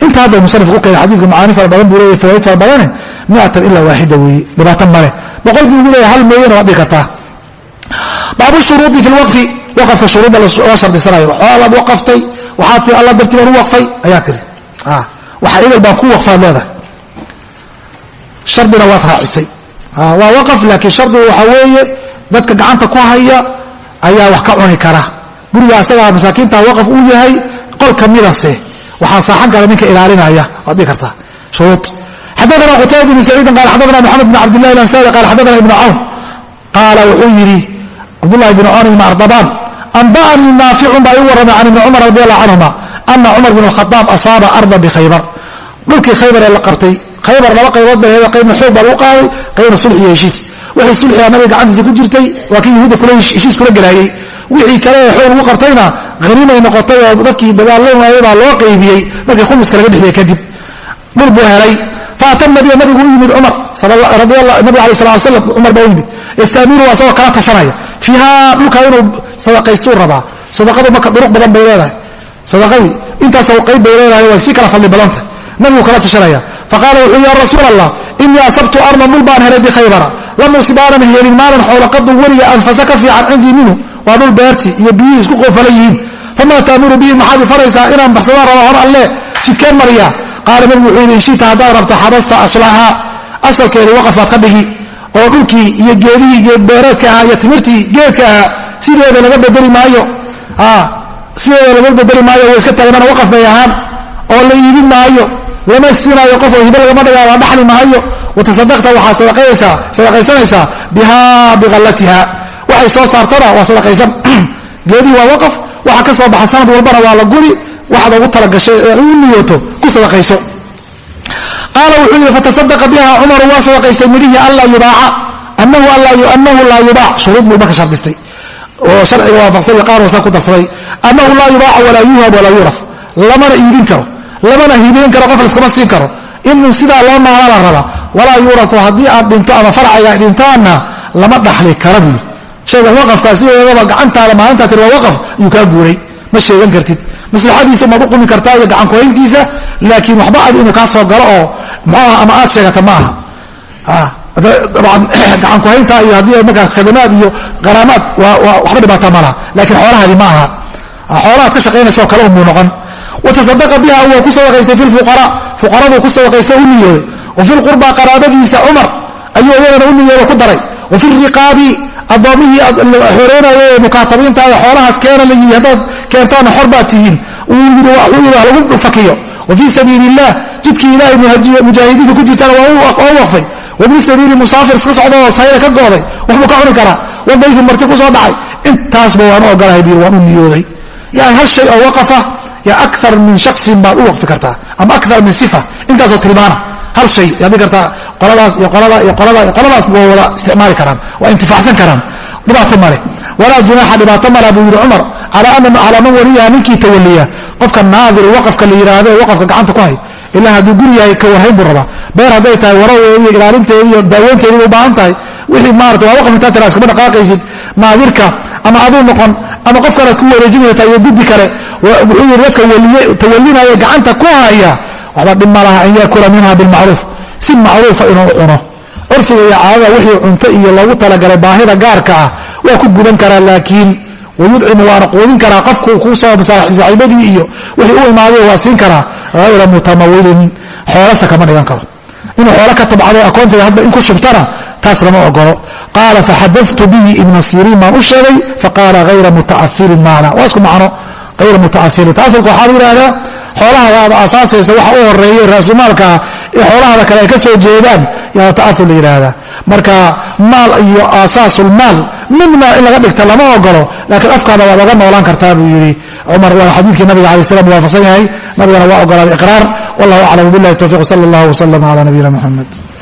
Inta hadda musanif ku keenay xadiidka macaani fara badan buu leeyahy fawaid fara badane miatan ilaa waaxida weeye dhibaato male boqol buu ugu leeyahay hal mooyana waad dhigi kartaa. Baabu shuruudi fi lwaqfi waqafka shuruudda la shardisanayo xoolaad waqaftay waxaa tii alla dartii baan u waqfay. Ayaa tiri. Waxa ebel baan ku waqfaad leedahay shardina waad raacisay. Waa waqaf laakiin shardiga waxaa weeye dadka gacanta ku haya ayaa wax ka cuni kara. Guriga asagaa masaakiinta waqaf uu yahay qol kamidase waxaa saaxan kara ninka ilaalinaya. Waad dhigi kartaa shuruu xadana qutayba bn saciidin qaal xadana moxamed bn cabdillahi alansari qaal xadana ibnu cawn. Qaala wuxuu yidhi cabdullahi bn cawn ibn ardabaan anba'anii naaficun baa ii warramay can ibni cumar radi allahu canhuma ana cumar bn khadaab asaaba arda bikhaybar dhulkii khaybar ee la qabtay khaybar laba qaybood bay heeda qaybna xoog baa lagu qaaday qaybna sulx iyo heshiis wixii sulxiga nabiga gacantiisa ku jirtay waa kii yahuudda kula heshiis kula gelaayey wixii kale ee xoog lagu qabtayna haniimay noqotay oo dadkii dagaalan waayey baa loo qaybiyey markii khumuska laga bixiyey kadib dhul buu helay faata nabiya nabigu u yimid cumar nabig ala sala slam fiiha dhulkaa inuu sadaqaystuu rabaa. Sadaqadu marka duruq badan bay leedahay. Sadaqadii intaasoo qayb bay leedahay way si kala fadli badanta nabigu kala tashanaya faqaala wuxuu ya rasuul allah inii asabtu ardan dhul baan helay bikhaybara lam usib aanan helin maalan xoolaqadu weliga anfasa ka fiican cindii minhu. Waa dhul beerti iyo biyihii isku qoofala yihiin. Famaa taamuru bihi maxaad i faraysaa inaan baxsadaan raba hor alle? Jidkeen mariya. Qaala nabigu wuxuu yidhi inshita haddaad rabto xabasta aslaha asalkeeda waqafaad ka dhigi oo dhulkii iyo geedihii geedbeereedka ahaa iyo timirtii geedka ahaa sideeda laga bedeli maayo. Sideeda laga bedeli maayo way iska taagnaan waqaf bay ahaan oo la iibin maayo. Lama siinaayo qof oo hibe lagama dhigaa la dhaxli maayo. Watasadaqta waxaad sadaqaysanaysaa bihaa biqallatiha waxay soo saartana waa sadaqaysan. Geedihii waa waqaf waxa ka soo baxa sanad walbana waa la guri waxaad ugu talagashay ee u niyooto ku sadaqayso qaala wuxuu yidhi fatasadaqa biha cumaru waa sadaqaystay midhihii anlaa yubaaca anahu laa yubaac. Shuruud buu marka shardistay oo sharciga waafaqsan qaar wasa ku darsaday annahu laa yubaaca walaa yuhab walaa yuraf. Lamana iibin karo lamana hibeyn karo qof laskama siin karo. Inuu sidaa loo maala la raba walaa yuurau haddii aad dhinto ama farcayga dhintaanna lama dhaxli kara buu shaygan waqafkaa sideedaba gacantaada maalintaa tiri waa waqaf ayuu kaa guuray. Ma sheegan kartid maslaxadiisa maad u qumi kartaa iyo gacankuhayntiisa laakiin waxba ad inuu kaa soo galo oo muxuuaha ama aad sheegata ma aha. Dabcan gacankuhaynta iyo haddii markaas khidamaad iyo qaraamaad waxba dhibaata ma laha. Laakiin xoolahaadi ma aha. Xoolahaad ka shaqaynaysaoo kale unbuu noqon. Watasadaqa biha waa ku sadaqaystay fi lfuqaraa fuqaraduu ku sadaqaystay u niyooday. Wa fi lqurbaa qaraabadiisa cumar ayuu iyadana u niyooda ku daray. Wa fi riqaabi addoomihii xoreynaya ee mukaatabiintaada xoolahaas keena la yii haddaad keentaana xor baad tihiin uu yii yidhi lagu fakiyo wa fii sabiili illah jidkii ilaahay mujaahidiinta ku jirtana waa u waqfay wabni sabiili musaafir iska socda oo sayda ka gooday waxbuu ka cuni karaa wadayfi marti ku soo dhacay. Intaasba waan u ogolahay bi waan u niyooday. Yani hal shay oo waqafa ya akar min shaksin baad u waqfi kartaa ama akar min sifa intaasoo tilmaana hal shay yaad dhigi kartaa qoladaas iyo qolada iyo qolada iyo qoladaas waa wada isticmaali karaan waa intifaacsan karaan. Dhibaato male. Walaa junaaxa dhibaato mala buu yidhi cumar calaa man waliyaha ninkii tawaliya qofka naadir waqafka la yidhaahdo waqafka gacanta ku hay ilaa hadduu guri yahay ka warhayn buu rabaa. Beer hadday tahay waraweeda iyo ilaalinteeda iyo daaweynteeda bay u baahan tahay. Wixii maarata waa waqaf intaa tiraa iskama dhaqaaqaysid. Naadirka ama aduu noqon ama qof kalead ku wareejin kartaa iyo guddi kale wuxuu yidhi dadka tawalinaya gacanta ku haya waxba dhib ma laha an yaakula minha bilmacruuf. Si macruufa inuu cuno. Curfiga iyo caadada wixii cunto iyo loogu talagalay baahida gaarka ah waa ku gudan karaa laakiin wayudcimu waana quudin karaa qofku ku soo saaxiibadii iyo wixii u imaaday waa siin karaa hayra mutamawilin xoolasa kama dhigan karo. Inuu xoolo ka tabcado akoonteeda hadba in ku shubtana taas lama ogolo qaala faxadatu bihi ibna siriin baan u sheegay. Faqaala hayra mutaafirin maala. Waa isku macno. Hayra mutaafirin taafirka waxaa la yidhahdaa xoolahaada aasaasaysa waxa u horeeyey raasumaalkaa ee xoolahaada kale ay ka soo jeedaan yaa ta'aur la yidhaahdaa marka maal iyo aasaasulmaal midna in laga dhigta lama ogolo laakiin afkaada waad oga noolaan kartaa buu yidhi cumar. Waa xadiidkii nabiga alai slam waafaqsan yahay nabigana waa ogolaaday iqraar. Wallahu aclam bilahi towfiq sala allah wslama cala nabiyina muxamed